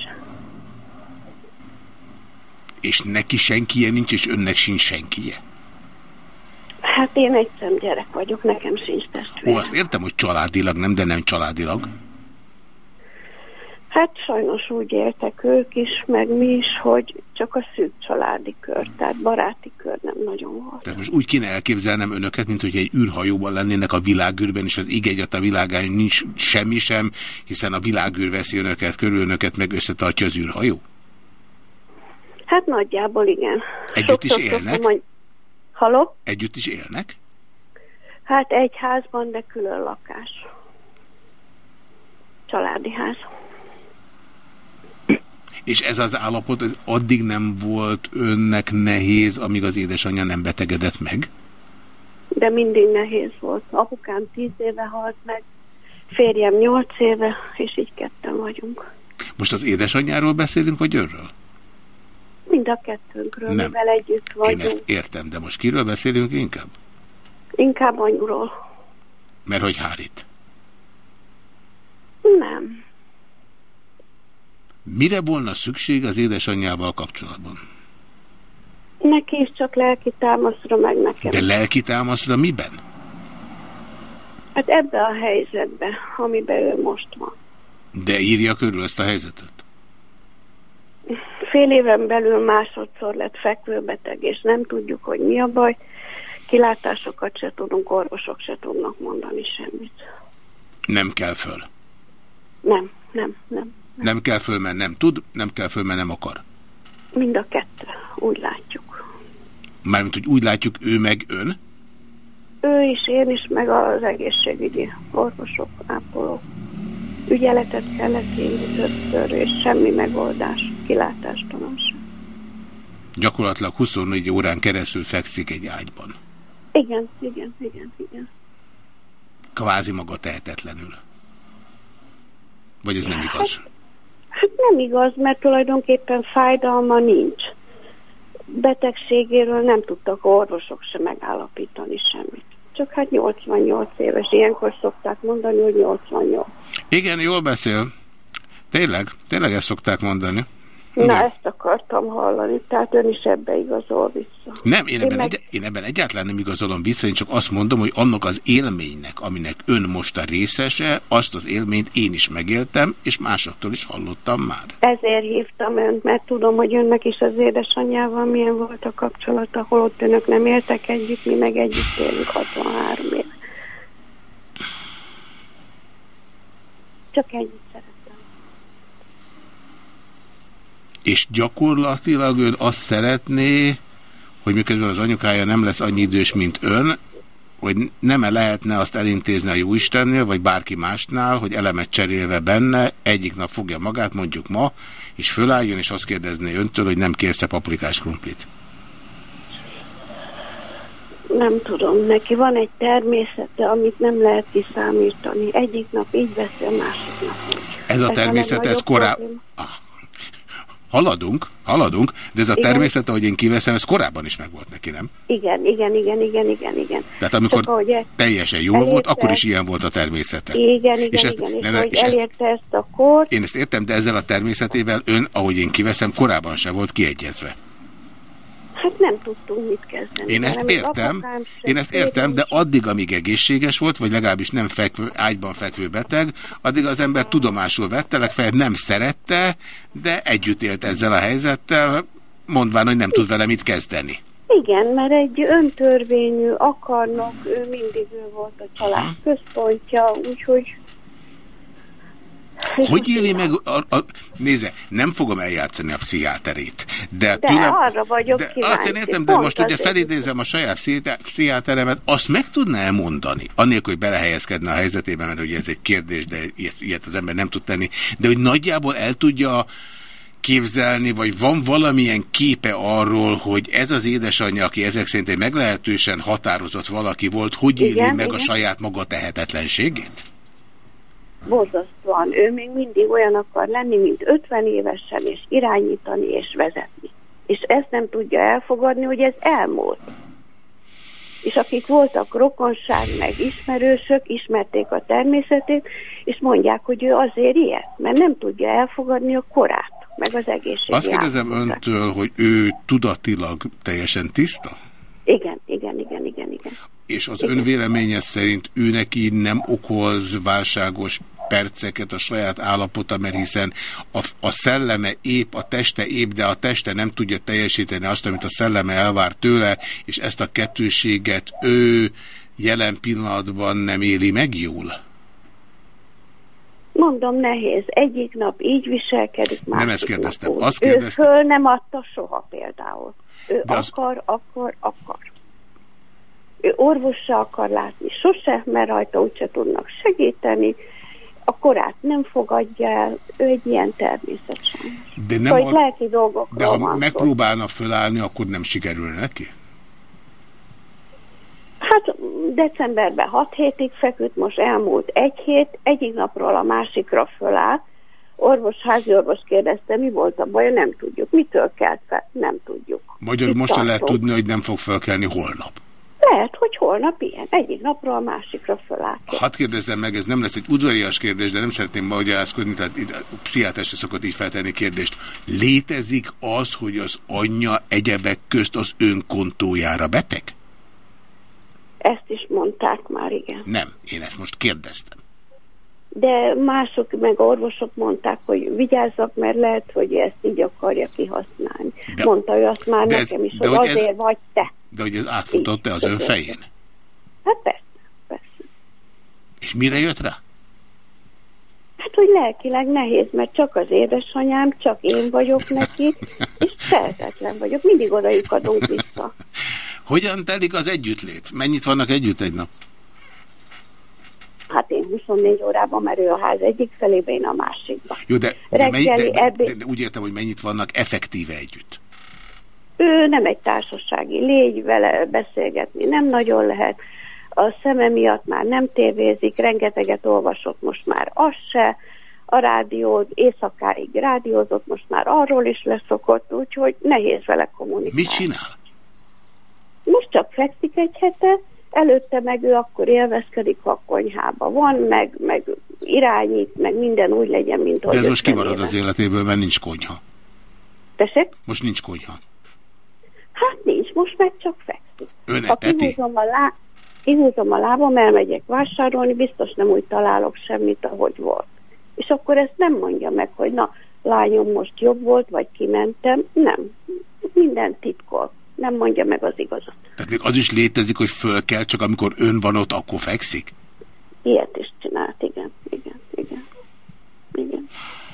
És neki senkije nincs, és önnek sincs senkije? Hát én egy gyerek vagyok, nekem sincs testvérem. Ó, azt értem, hogy családilag nem, de nem családilag. Hát sajnos úgy éltek ők is, meg mi is, hogy csak a szűk családi kör, tehát baráti kör nem nagyon volt. Tehát most úgy kéne elképzelnem önöket, mint hogy egy űrhajóban lennének a világűrben, és az ég egyat a világán nincs semmi sem, hiszen a világűr veszi önöket, körül önöket, meg összetartja az űrhajó. Hát nagyjából igen. Együtt is Sokszor élnek? szoktam, hogy... Haló? Együtt is élnek? Hát egy házban, de külön lakás. Családi ház. És ez az állapot ez addig nem volt önnek nehéz, amíg az édesanyja nem betegedett meg? De mindig nehéz volt. Apukám tíz éve halt meg, férjem nyolc éve, és így ketten vagyunk. Most az édesanyjáról beszélünk, vagy önről? Mind a kettőnkről, Nem. mivel együtt Én vagyunk. ezt értem, de most kiről beszélünk inkább? Inkább anyuról. Mert hogy hárít. Nem. Mire volna szükség az édesanyjával kapcsolatban? Neki is csak lelki támaszra, meg nekem. De lelki támaszra miben? Hát ebbe a helyzetbe, amiben ő most van. De írja körül ezt a helyzetet. Fél éven belül másodszor lett fekvőbeteg, és nem tudjuk, hogy mi a baj. Kilátásokat se tudunk, orvosok se tudnak mondani semmit. Nem kell föl. Nem, nem, nem. Nem kell föl, mert nem tud, nem kell föl, mert nem akar. Mind a kettő, úgy látjuk. Mármint, hogy úgy látjuk, ő meg ön. Ő is, én is, meg az egészségügyi orvosok, ápolók. Ügyeletet kellett írni többször, és semmi megoldás, kilátástalan sem. Gyakorlatilag 24 órán keresztül fekszik egy ágyban. Igen, igen, igen, igen. Kvázi maga tehetetlenül. Vagy ez nem igaz? Hát nem igaz, mert tulajdonképpen fájdalma nincs. Betegségéről nem tudtak orvosok sem megállapítani semmit. Csak hát 88 éves, ilyenkor szokták mondani, hogy 88. Igen, jól beszél. Tényleg, tényleg ezt szokták mondani. Na, ezt akartam hallani, tehát ön is ebbe igazol vissza. Nem, én ebben, meg- egy, én ebben egyáltalán nem igazolom vissza, én csak azt mondom, hogy annak az élménynek, aminek ön most a részese, azt az élményt én is megéltem, és másoktól is hallottam már. Ezért hívtam önt, mert tudom, hogy önnek is az édesanyjával milyen volt a kapcsolata, holott önök nem éltek együtt, mi meg együtt élünk 63 éve. Csak ennyit szeretem. És gyakorlatilag ön azt szeretné, hogy miközben az anyukája nem lesz annyi idős, mint ön, hogy nem -e lehetne azt elintézni a Jóistennél, vagy bárki másnál, hogy elemet cserélve benne, egyik nap fogja magát, mondjuk ma, és fölálljon, és azt kérdezné öntől, hogy nem kérsz-e paprikás krumplit. Nem tudom, neki van egy természete, amit nem lehet kiszámítani. Egyik nap így beszél, másik nap. Ez a a természet, ez korábban... probléma. Haladunk, haladunk, de ez a Igen. természet, ahogy én kiveszem, ez korábban is megvolt neki, nem? Igen, igen, igen, igen, igen, igen. Tehát amikor Csak ahogy el- teljesen jól elérte- volt, akkor is ilyen volt a természete. Igen, igen, És ezt- igen, és, ne, ne, hogy és ezt- elérte ezt a kort, Én ezt értem, de ezzel a természetével ön, ahogy én kiveszem, korábban se volt kiegyezve. Hát nem tudtunk mit kezdeni. Én ezt értem, én ezt értem, de addig, amíg egészséges volt, vagy legalábbis nem fekvő, ágyban fekvő beteg, addig az ember tudomásul vette, legfeljebb nem szerette, de együtt élt ezzel a helyzettel, mondván, hogy nem tud vele mit kezdeni. Igen, mert egy öntörvényű akarnok, ő mindig ő volt a család központja, úgyhogy Hogy éli meg, a, a, nézze, nem fogom eljátszani a pszichiáterét, de, De tőlem, arra vagyok de kíváncsi. Azt én értem, de Pont most ugye felidézem a saját pszichiá- pszichiáteremet, azt meg tudná elmondani, annélkül, hogy belehelyezkedne a helyzetében, mert ugye ez egy kérdés, de ilyet, ilyet az ember nem tud tenni, de hogy nagyjából el tudja elképzelni, vagy van valamilyen képe arról, hogy ez az édesanyja, aki ezek szerint egy meglehetősen határozott valaki volt, hogy éli Igen, meg a igen. saját maga tehetetlenségét? Borzasztóan. Ő még mindig olyan akar lenni, mint 50 évesen, és irányítani és vezetni. És ezt nem tudja elfogadni, hogy ez elmúlt. És akik voltak rokonság, meg ismerősök, ismerték a természetét, és mondják, hogy ő azért ilyet, mert nem tudja elfogadni a korát, meg az egészségi Azt kérdezem állapotát. öntől, hogy ő tudatilag teljesen tiszta? Igen, igen, igen, igen, igen. És az ön véleménye szerint ő neki nem okoz válságos perceket a saját állapota, mert hiszen a, a szelleme épp, a teste épp, de a teste nem tudja teljesíteni azt, amit a szelleme elvár tőle, és ezt a kettőséget ő jelen pillanatban nem éli meg jól? Mondom, nehéz. Egyik nap így viselkedik, másik Nem ezt kérdeztem. nap. Azt Ő kérdeztem. föl nem adta soha például. Ő De az- akar, akar, akar. Ő orvos se akar látni sose, mert rajta úgyse tudnak segíteni. A korát nem fogadja el. Ő egy ilyen természet sajnos. De, nem Szóval a, lelki dolgokról de ha van megpróbálna fölállni, akkor nem sikerül neki? Hát decemberben 6 hétig feküdt, most elmúlt egy hét, egyik napról a másikra fölállt. Orvos, házi orvos kérdezte, mi volt a baj, nem tudjuk. Mitől kelt fel? Nem tudjuk. Magyarul Itt most se lehet tudni, hogy nem fog felkelni holnap. Lehet, hogy holnap ilyen. Egyik napról a másikra fölállt. Hadd kérdezzem meg, ez nem lesz egy udvarias kérdés, de nem szeretném magyarázkodni, tehát itt a pszichiátrásra szokott így feltenni kérdést. Létezik az, hogy az anyja egyebek közt az önkontójára beteg? Ezt is mondták már, igen. Nem, én ezt most kérdeztem. De mások, meg orvosok mondták, hogy vigyázzak, mert lehet, hogy ezt így akarja kihasználni. De- Mondta ő azt már de ez- nekem is, hogy hogy ez- azért vagy te. De hogy ez átfutott-e az ön fején? Hát persze. És mire jött rá? Hát, hogy lelkileg nehéz, mert csak az édesanyám, csak én vagyok neki, és tehetetlen vagyok. Mindig oda adunk vissza. Hogyan telik az együttlét? Mennyit vannak együtt egy nap? Hát én 24 órában, mert ő a ház egyik felébe, én a másikba. Jó, de, de, mennyi, de, ebéd- de, de úgy értem, hogy mennyit vannak effektíve együtt. Ő nem egy társasági légy, vele beszélgetni nem nagyon lehet. A szeme miatt már nem tévézik, rengeteget olvasott most már az se. A rádió éjszakáig rádiózott, most már arról is leszokott, úgyhogy nehéz vele kommunikálni. Mit csinál? Most csak fekszik egy hete, előtte meg ő akkor élvezkedik, ha a konyhába van, meg, meg irányít, meg minden úgy legyen, mint De ez most 50 kimarad éve. az életéből, mert nincs konyha. Tessék? Most nincs konyha. Hát nincs, most meg csak fekszik. Ön Ha kihúzom a, lá... kihúzom a lábam, elmegyek vásárolni, biztos nem úgy találok semmit, ahogy volt. És akkor ezt nem mondja meg, hogy na, lányom most jobb volt, vagy kimentem. Nem. Minden titkol. Nem mondja meg az igazat. Tehát még az is létezik, hogy föl kell, csak amikor ön van ott, akkor fekszik? Ilyet is csinált, igen, igen, igen. igen.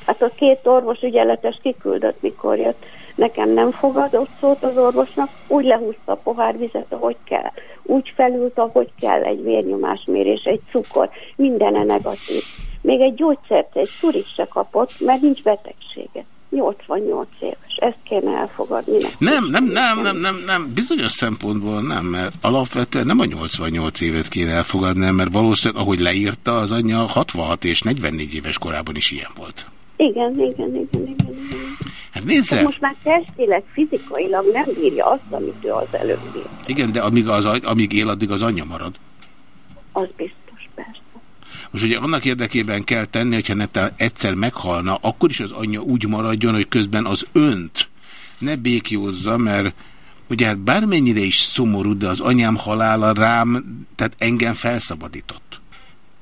Hát a két orvos ügyeletes kiküldött, mikor jött. Nekem nem fogadott szót az orvosnak, úgy lehúzta a pohár vizet, ahogy kell. Úgy felült, ahogy kell, egy vérnyomásmérés, egy cukor, mindene negatív. Még egy gyógyszert, egy szurit se kapott, mert nincs betegsége. 88 éves, ezt kéne elfogadni. Nem, nem, nem, nem, nem, nem, bizonyos szempontból nem, mert alapvetően nem a 88 évet kéne elfogadni, mert valószínűleg, ahogy leírta, az anyja 66 és 44 éves korában is ilyen volt. Igen, igen, igen, igen. igen. Hát nézze, most már testileg, fizikailag nem bírja azt, amit ő az előbb bírt. igen, de amíg, az, amíg él, addig az anyja marad. Az biztos, persze. Most ugye annak érdekében kell tenni, hogyha netán egyszer meghalna, akkor is az anyja úgy maradjon, hogy közben az önt ne békjózza, mert ugye hát bármennyire is szomorú, de az anyám halála rám, tehát engem felszabadított.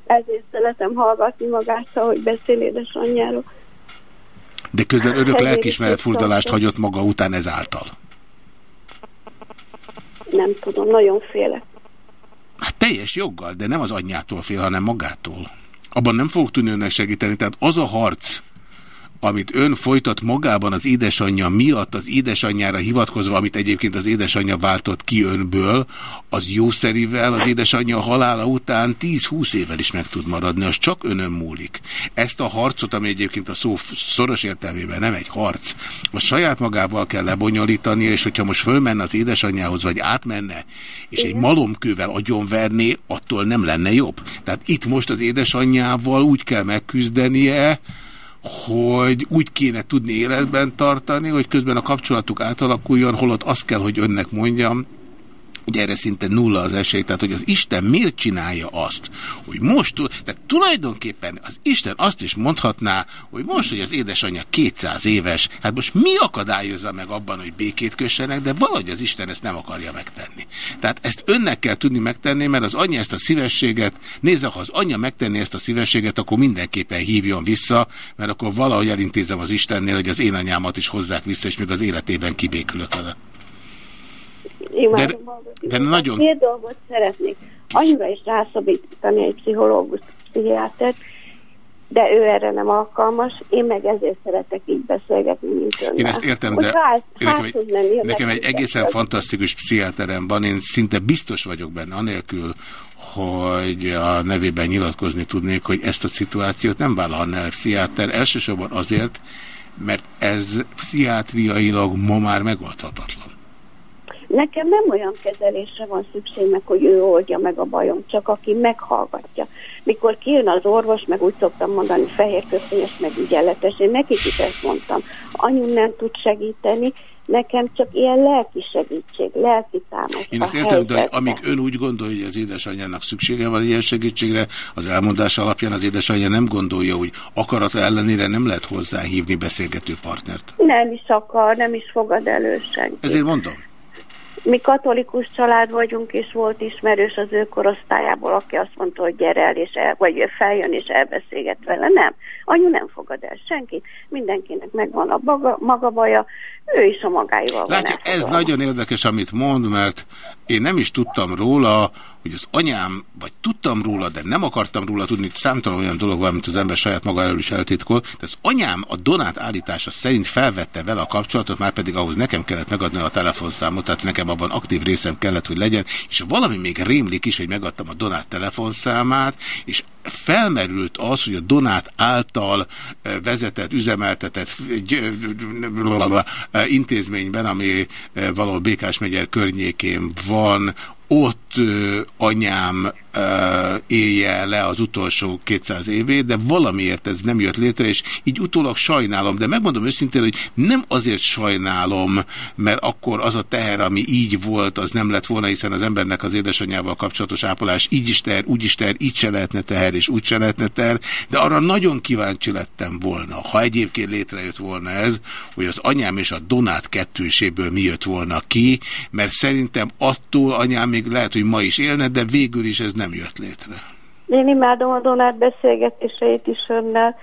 Ezért szeretem hallgatni magát, ahogy beszél édesanyjáról. De közben örök Ezért lelkismeret is furdalást hagyott maga után ezáltal. Nem tudom, nagyon félek. Hát teljes joggal, de nem az anyjától fél, hanem magától. Abban nem fogok tudni önnek segíteni. Tehát az a harc, amit ön folytat magában az édesanyja miatt, az édesanyjára hivatkozva, amit egyébként az édesanyja váltott ki önből, az jószerivel az édesanyja halála után 10-20 évvel is meg tud maradni, az csak önön múlik. Ezt a harcot, ami egyébként a szó szoros értelmében nem egy harc, a saját magával kell lebonyolítani, és hogyha most fölmenne az édesanyjához, vagy átmenne, és egy malomkővel agyonverné, attól nem lenne jobb. Tehát itt most az édesanyjával úgy kell megküzdenie, hogy úgy kéne tudni életben tartani, hogy közben a kapcsolatuk átalakuljon, holott azt kell, hogy önnek mondjam, Ugye erre szinte nulla az esély, tehát hogy az Isten miért csinálja azt, hogy most, tehát tulajdonképpen az Isten azt is mondhatná, hogy most, hogy az édesanyja 200 éves, hát most mi akadályozza meg abban, hogy békét kössenek, de valahogy az Isten ezt nem akarja megtenni. Tehát ezt önnek kell tudni megtenni, mert az anyja ezt a szívességet, nézze, ha az anyja megtenni ezt a szívességet, akkor mindenképpen hívjon vissza, mert akkor valahogy elintézem az Istennél, hogy az én anyámat is hozzák vissza, és még az életében kibékülök vele. Imádom De, de nagyon... Két dolgot szeretnék. Annyira is rászabítani egy pszichológus, pszichiátert, de ő erre nem alkalmas, én meg ezért szeretek így beszélgetni, mint önnel. Én ezt értem, de ház, nekem egy, nem nekem egy egészen fantasztikus pszichiáterem van, én szinte biztos vagyok benne, anélkül, hogy a nevében nyilatkozni tudnék, hogy ezt a szituációt nem vállalna el pszichiáter, elsősorban azért, mert ez pszichiátriailag ma már megoldhatatlan. Nekem nem olyan kezelésre van szükség, meg, hogy ő oldja meg a bajom, csak aki meghallgatja. Mikor kijön az orvos, meg úgy szoktam mondani, fehér köpenyes, meg ügyeletes, én nekik is ezt mondtam, anyu nem tud segíteni, nekem csak ilyen lelki segítség, lelki támasz. Én a ezt értem, de helyzetben. amíg ön úgy gondolja, hogy az édesanyjának szüksége van ilyen segítségre, az elmondás alapján az édesanyja nem gondolja, hogy akarata ellenére nem lehet hozzáhívni beszélgető partnert. Nem is akar, nem is fogad elő senki. Ezért mondom. Mi katolikus család vagyunk, és volt ismerős az ő korosztályából, aki azt mondta, hogy gyere el, és el, vagy feljön, és elbeszélget vele. Nem. Anyu nem fogad el senkit, mindenkinek megvan a maga, maga baja, ő is a magáival van Látja, ez nagyon érdekes, amit mond, mert én nem is tudtam róla, hogy az anyám, vagy tudtam róla, de nem akartam róla tudni, számtalan olyan dolog van, amit az ember saját maga elől is eltitkol. De az anyám a Donát állítása szerint felvette vele a kapcsolatot, már pedig ahhoz nekem kellett megadni a telefonszámot, tehát nekem abban aktív részem kellett, hogy legyen, és valami még rémlik is, hogy megadtam a Donát telefonszámát, és felmerült az, hogy a Donát által eh, vezetett, üzemeltetett blablabla, eh, intézményben, ami eh, valahol Békás megyer környékén van, ott anyám élje le az utolsó 200 évét, de valamiért ez nem jött létre, és így utólag sajnálom, de megmondom őszintén, hogy nem azért sajnálom, mert akkor az a teher, ami így volt, az nem lett volna, hiszen az embernek az édesanyjával kapcsolatos ápolás így is teher, úgy is teher, így se lehetne teher, és úgy se lehetne teher, de arra nagyon kíváncsi lettem volna, ha egyébként létrejött volna ez, hogy az anyám és a Donát kettőséből mi jött volna ki, mert szerintem attól anyám még lehet, hogy ma is élne, de végül is ez nem jött létre. Én imádom a Donát beszélgetéseit is önnel.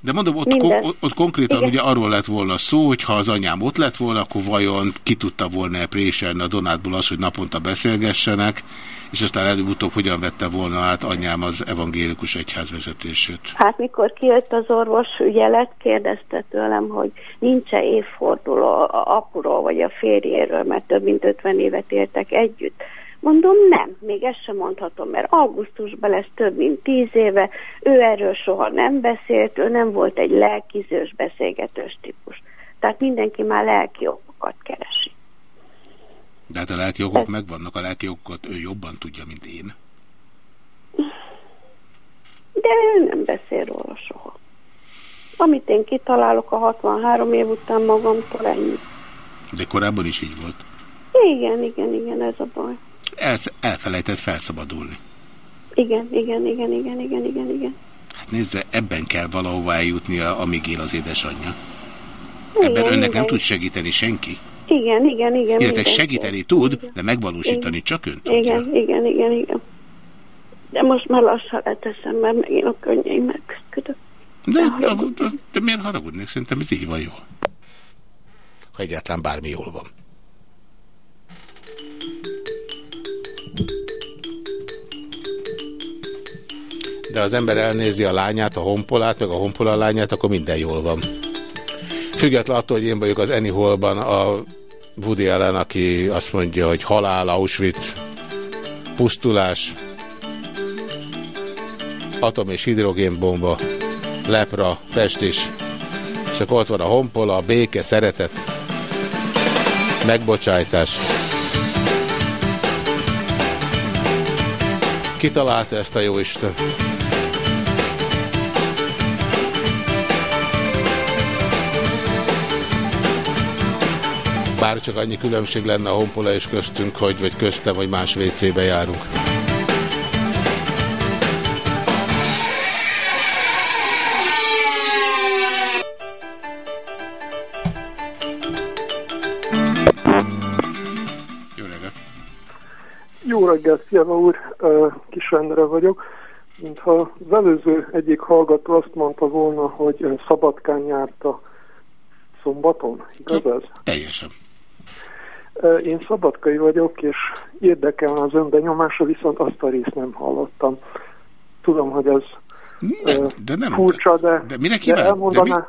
De mondom, ott, Minden. kon, ott, konkrétan Igen. ugye arról lett volna szó, hogy ha az anyám ott lett volna, akkor vajon ki tudta volna préselni a Donátból az, hogy naponta beszélgessenek, és aztán előbb-utóbb hogyan vette volna át anyám az evangélikus egyház vezetését. Hát mikor kijött az orvos ügyelet, kérdezte tőlem, hogy nincs-e évforduló a apuról vagy a férjéről, mert több mint 50 évet éltek együtt. Mondom, nem, még ezt sem mondhatom, mert augusztusban lesz több mint tíz éve, ő erről soha nem beszélt, ő nem volt egy lelkizős, beszélgetős típus. Tehát mindenki már lelki okokat keresi. De hát a lelki okok megvannak, a lelki okokat ő jobban tudja, mint én. De ő nem beszél róla soha. Amit én kitalálok a 63 év után magamtól ennyi. De korábban is így volt. Igen, igen, igen, ez a baj. El, elfelejtett felszabadulni. Igen, igen, igen, igen, igen, igen, igen. Hát nézze, ebben kell valahová eljutnia, amíg él az édesanyja. Igen, Ebben önnek nem igen. tud segíteni senki. Igen, igen, igen. Illetve segíteni tud, de megvalósítani Igen. csak ön. Igen, igen, igen, igen. De most már lassan leteszem, mert megint a könnyeim megküzdök. De, de, de, de miért haragudnék? Szerintem ez így van jó. Ha egyáltalán bármi jól van. de az ember elnézi a lányát, a honpolát, meg a honpola lányát, akkor minden jól van. Független attól, hogy én vagyok az Annie Hallban a Woody Allen, aki azt mondja, hogy halál, Auschwitz, pusztulás, atom- és hidrogénbomba, lepra, pestis, csak ott van a honpola, a béke, szeretet, megbocsájtás. Kitalálta ezt a jóisten? Bár csak annyi különbség lenne a honpola és köztünk, hogy vagy köztem, vagy más WC-be járunk. Jó reggelt, Fiala úr, Kis Endre vagyok. Mintha az előző egyik hallgató azt mondta volna, hogy ön Szabadkán járt a szombaton, igaz ez? Teljesen. Én szabadkai vagyok, és érdekelne az ön benyomása, viszont azt a részt nem hallottam. Tudom, hogy ez ö, de nem, furcsa, de, De mire de kíván? De mi, elmondaná...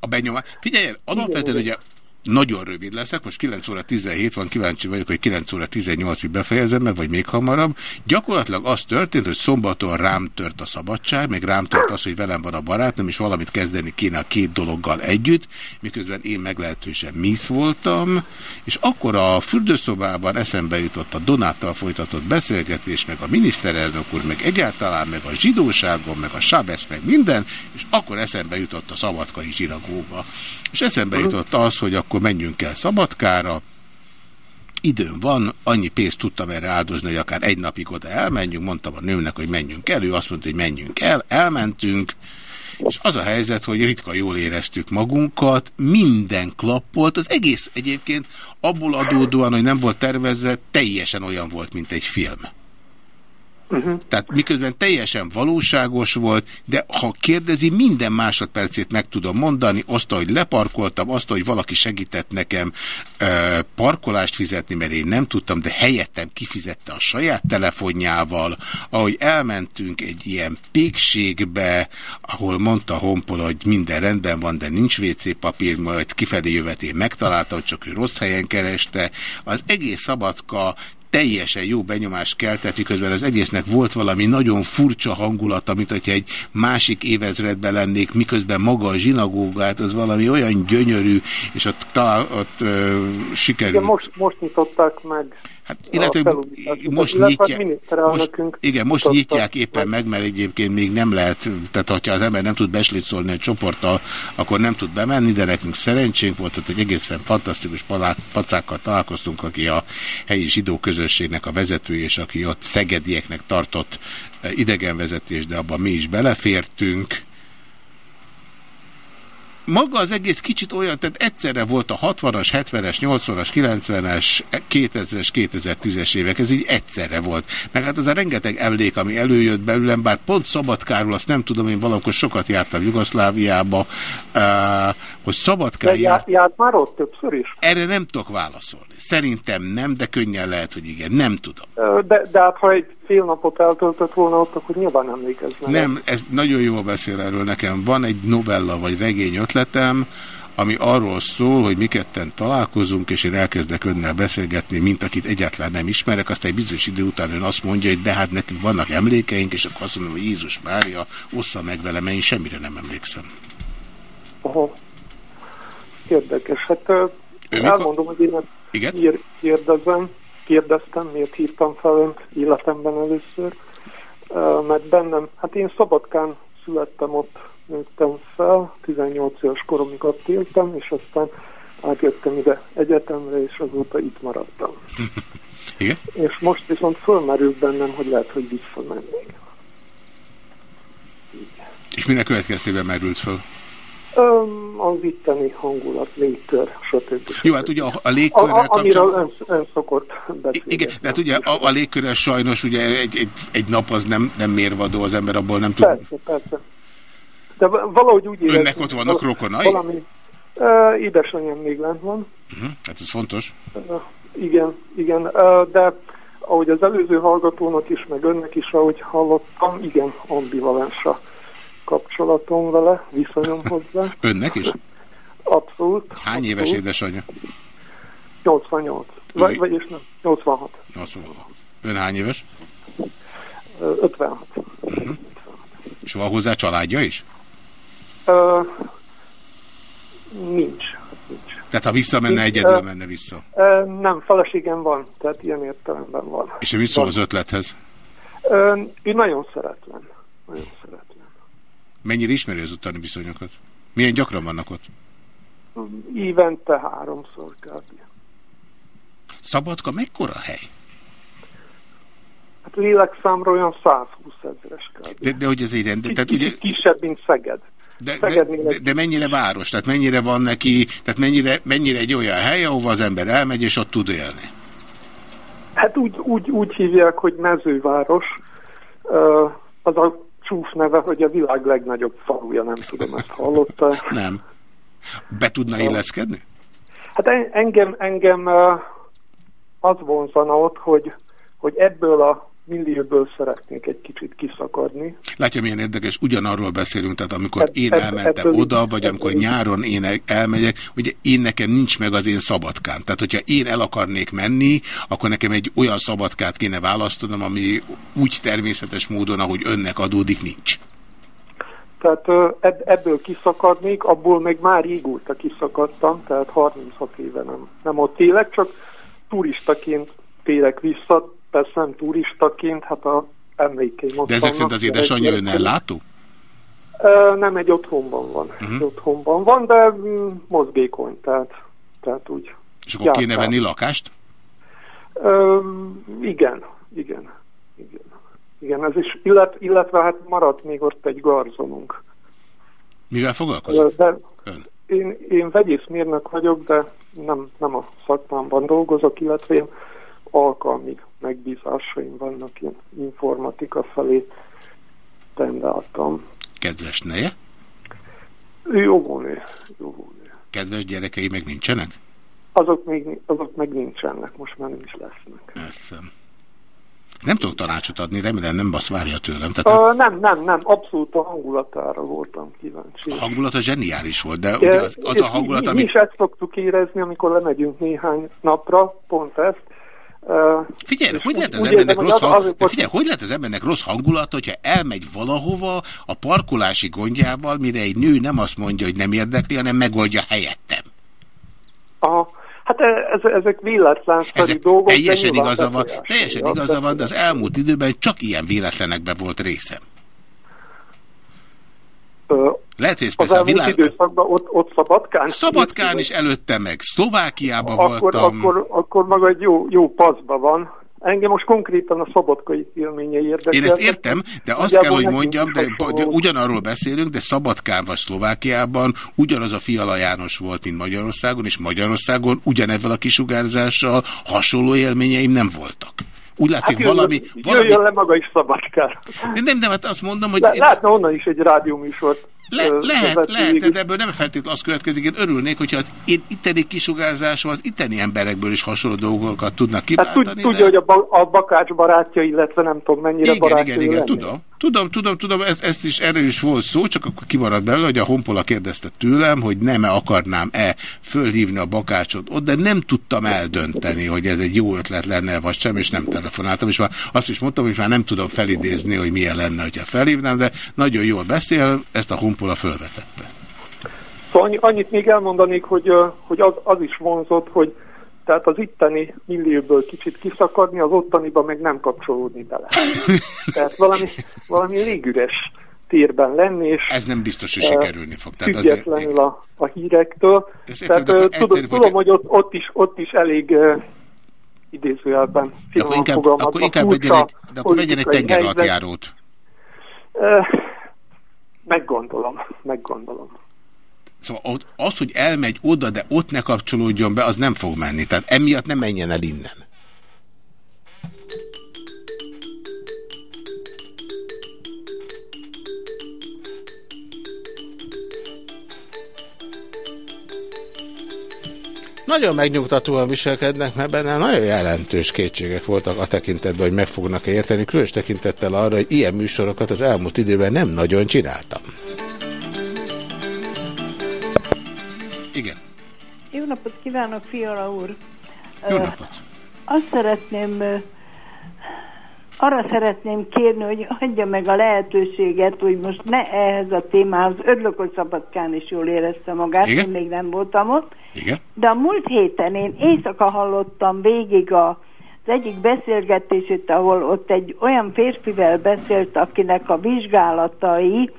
A benyomás. Figyelj, el, alapvetően ugye nagyon rövid leszek, most 9 óra 17 van, kíváncsi vagyok, hogy 9 óra 18-ig befejezem meg, vagy még hamarabb. Gyakorlatilag az történt, hogy szombaton rám tört a szabadság, meg rám tört az, hogy velem van a barátom, és valamit kezdeni kéne a két dologgal együtt, miközben én meglehetősen misz voltam, és akkor a fürdőszobában eszembe jutott a Donáttal folytatott beszélgetés, meg a miniszterelnök úr, meg egyáltalán, meg a zsidóságon, meg a Sábesz, meg minden, és akkor eszembe jutott a szabadkai zsinagóga. És eszembe jutott az, hogy akkor menjünk el Szabadkára, időm van, annyi pénzt tudtam erre áldozni, hogy akár egy napig oda elmenjünk, mondtam a nőmnek, hogy menjünk el, ő azt mondta, hogy menjünk el, elmentünk, és az a helyzet, hogy ritka jól éreztük magunkat, minden klappolt, az egész egyébként abból adódóan, hogy nem volt tervezve, teljesen olyan volt, mint egy film. Uh-huh. Tehát miközben teljesen valóságos volt, de ha kérdezi, minden másodpercét meg tudom mondani, azt, hogy leparkoltam, azt, hogy valaki segített nekem ö, parkolást fizetni, mert én nem tudtam, de helyettem kifizette a saját telefonjával, ahogy elmentünk egy ilyen pékségbe, ahol mondta Honpol, hogy minden rendben van, de nincs WC papír, majd kifelé jövetén megtalálta, csak ő rossz helyen kereste. Az egész szabadka teljesen jó benyomást keltett, miközben az egésznek volt valami nagyon furcsa hangulata, mint hogyha egy másik évezredben lennék, miközben maga a zsinagógát, az valami olyan gyönyörű, és ott, talál, ott ö, sikerült. Igen, most, most nyitották meg. Hát, illetve most nyitják, most, igen, most nyitják éppen meg, mert egyébként még nem lehet, tehát ha az ember nem tud beslisszolni a csoporttal, akkor nem tud bemenni, de nekünk szerencsénk volt, ott egy egészen fantasztikus pacákkal találkoztunk, aki a helyi zsidó közösségnek a vezető, és aki ott szegedieknek tartott idegenvezetés, de abban mi is belefértünk maga az egész kicsit olyan, tehát egyszerre volt a 60-as, 70-es, 80-as, 90-es, 2000-es, 2010-es évek, ez így egyszerre volt. Meg hát az a rengeteg emlék, ami előjött belőlem, bár pont Szabadkáról, azt nem tudom, én valamikor sokat jártam Jugoszláviába, uh, hogy Szabadkár járt... járt már ott többször is? Erre nem tudok válaszolni. Szerintem nem, de könnyen lehet, hogy igen. Nem tudom. De, de hát ha egy fél napot eltöltött volna ott, akkor nyilván emlékezne. Nem, ez nagyon jól beszél erről nekem. Van egy novella vagy regény ötletem, ami arról szól, hogy mi ketten találkozunk, és én elkezdek önnel beszélgetni, mint akit egyáltalán nem ismerek, aztán egy bizonyos idő után ön azt mondja, hogy de hát nekünk vannak emlékeink, és akkor azt mondom, hogy Jézus Mária, ossza meg velem, én semmire nem emlékszem. Aha. Érdekes. Hát elmondom, hogy én Igen? kérdezem, kérdeztem, miért hívtam fel önt életemben először, mert bennem, hát én Szabadkán születtem, ott nőttem fel, 18 éves koromig ott éltem, és aztán átjöttem ide egyetemre, és azóta itt maradtam. Igen? És most viszont fölmerült bennem, hogy lehet, hogy visszamennék. És minek következtében merült föl? Um, az itteni hangulat, légkör, stb. Jó, hát ugye a, a légkörrel a, Amiről ön, ön szokott beszélni. Igen, de hát ugye a, a légkörrel sajnos ugye egy, egy, egy nap az nem, nem mérvadó, az ember abból nem tud... Persze, persze. De valahogy úgy érezni... Önnek ott vannak rokonai? Valami, uh, édesanyám még lent van. Uh -huh, hát ez fontos. Uh, igen, igen, uh, de ahogy az előző hallgatónak is, meg önnek is, ahogy hallottam, igen, ambivalens a kapcsolatom vele, viszonyom hozzá. Önnek is? Abszolút. Hány éves édesanyja? 88. Vagy, vagyis nem, 86. 86. Ön hány éves? Ö, 56. És van hozzá családja is? Ö, nincs. Tehát ha visszamenne, Nincs, egyedül ö, menne vissza. Ö, nem, feleségem van, tehát ilyen értelemben van. És mit szól Van. az ötlethez? Ö, ő nagyon szeretlen. Nagyon szeretlen. Mennyire ismeri az utáni viszonyokat? Milyen gyakran vannak ott? Évente háromszor kb. Szabadka mekkora hely? Hát lélekszámra olyan 120 ezeres kb. De, de hogy ez egy rend, tehát ugye, kisebb, mint Szeged. de, de, de, de mennyire város? Tehát mennyire van neki, tehát mennyire, mennyire egy olyan hely, ahova az ember elmegy és ott tud élni? Hát úgy, úgy, úgy hívják, hogy mezőváros. Az a csúf neve, hogy a világ legnagyobb faluja, nem tudom, ezt hallotta. Nem. Be tudna illeszkedni? Hát en- engem, engem az vonzana ott, hogy, hogy ebből a millióból szeretnék egy kicsit kiszakadni. Látja, milyen érdekes, ugyanarról beszélünk, tehát amikor Ebb- én ebb- elmentem ebből- oda, vagy amikor nyáron én el- elmegyek, ugye én nekem nincs meg az én szabadkám. Tehát, hogyha én el akarnék menni, akkor nekem egy olyan szabadkát kéne választanom, ami úgy természetes módon, ahogy önnek adódik, nincs. Tehát ebből kiszakadnék, abból még már régóta kiszakadtam, tehát 36 éve nem, nem ott élek, csak turistaként térek vissza, persze nem turistaként, hát a emlékeim De ezek szerint az de édesanyja egy- önnel látó? Ö, Nem, egy otthonban van. Mhm. Egy otthonban van, de mm, mozgékony, tehát, tehát úgy. És akkor kéne venni lakást? Ö, igen, igen, igen. Igen, ez is, illet, illetve hát maradt még ott egy garzonunk. Mivel foglalkozik? De Ön. én, én vegyészmérnök vagyok, de nem, nem a szakmámban dolgozok, illetve én alkalmi megbízásaim vannak, informatika felé tendáltam. Kedves neje? Ő óvónő, óvónő. Kedves gyerekei meg nincsenek? Azok, még, azok meg nincsenek, most már nem is lesznek. Értem. Nem tudok tanácsot adni, remélem nem azt várja tőlem. Tehát Ö, nem, nem, nem, abszolút a hangulatára voltam kíváncsi. a hangulata zseniális volt, de ugye az, az a hangulat, mi, mi amit... is ezt szoktuk érezni, amikor lemegyünk néhány napra, pont ezt. Figyelj, hogy lehet az embernek érzem, rossz az- hang... azért de figyelj, hogy lehet az embernek rossz hangulat, hogyha elmegy valahova a parkolási gondjával, mire egy nő nem azt mondja, hogy nem érdekli, hanem megoldja helyettem. Aha. Hát e- ez, ezek véletlenszerű Ezek dolgok. teljesen igaza van, teljesen igaza van, de az elmúlt időben csak ilyen véletlenekben volt részem. Lehet, hogy ez Az persze a világ... időszakban ott, ott Szabadkán? Szabadkán is előtte meg, Szlovákiában akkor, voltam. akkor, akkor maga egy jó, jó paszba van. Engem most konkrétan a szabadkai élményei érdekel. Én ezt értem, de azt kell, hogy mondjam, de, de ugyanarról beszélünk, de Szabadkán vagy Szlovákiában ugyanaz a Fiala János volt, mint Magyarországon, és Magyarországon ugyanezzel a kisugárzással hasonló élményeim nem voltak. Úgy látszik, jöjjön, valami... jöjjön valami... le maga is Szabadkán. De nem, nem, hát azt mondom, hogy... Le, látna onnan is egy rádióműsort. Le, lehet, lehet, de ebből nem feltétlenül az következik. Én örülnék, hogyha az itteni kisugárzásom az itteni emberekből is hasonló dolgokat tudnak Hát kiváltani. tud, tudja, hogy a, ba, a Bakács barátja, illetve nem tudom mennyire igen, barátja igen, igen, lenni. tudom. Tudom, tudom, tudom, ez, ezt is, erről is volt szó, csak akkor kimaradt belőle, hogy a Honpola kérdezte tőlem, hogy nem-e akarnám-e fölhívni a bakácsot ott, de nem tudtam eldönteni, hogy ez egy jó ötlet lenne, vagy sem, és nem telefonáltam, és már azt is mondtam, hogy már nem tudom felidézni, hogy milyen lenne, hogyha felhívnám, de nagyon jól beszél, ezt a Honpola fölvetette. Szóval annyi, annyit még elmondanék, hogy, hogy az, az is vonzott, hogy tehát az itteni millióból kicsit kiszakadni, az ottaniba meg nem kapcsolódni bele. tehát valami, valami légüres térben lenni, és Ez nem biztos, hogy ö, sikerülni fog. Tehát azért, függetlenül a, a hírektől. Tehát akkor tudom, egyszerű, tudom, hogy- ott, ott, is, ott is elég ö, idézőjelben de akkor inkább, akkor inkább vegyen egy, de akkor vegyen egy tengeralattjárót. Meggondolom, meggondolom. Szóval az, hogy elmegy oda, de ott ne kapcsolódjon be, az nem fog menni. Tehát emiatt nem menjen el innen. nagyon megnyugtatóan viselkednek, mert benne nagyon jelentős kétségek voltak a tekintetben, hogy meg fognak -e érteni, különös tekintettel arra, hogy ilyen műsorokat az elmúlt időben nem nagyon csináltam. Igen. Jó napot kívánok, Fiala úr! Jó napot. Azt szeretném, arra szeretném kérni, hogy adja meg a lehetőséget, hogy most ne ehhez a témához, örülök, hogy Szabadkán is jól érezte magát, Igen? én még nem voltam ott, Igen. de a múlt héten én éjszaka hallottam végig a, az egyik beszélgetését, ahol ott egy olyan férfivel beszélt, akinek a vizsgálatai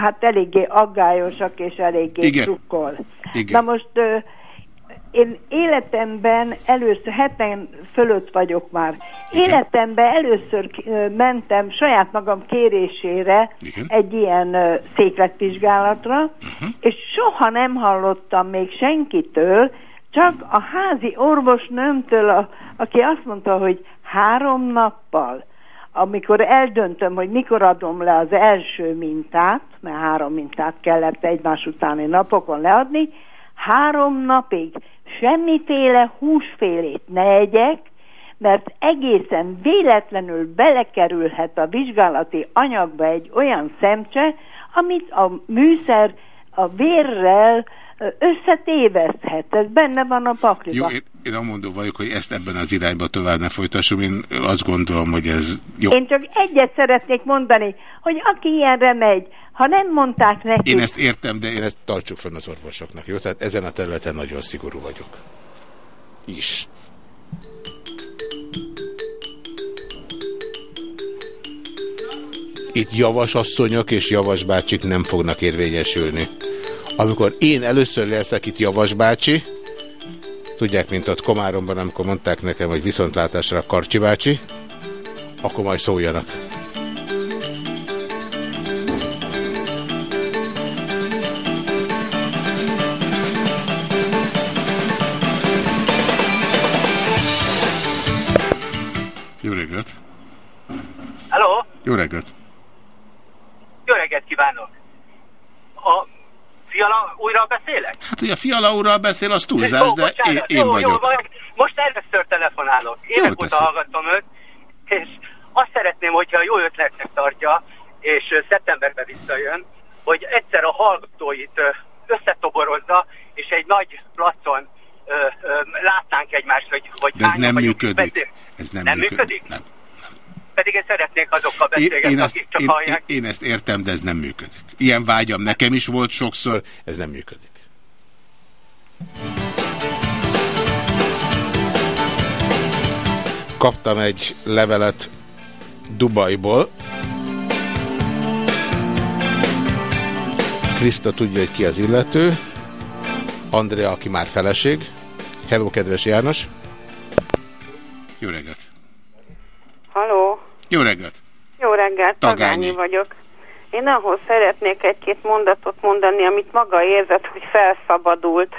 hát eléggé aggályosak és eléggé Igen. trukkol. Igen. Na most én életemben először, heten fölött vagyok már, életemben először mentem saját magam kérésére Igen. egy ilyen székletvizsgálatra, Mhm. és soha nem hallottam még senkitől, csak a házi orvosnőmtől, a, aki azt mondta, hogy három nappal, amikor eldöntöm, hogy mikor adom le az első mintát, mert három mintát kellett egymás utáni napokon leadni, három napig semmiféle húsfélét ne egyek, mert egészen véletlenül belekerülhet a vizsgálati anyagba egy olyan szemcse, amit a műszer a vérrel összetéveszthet. Ez benne van a Jó, pakliban. én, én amondó vagyok, hogy ezt ebben az irányba tovább ne folytassam. Én azt gondolom, hogy ez jó. Én csak egyet szeretnék mondani, hogy aki ilyenre megy, ha nem mondták neki, Én ezt értem, de én ezt tartsuk fenn az orvosoknak, jó? Tehát ezen a területen nagyon szigorú vagyok. Is. Itt javas asszonyok és javas bácsik nem fognak érvényesülni. Amikor én először leszek itt javas bácsi, tudják, mint ott Komáromban, amikor mondták nekem, hogy viszontlátásra Karcsi bácsi, akkor majd szóljanak. Hogy a fiala úrral beszél, az túlzás, Ó, de én, bocsánat. én jó, vagyok. Jó, most először telefonálok. Évek óta teszi. hallgattam őt, és azt szeretném, hogyha jó ötletnek tartja, és szeptemberben visszajön, hogy egyszer a hallgatóit összetoborozza, és egy nagy placon ö, ö, látnánk egymást, hogy, hogy De ez nem működik. beszél- Ez nem, Nem működik? Nem. Pedig én szeretnék azokkal Én, beszélgetni, én, ezt, akik csak én, hallják. én, én ezt értem, de ez nem működik. Ilyen vágyam nekem is volt sokszor, ez nem működik. Kaptam egy levelet Dubajból. Krista tudja, hogy ki az illető. Andrea, aki már feleség. Hello, kedves János. Jó reggelt. Haló, Jó reggelt. jó reggelt, Tagányi. Tagányi vagyok. Én ahhoz szeretnék egy-két mondatot mondani, amit maga érzett, hogy felszabadult.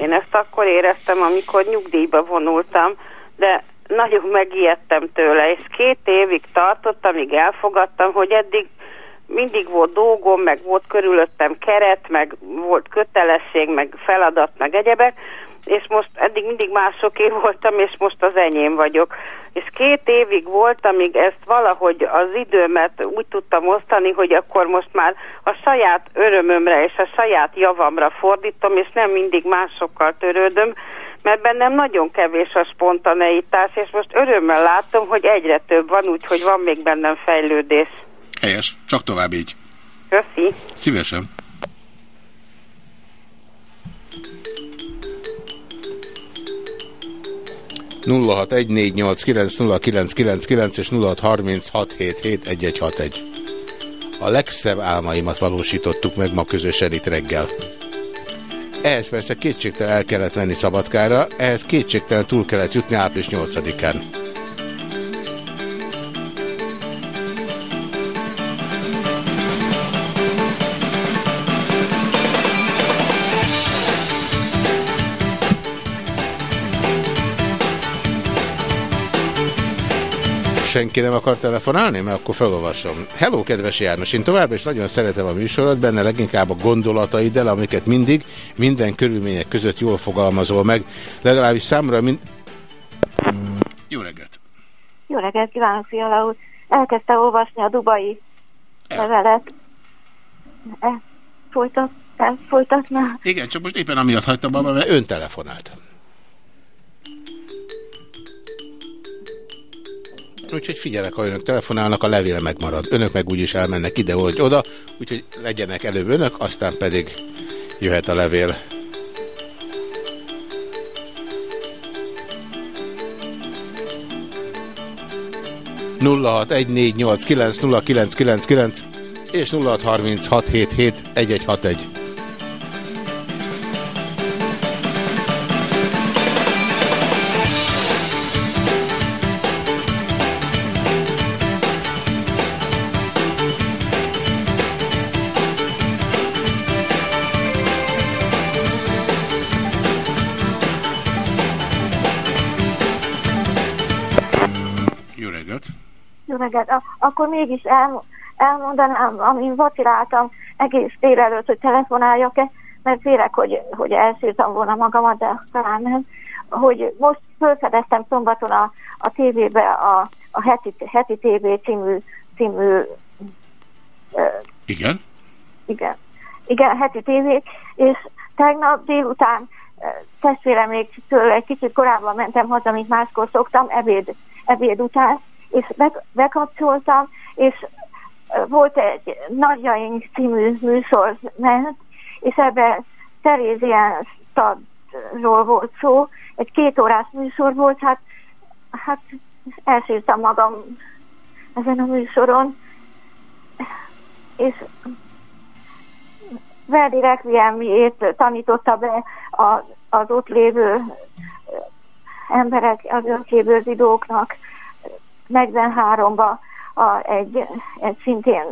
Én ezt akkor éreztem, amikor nyugdíjba vonultam, de nagyon megijedtem tőle, és két évig tartott, amíg elfogadtam, hogy eddig mindig volt dolgom, meg volt körülöttem keret, meg volt kötelesség, meg feladat, meg egyebek, és most eddig mindig másoké voltam, és most az enyém vagyok. És két évig volt, amíg ezt valahogy az időmet úgy tudtam osztani, hogy akkor most már a saját örömömre és a saját javamra fordítom, és nem mindig másokkal törődöm, mert bennem nagyon kevés a spontaneitás, és most örömmel látom, hogy egyre több van, úgyhogy van még bennem fejlődés. Helyes, csak tovább így. Köszi. Szívesen. 0614890999 és 0636771161. A legszebb álmaimat valósítottuk meg ma közösen itt reggel. Ehhez persze kétségtelen el kellett venni Szabadkára, ehhez kétségtelen túl kellett jutni április 8-án. Senki nem akar telefonálni? Mert akkor felolvasom. Hello, kedves János! Én továbbra is nagyon szeretem a műsorot, benne leginkább a gondolataiddal, amiket mindig, minden körülmények között jól fogalmazol meg. Legalábbis számomra mind... Jó reggelt! Jó reggelt kívánok, Fiala úr! Elkezdte olvasni a dubai levelet. E, folytat, e, folytatná? Igen, csak most éppen amiatt hagytam abba, mert ön telefonált. Úgyhogy figyelek, ha önök telefonálnak, a levél megmarad. Önök meg úgyis elmennek ide vagy oda, úgyhogy legyenek előbb önök, aztán pedig jöhet a levél. nulla és nulla hét egy A- Akkor mégis el, elmondanám, amin vaciláltam egész délelőtt, hogy telefonáljak-e, mert félek, hogy, hogy elszírtam volna magamat, de talán nem, hogy most felfedeztem szombaton a, a tévébe a, a heti, heti TV című, című Igen? igen, igen, heti tévét, és tegnap délután eh, testvéreméktől egy kicsit korábban mentem haza, mint máskor szoktam, ebéd, ebéd után, és be, bekapcsoltam, és volt egy Nagyjaink című műsor ment, és ebben Terézien stadról volt szó, egy két órás műsor volt, hát, hát elsírtam magam ezen a műsoron, és Verdi Requiemjét tanította be a, az ott lévő emberek, az lévő zsidóknak 43-ba a, egy, egy szintén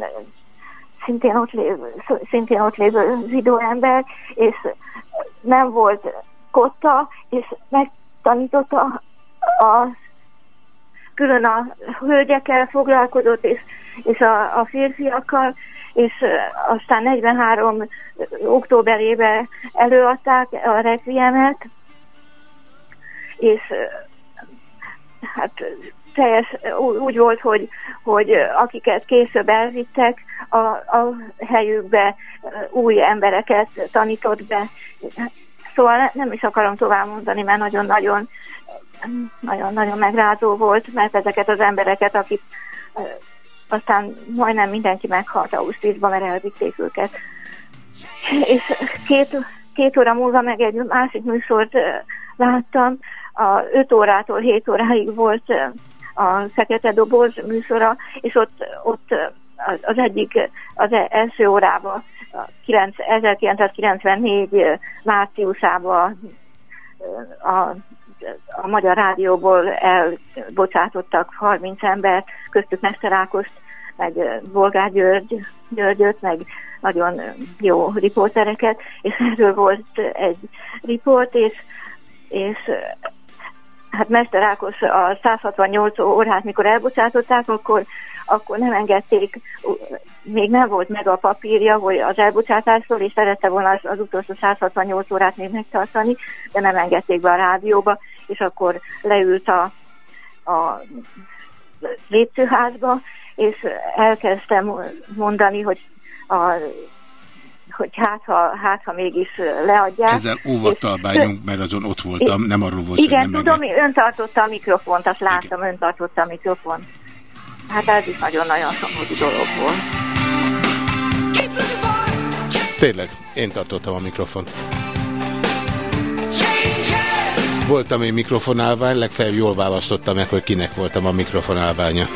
szintén ott, lévő, szintén ott lévő zsidó ember, és nem volt kotta, és megtanította a külön a hölgyekkel foglalkozott, és, és a, a férfiakkal, és aztán 43 októberében előadták a requiemet, és hát teljes, úgy volt, hogy, hogy akiket később elvittek, a, a helyükbe új embereket tanított be. Szóval ne- nem is akarom tovább mondani, mert nagyon-nagyon nagyon-nagyon megrázó volt, mert ezeket az embereket, akik aztán majdnem mindenki meghalt Auschwitzba, mert elvitték őket. És két, két óra múlva meg egy másik műsort láttam, a 5 órától 7 óráig volt a Fekete Doboz műsora, és ott, ott az- egyik, az első órában, a 9, 1994 ö, márciusában a a Magyar Rádióból elbocsátottak 30 embert, köztük Mester Ákost, meg Bolgár György, Györgyöt, meg nagyon jó riportereket, és erről volt egy riport, és, és hát Mester Ákos a 168 órát, mikor elbocsátották, akkor, akkor nem engedték, még nem volt meg a papírja hogy az elbocsátásról, és szerette volna az, az utolsó 168 órát még megtartani, de nem engedték be a rádióba, és akkor leült a, a lépcsőházba, és elkezdtem mondani, hogy a hogy hát ha, hát, ha mégis leadják. Ezzel óvattal bánjunk, mert azon ott voltam, nem arról volt, igen, hogy nem tudom, ön tartotta a mikrofont, azt láttam, ön tartotta a mikrofont. Hát ez is nagyon-nagyon szomorú dolog volt. Tényleg, én tartottam a mikrofont. Voltam én mikrofonálvány, legfeljebb jól választottam meg, hogy kinek voltam a mikrofonálványa.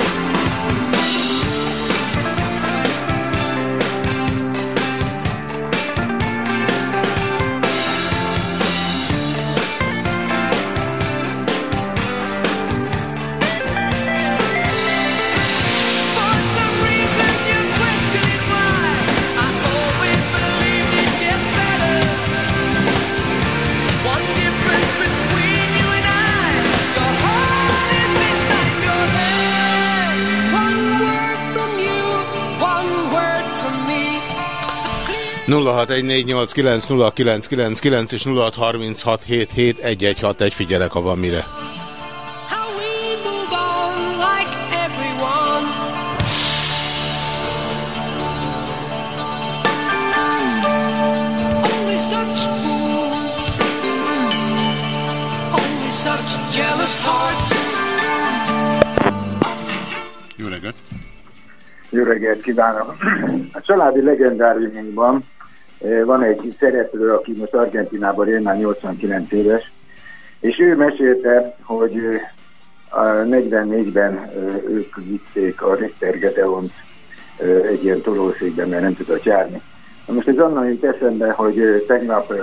0614890999 és 0636771161 figyelek, ha van mire. Jó reggelt! Jó reggelt kívánok! A családi legendáriumunkban van egy szereplő, aki most Argentinában él, már 89 éves, és ő mesélte, hogy a 44-ben eh, ők vitték a Richter Gedeont egy ilyen tolószékben, mert nem tudott járni. Most ez onnan jut eszembe, hogy tegnap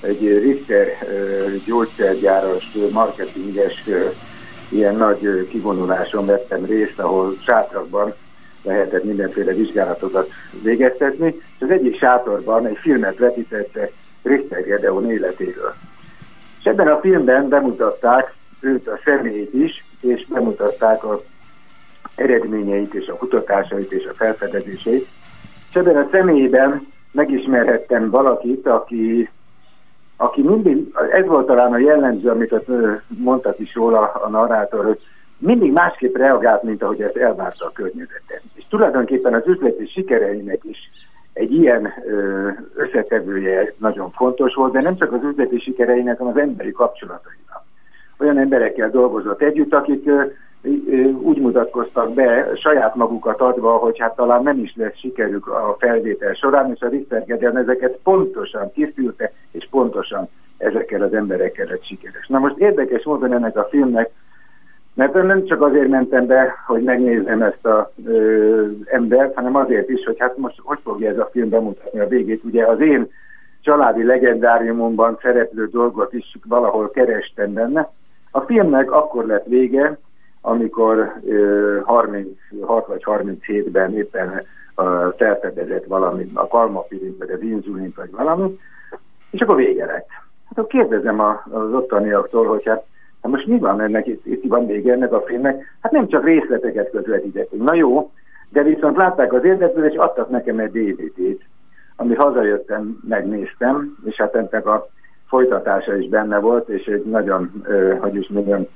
egy Richter gyógyszergyáros, marketinges ilyen nagy kivonuláson vettem részt, ahol sátrakban lehetett mindenféle vizsgálatokat végeztetni, és az egyik sátorban egy filmet vetítettek Richter Gedeon életéről. És ebben a filmben bemutatták őt a személyét is, és bemutatták a eredményeit és a kutatásait és a felfedezéseit. És ebben a személyben megismerhettem valakit, aki, aki mindig, ez volt talán a jellemző, amit mondtak is róla a narrátor, hogy mindig másképp reagált, mint ahogy ezt elvárta a környezeten. És tulajdonképpen az üzleti sikereinek is egy ilyen összetevője nagyon fontos volt, de nem csak az üzleti sikereinek, hanem az emberi kapcsolatainak. Olyan emberekkel dolgozott együtt, akik úgy mutatkoztak be, saját magukat adva, hogy hát talán nem is lesz sikerük a felvétel során, és a Richter Gedeon ezeket pontosan kiszűrte, és pontosan ezekkel az emberekkel lett sikeres. Na most érdekes módon ennek a filmnek mert nem csak azért mentem be, hogy megnézzem ezt az embert, hanem azért is, hogy hát most hogy fogja ez a film bemutatni a végét. Ugye az én családi legendáriumomban szereplő dolgot is valahol kerestem benne. A filmnek akkor lett vége, amikor ö, 36 vagy 37-ben éppen felfedezett valami, a kalmapirint, vagy az inzulint, vagy valami, és akkor vége lett. Hát akkor kérdezem a, az ottaniaktól, hogy hát Hát most mi van ennek, itt, van vége ennek a filmnek? Hát nem csak részleteket közvetítettünk. Na jó, de viszont látták az érdeklődést, és adtak nekem egy DVD-t, amit hazajöttem, megnéztem, és hát ennek a folytatása is benne volt, és egy nagyon, ö, hogy is mondjam,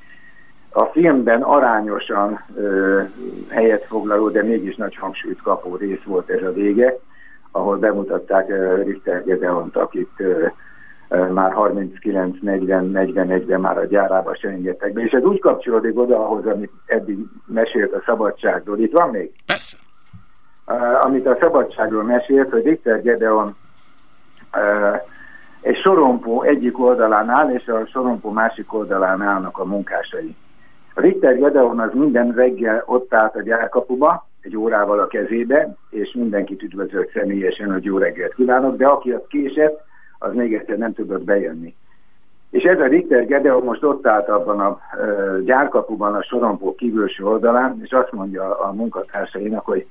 a filmben arányosan helyet foglaló, de mégis nagy hangsúlyt kapó rész volt ez a vége, ahol bemutatták Richter Gedeont, akit ö, már 39-40-41-ben már a gyárába se engedtek be. És ez úgy kapcsolódik oda ahhoz, amit eddig mesélt a szabadságról. Itt van még? Persze. Amit a szabadságról mesélt, hogy Viktor Gedeon egy sorompó egyik oldalán áll, és a sorompó másik oldalán állnak a munkásai. A Viktor Gedeon az minden reggel ott állt a gyárkapuba, egy órával a kezébe, és mindenkit üdvözölt személyesen, hogy jó reggelt kívánok, de aki ott késett, az még egyszer nem tudott bejönni. És ez a Richter Gedeon most ott állt abban a uh, gyárkapuban a sorompó kívülső oldalán, és azt mondja a munkatársainak, hogy,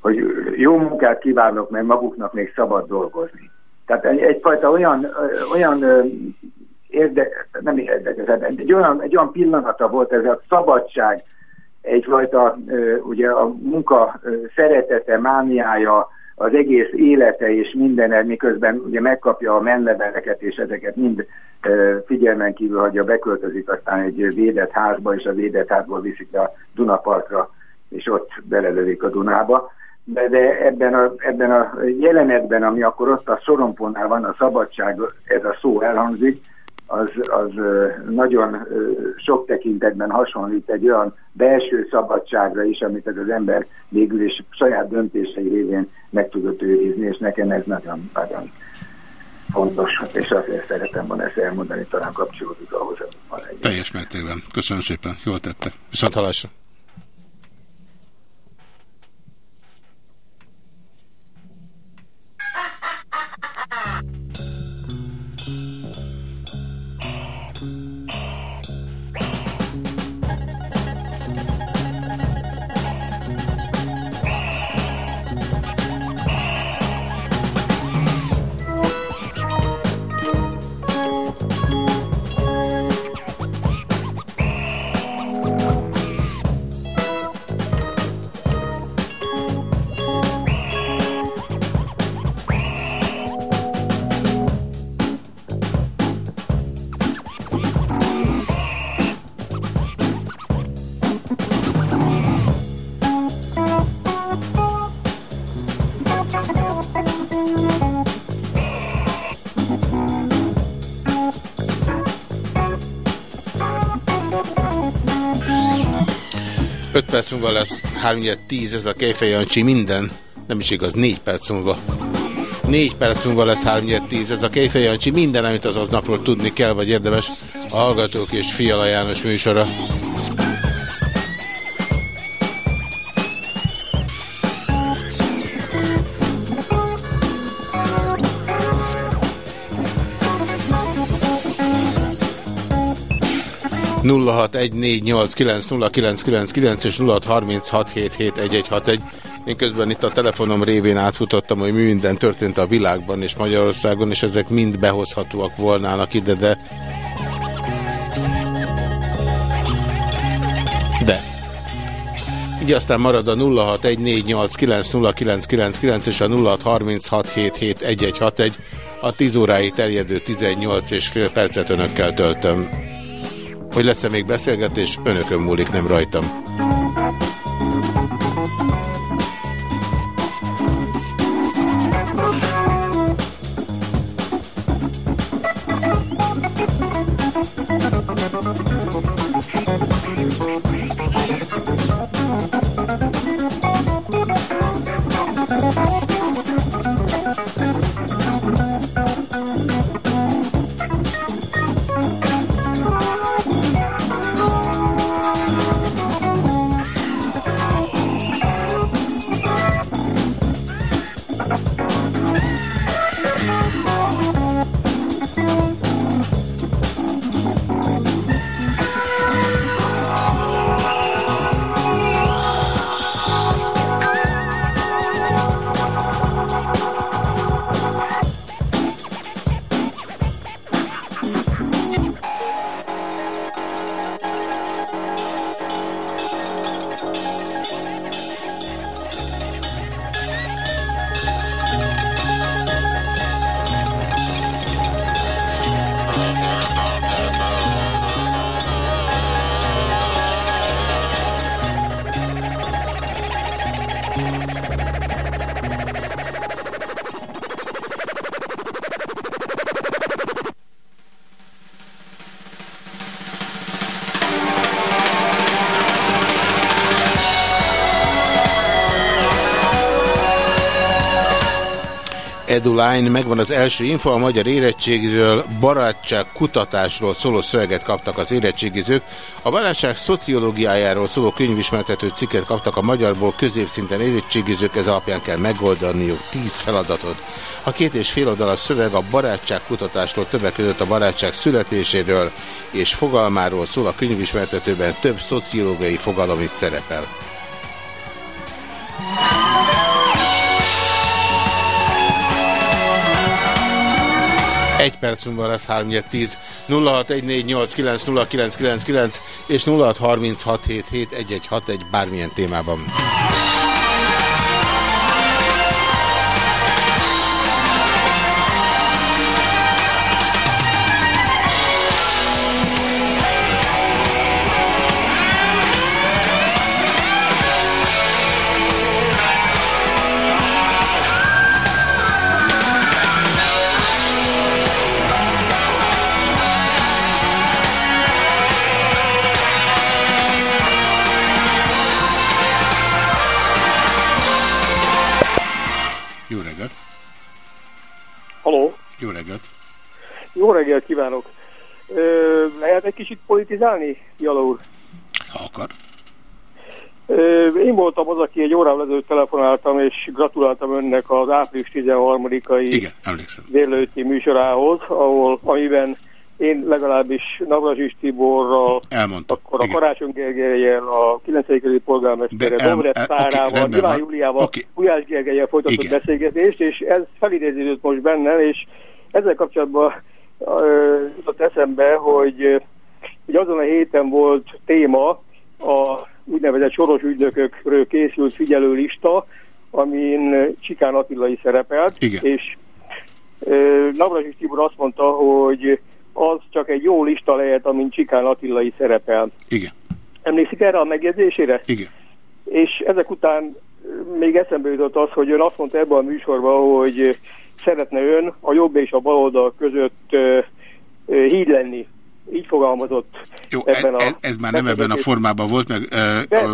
hogy jó munkát kívánok, mert maguknak még szabad dolgozni. Tehát egy, egyfajta olyan, olyan érde, nem érdekes, egy olyan, egy olyan pillanata volt ez a szabadság, egyfajta ugye a munka szeretete, mániája, az egész élete és minden, miközben ugye megkapja a menleveleket, és ezeket mind figyelmen kívül hagyja, beköltözik aztán egy védett házba, és a védett házból viszik a Dunapartra, és ott belelövik a Dunába. De, de ebben, a, ebben a jelenetben, ami akkor ott a sorompónál van, a szabadság, ez a szó elhangzik, az, az nagyon sok tekintetben hasonlít egy olyan belső szabadságra is, amit az ember végül is saját döntései révén meg tudott őrizni, és nekem ez nagyon-nagyon fontos, és azért szeretem volna ezt elmondani, talán kapcsolódik ahhoz, amit van egy. Teljes mértékben. Köszönöm szépen. Jól tette. Viszont halásra. 5 perc múlva lesz 310, ez a Kejfej Jancsi minden. Nem is igaz, 4 perc múlva. 4 perc múlva lesz 310, ez a Kejfej Jancsi minden, amit az napról tudni kell, vagy érdemes a Hallgatók és Fiala János műsora. 0614890999 és 0636771161. Én közben itt a telefonom révén átfutottam, hogy mi minden történt a világban és Magyarországon, és ezek mind behozhatóak volnának ide, de... De. Így aztán marad a 0614890999 és a 0636771161. A 10 óráig terjedő 18 és fél percet önökkel töltöm. Hogy lesz-e még beszélgetés, önökön múlik, nem rajtam. Eduline, megvan az első info, a magyar érettségről, barátság kutatásról szóló szöveget kaptak az érettségizők. A barátság szociológiájáról szóló könyvismertető cikket kaptak a magyarból középszinten érettségizők, ez alapján kell megoldaniuk 10 feladatot. A két és fél oldalas szöveg a barátság kutatásról többek között a barátság születéséről és fogalmáról szól a könyvismertetőben több szociológiai fogalom is szerepel. Egy perc múlva lesz 310 0614890999 és 0636771161 bármilyen témában. Reggelt kívánok! Ö, lehet egy kicsit politizálni, Jala úr? Ha akar. Ö, én voltam az, aki egy órával ezelőtt telefonáltam, és gratuláltam önnek az április 13-ai Igen, emlékszem. délelőtti műsorához, ahol, amiben én legalábbis Navrazsis Tiborral, Elmondta. akkor a Karácsony Gergelyel, a 9. kerületi em, Dobrev rendben Milán van. Júliával, Oké. Gulyás Gergelyel folytatott Igen. beszélgetést, és ez felidéződött most bennem, és ezzel kapcsolatban jutott eszembe, hogy, hogy azon a héten volt téma a úgynevezett soros ügynökökről készült figyelőlista, amin Csikán Attila is szerepelt, Igen. és ö, Navrazsis Tibor azt mondta, hogy az csak egy jó lista lehet, amin Csikán Attila is szerepel. Igen. Emlékszik erre a megjegyzésére? Igen. És ezek után még eszembe jutott az, hogy ön azt mondta ebben a műsorban, hogy szeretne ön a jobb és a bal oldal között híd lenni. így fogalmazott Jó, ebben ez, a... ez már nem ebben a formában volt, meg ez,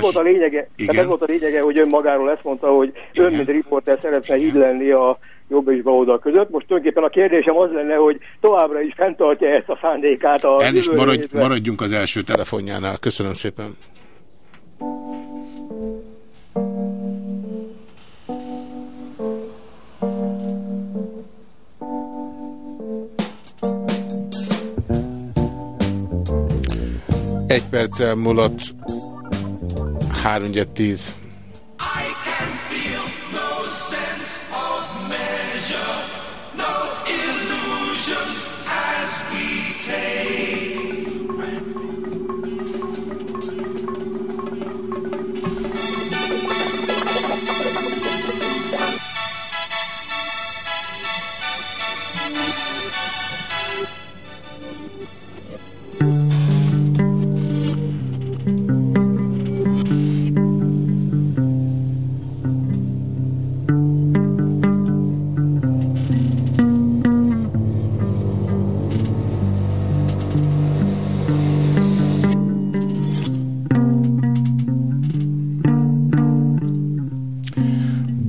volt, a lényege, ez volt a lényege, hogy ön magáról ezt mondta, hogy ön, mint riporter szeretne így lenni a jobb és baloldal között. Most tulajdonképpen a kérdésem az lenne, hogy továbbra is fenntartja ezt a szándékát a El is maradj, maradjunk az első telefonjánál. Köszönöm szépen. Egy perccel múlott 3 10.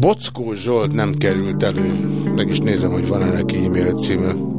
Bockó Zsolt nem került elő. Meg is nézem, hogy van-e neki e-mail címe.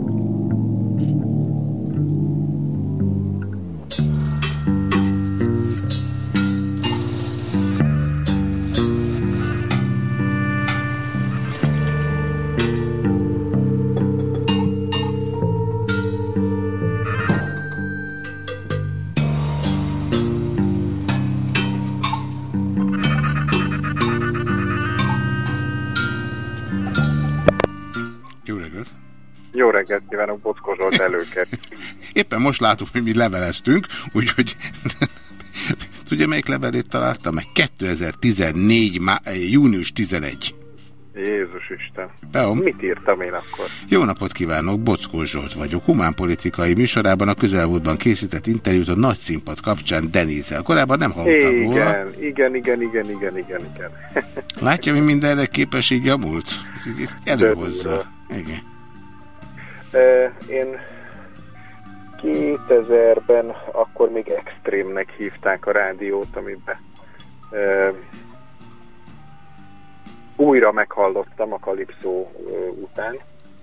Reggelt kívánok, Bockó Zsolt előket. Éppen most látom, hogy mi leveleztünk, úgyhogy tudja, melyik levelét találtam meg? 2014. Má... június 11. Jézus Isten. Beom. Mit írtam én akkor? Jó napot kívánok, Bockó Zsolt vagyok. Humánpolitikai műsorában a közelmúltban készített interjút a nagy színpad kapcsán Denízel. Korábban nem hallottam róla. Igen, igen, igen, igen, igen, igen, igen. Látja, mi mindenre képes így a múlt? Előhozza. Igen. Én 2000-ben akkor még extrémnek hívták a rádiót, amiben újra meghallottam a Kalipszó után.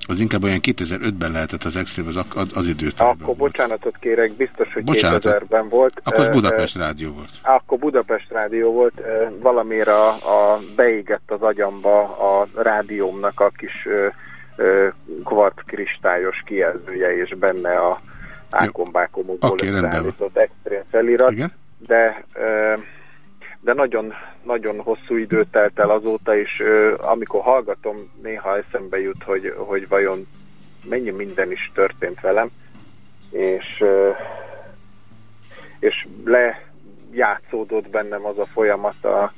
Az inkább olyan 2005-ben lehetett az extrém az, az, időtárban. Akkor bocsánatot kérek, biztos, hogy Bocsánatot. 2000-ben volt. Akkor az Budapest Rádió volt. Akkor Budapest Rádió volt, valamire a, a beégett az agyamba a rádiómnak a kis ö, kvarckristályos kijelzője, és benne a ákombákomokból van. összeállított extrém felirat, Igen? de de nagyon, nagyon hosszú idő telt el azóta, és amikor hallgatom, néha eszembe jut, hogy, hogy vajon mennyi minden is történt velem, és, és lejátszódott bennem az a folyamat, a,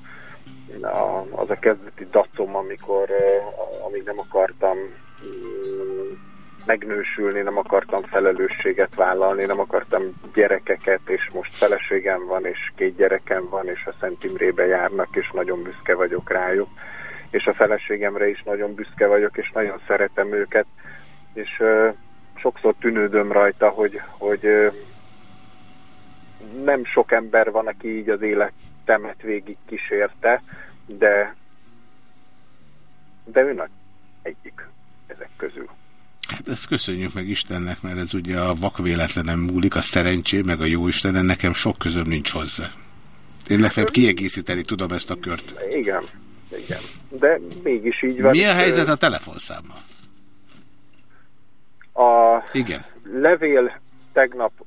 a, az a kezdeti dacom, amikor amíg nem akartam mm, megnősülni, nem akartam felelősséget vállalni, nem akartam gyerekeket, és most feleségem van, és két gyerekem van, és a Szent Imrébe járnak, és nagyon büszke vagyok rájuk, és a feleségemre is nagyon büszke vagyok, és nagyon szeretem őket, és uh, sokszor tűnődöm rajta, hogy, hogy uh, nem sok ember van, aki így az életemet végig kísérte, de de ön a egyik ezek közül. Hát ezt köszönjük meg Istennek, mert ez ugye a vakvéletlenem múlik, a szerencsé, meg a jó Istenen, nekem sok közöm nincs hozzá. Én legfeljebb kiegészíteni tudom ezt a kört. Igen, igen. De mégis így van. Mi a helyzet a telefonszámmal? A Igen. levél tegnap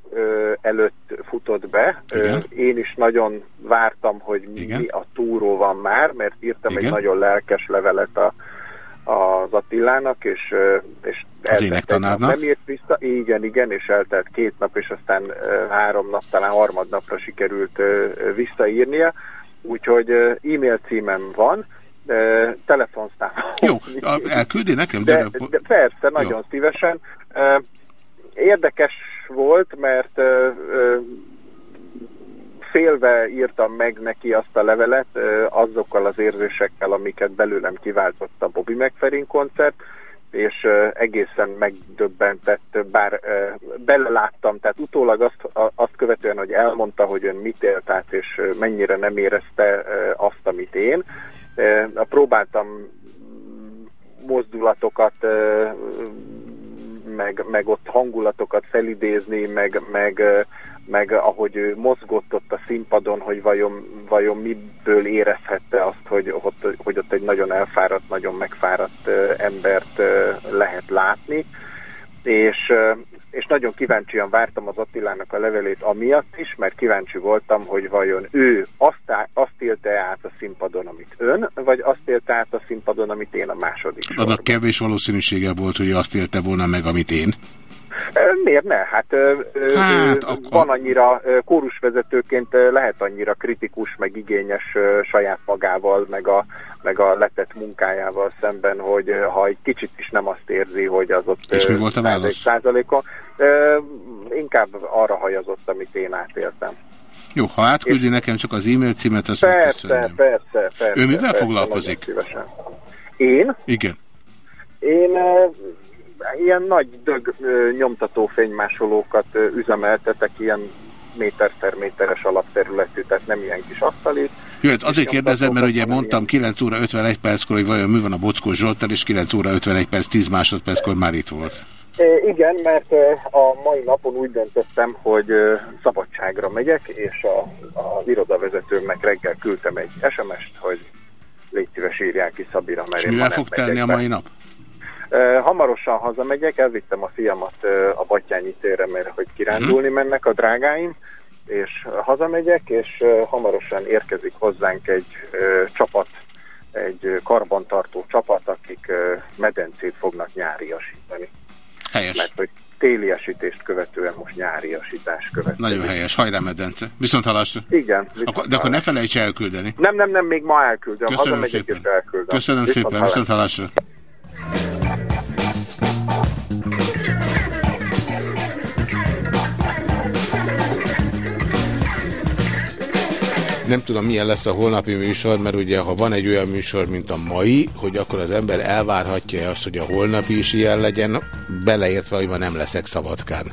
előtt futott be. Igen. én is nagyon vártam, hogy Igen. mi a túró van már, mert írtam Igen. egy nagyon lelkes levelet a, az Attilának, és, és egy énektanárnak. Nem írt vissza, igen, igen, és eltelt két nap, és aztán három nap, talán harmadnapra sikerült visszaírnia. Úgyhogy e-mail címem van, ö, telefonszám. Jó, elküldi nekem? De, De, de persze, nagyon szívesen. Ö, Érdekes volt, mert félve írtam meg neki azt a levelet azokkal az érzésekkel, amiket belőlem kiváltott a Bobby McFerrin koncert, és egészen megdöbbentett, bár beleláttam, tehát utólag azt, azt követően, hogy elmondta, hogy ön mit élt át, és mennyire nem érezte azt, amit én, próbáltam mozdulatokat, meg, meg ott hangulatokat felidézni, meg, meg, meg ahogy ő mozgott ott a színpadon, hogy vajon, vajon miből érezhette azt, hogy ott, hogy ott egy nagyon elfáradt, nagyon megfáradt ö, embert ö, lehet látni. És, és nagyon kíváncsian vártam az Attilának a levelét amiatt is, mert kíváncsi voltam, hogy vajon ő azt, á- azt élte át a színpadon, amit ön, vagy azt élte át a színpadon, amit én a második Annak kevés valószínűsége volt, hogy azt élte volna meg, amit én. Miért ne? Hát, Hát, ö, akkor- van annyira, kórusvezetőként lehet annyira kritikus, meg igényes saját magával, meg a, meg a letett munkájával szemben, hogy ha egy kicsit is nem azt érzi, hogy az ott És mi volt a válasz? 101 százalékon, inkább arra hajazott, amit én átéltem. Jó, ha átküldi nekem csak az e-mail címet, azt Persze, megköszönöm. persze, persze. Ő mivel persze, foglalkozik? Én? Igen. Én ilyen nagy dög nyomtató fénymásolókat üzemeltetek, ilyen méter per méteres alapterületű, tehát nem ilyen kis asztalit. Jó, hát azért kérdezem, mert ugye mondtam 9 óra 51 perckor, hogy vajon mi van a Bockó Zsoltál, és 9 óra 51 perc 10 másodperckor már itt volt. Igen, mert a mai napon úgy döntöttem, hogy szabadságra megyek, és a, az irodavezetőmnek reggel küldtem egy SMS-t, hogy légy szíves írják ki Szabira, mert És mivel fog telni a mai nap? Hamarosan hazamegyek, elvittem a fiamat a Batyányi térre, mert hogy kirándulni mennek a drágáim, és hazamegyek, és hamarosan érkezik hozzánk egy csapat, egy karbantartó csapat, akik medencét fognak nyáriasítani. Helyes. Mert hogy téliesítést követően most nyáriasítás következik. Nagyon helyes. Hajrá, medence. Viszont hallásra. Igen. Akkor, de akkor ne felejts elküldeni. Nem, nem, nem, még ma elküldöm. Köszönöm Hazamegyek szépen. elküldöm. Köszönöm Viszont szépen, hallásra. viszont hallásra. Nem tudom, milyen lesz a holnapi műsor, mert ugye, ha van egy olyan műsor, mint a mai, hogy akkor az ember elvárhatja azt, hogy a holnapi is ilyen legyen, beleértve, hogy ma nem leszek szabadkán.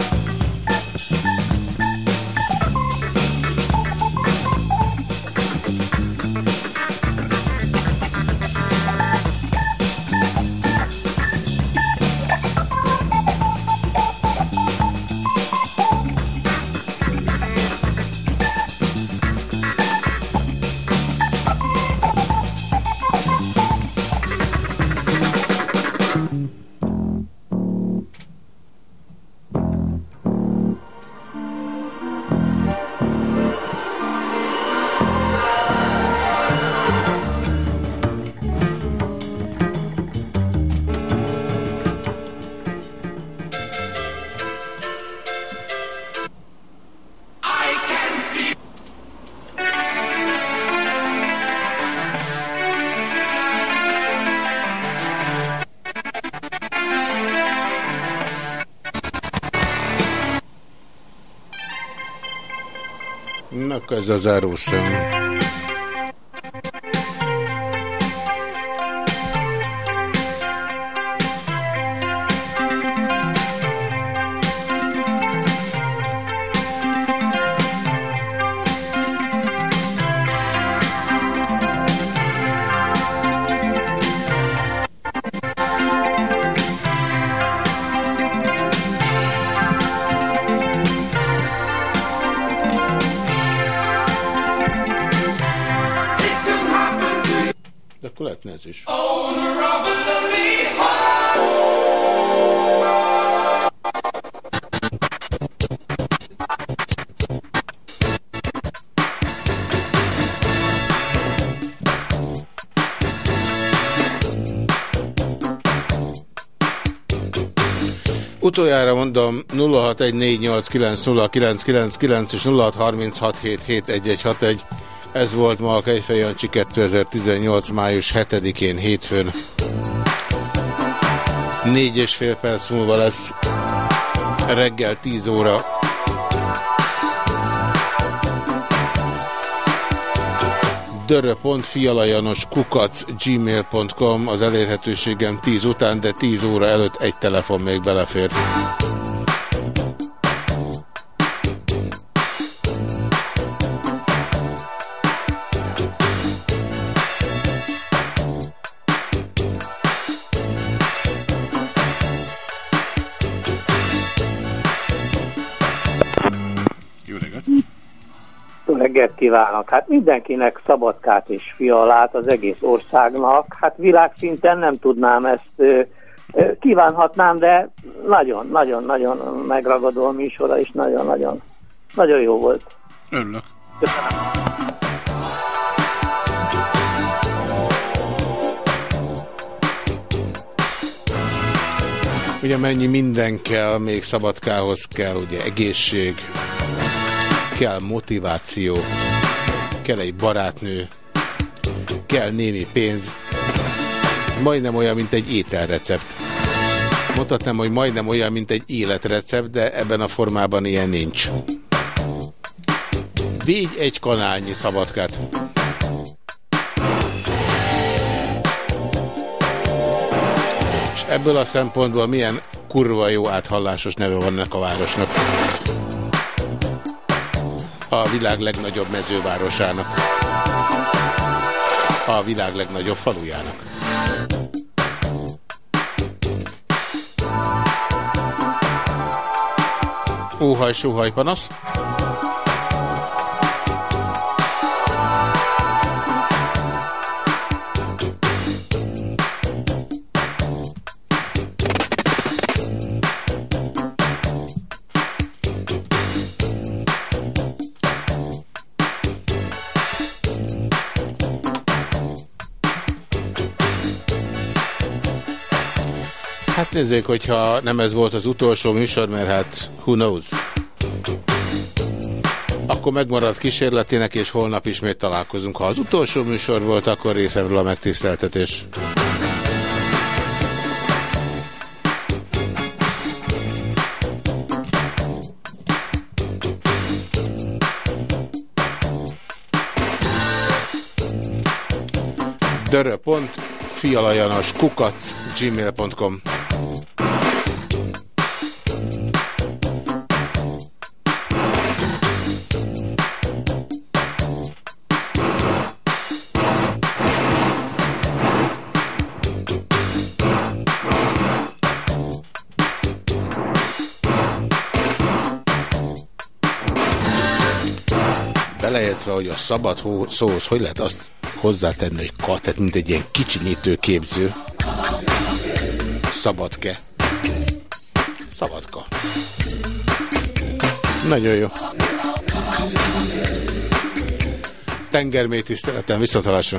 a zárószem. Utoljára mondom 0614890999 és 0636771161. Ez volt ma a Kejfej Jancsi 2018. május 7-én hétfőn. Négy és fél perc múlva lesz. Reggel 10 óra. gmail.com az elérhetőségem 10 után, de 10 óra előtt egy telefon még belefér. Kívánok! Hát mindenkinek Szabadkát és Fialát, az egész országnak. Hát világszinten nem tudnám ezt, kívánhatnám, de nagyon-nagyon-nagyon megragadó a műsora, és nagyon-nagyon nagyon jó volt. Örülök. Ugye mennyi minden kell, még szabadkához kell, ugye egészség, kell motiváció, kell egy barátnő, kell némi pénz. Ez majdnem olyan, mint egy ételrecept. Mondhatnám, hogy majdnem olyan, mint egy életrecept, de ebben a formában ilyen nincs. Végy egy kanálnyi szabadkát. És ebből a szempontból milyen kurva jó áthallásos neve van ennek a városnak. A világ legnagyobb mezővárosának. A világ legnagyobb falujának. Óhaj, sóhaj, panasz. Nézzék, hogyha nem ez volt az utolsó műsor, mert hát who knows. Akkor megmarad kísérletének, és holnap ismét találkozunk. Ha az utolsó műsor volt, akkor részemről a megtiszteltetés. dörö.fialajanos gmail.com Beleértve, hogy a szabad hó- szóhoz hogy lehet azt hozzátenni, hogy ka, tehát mint egy ilyen kicsinyítő képző. Szabadke. Szabadka. Nagyon jó. Tengermély tiszteletem, viszontalásra.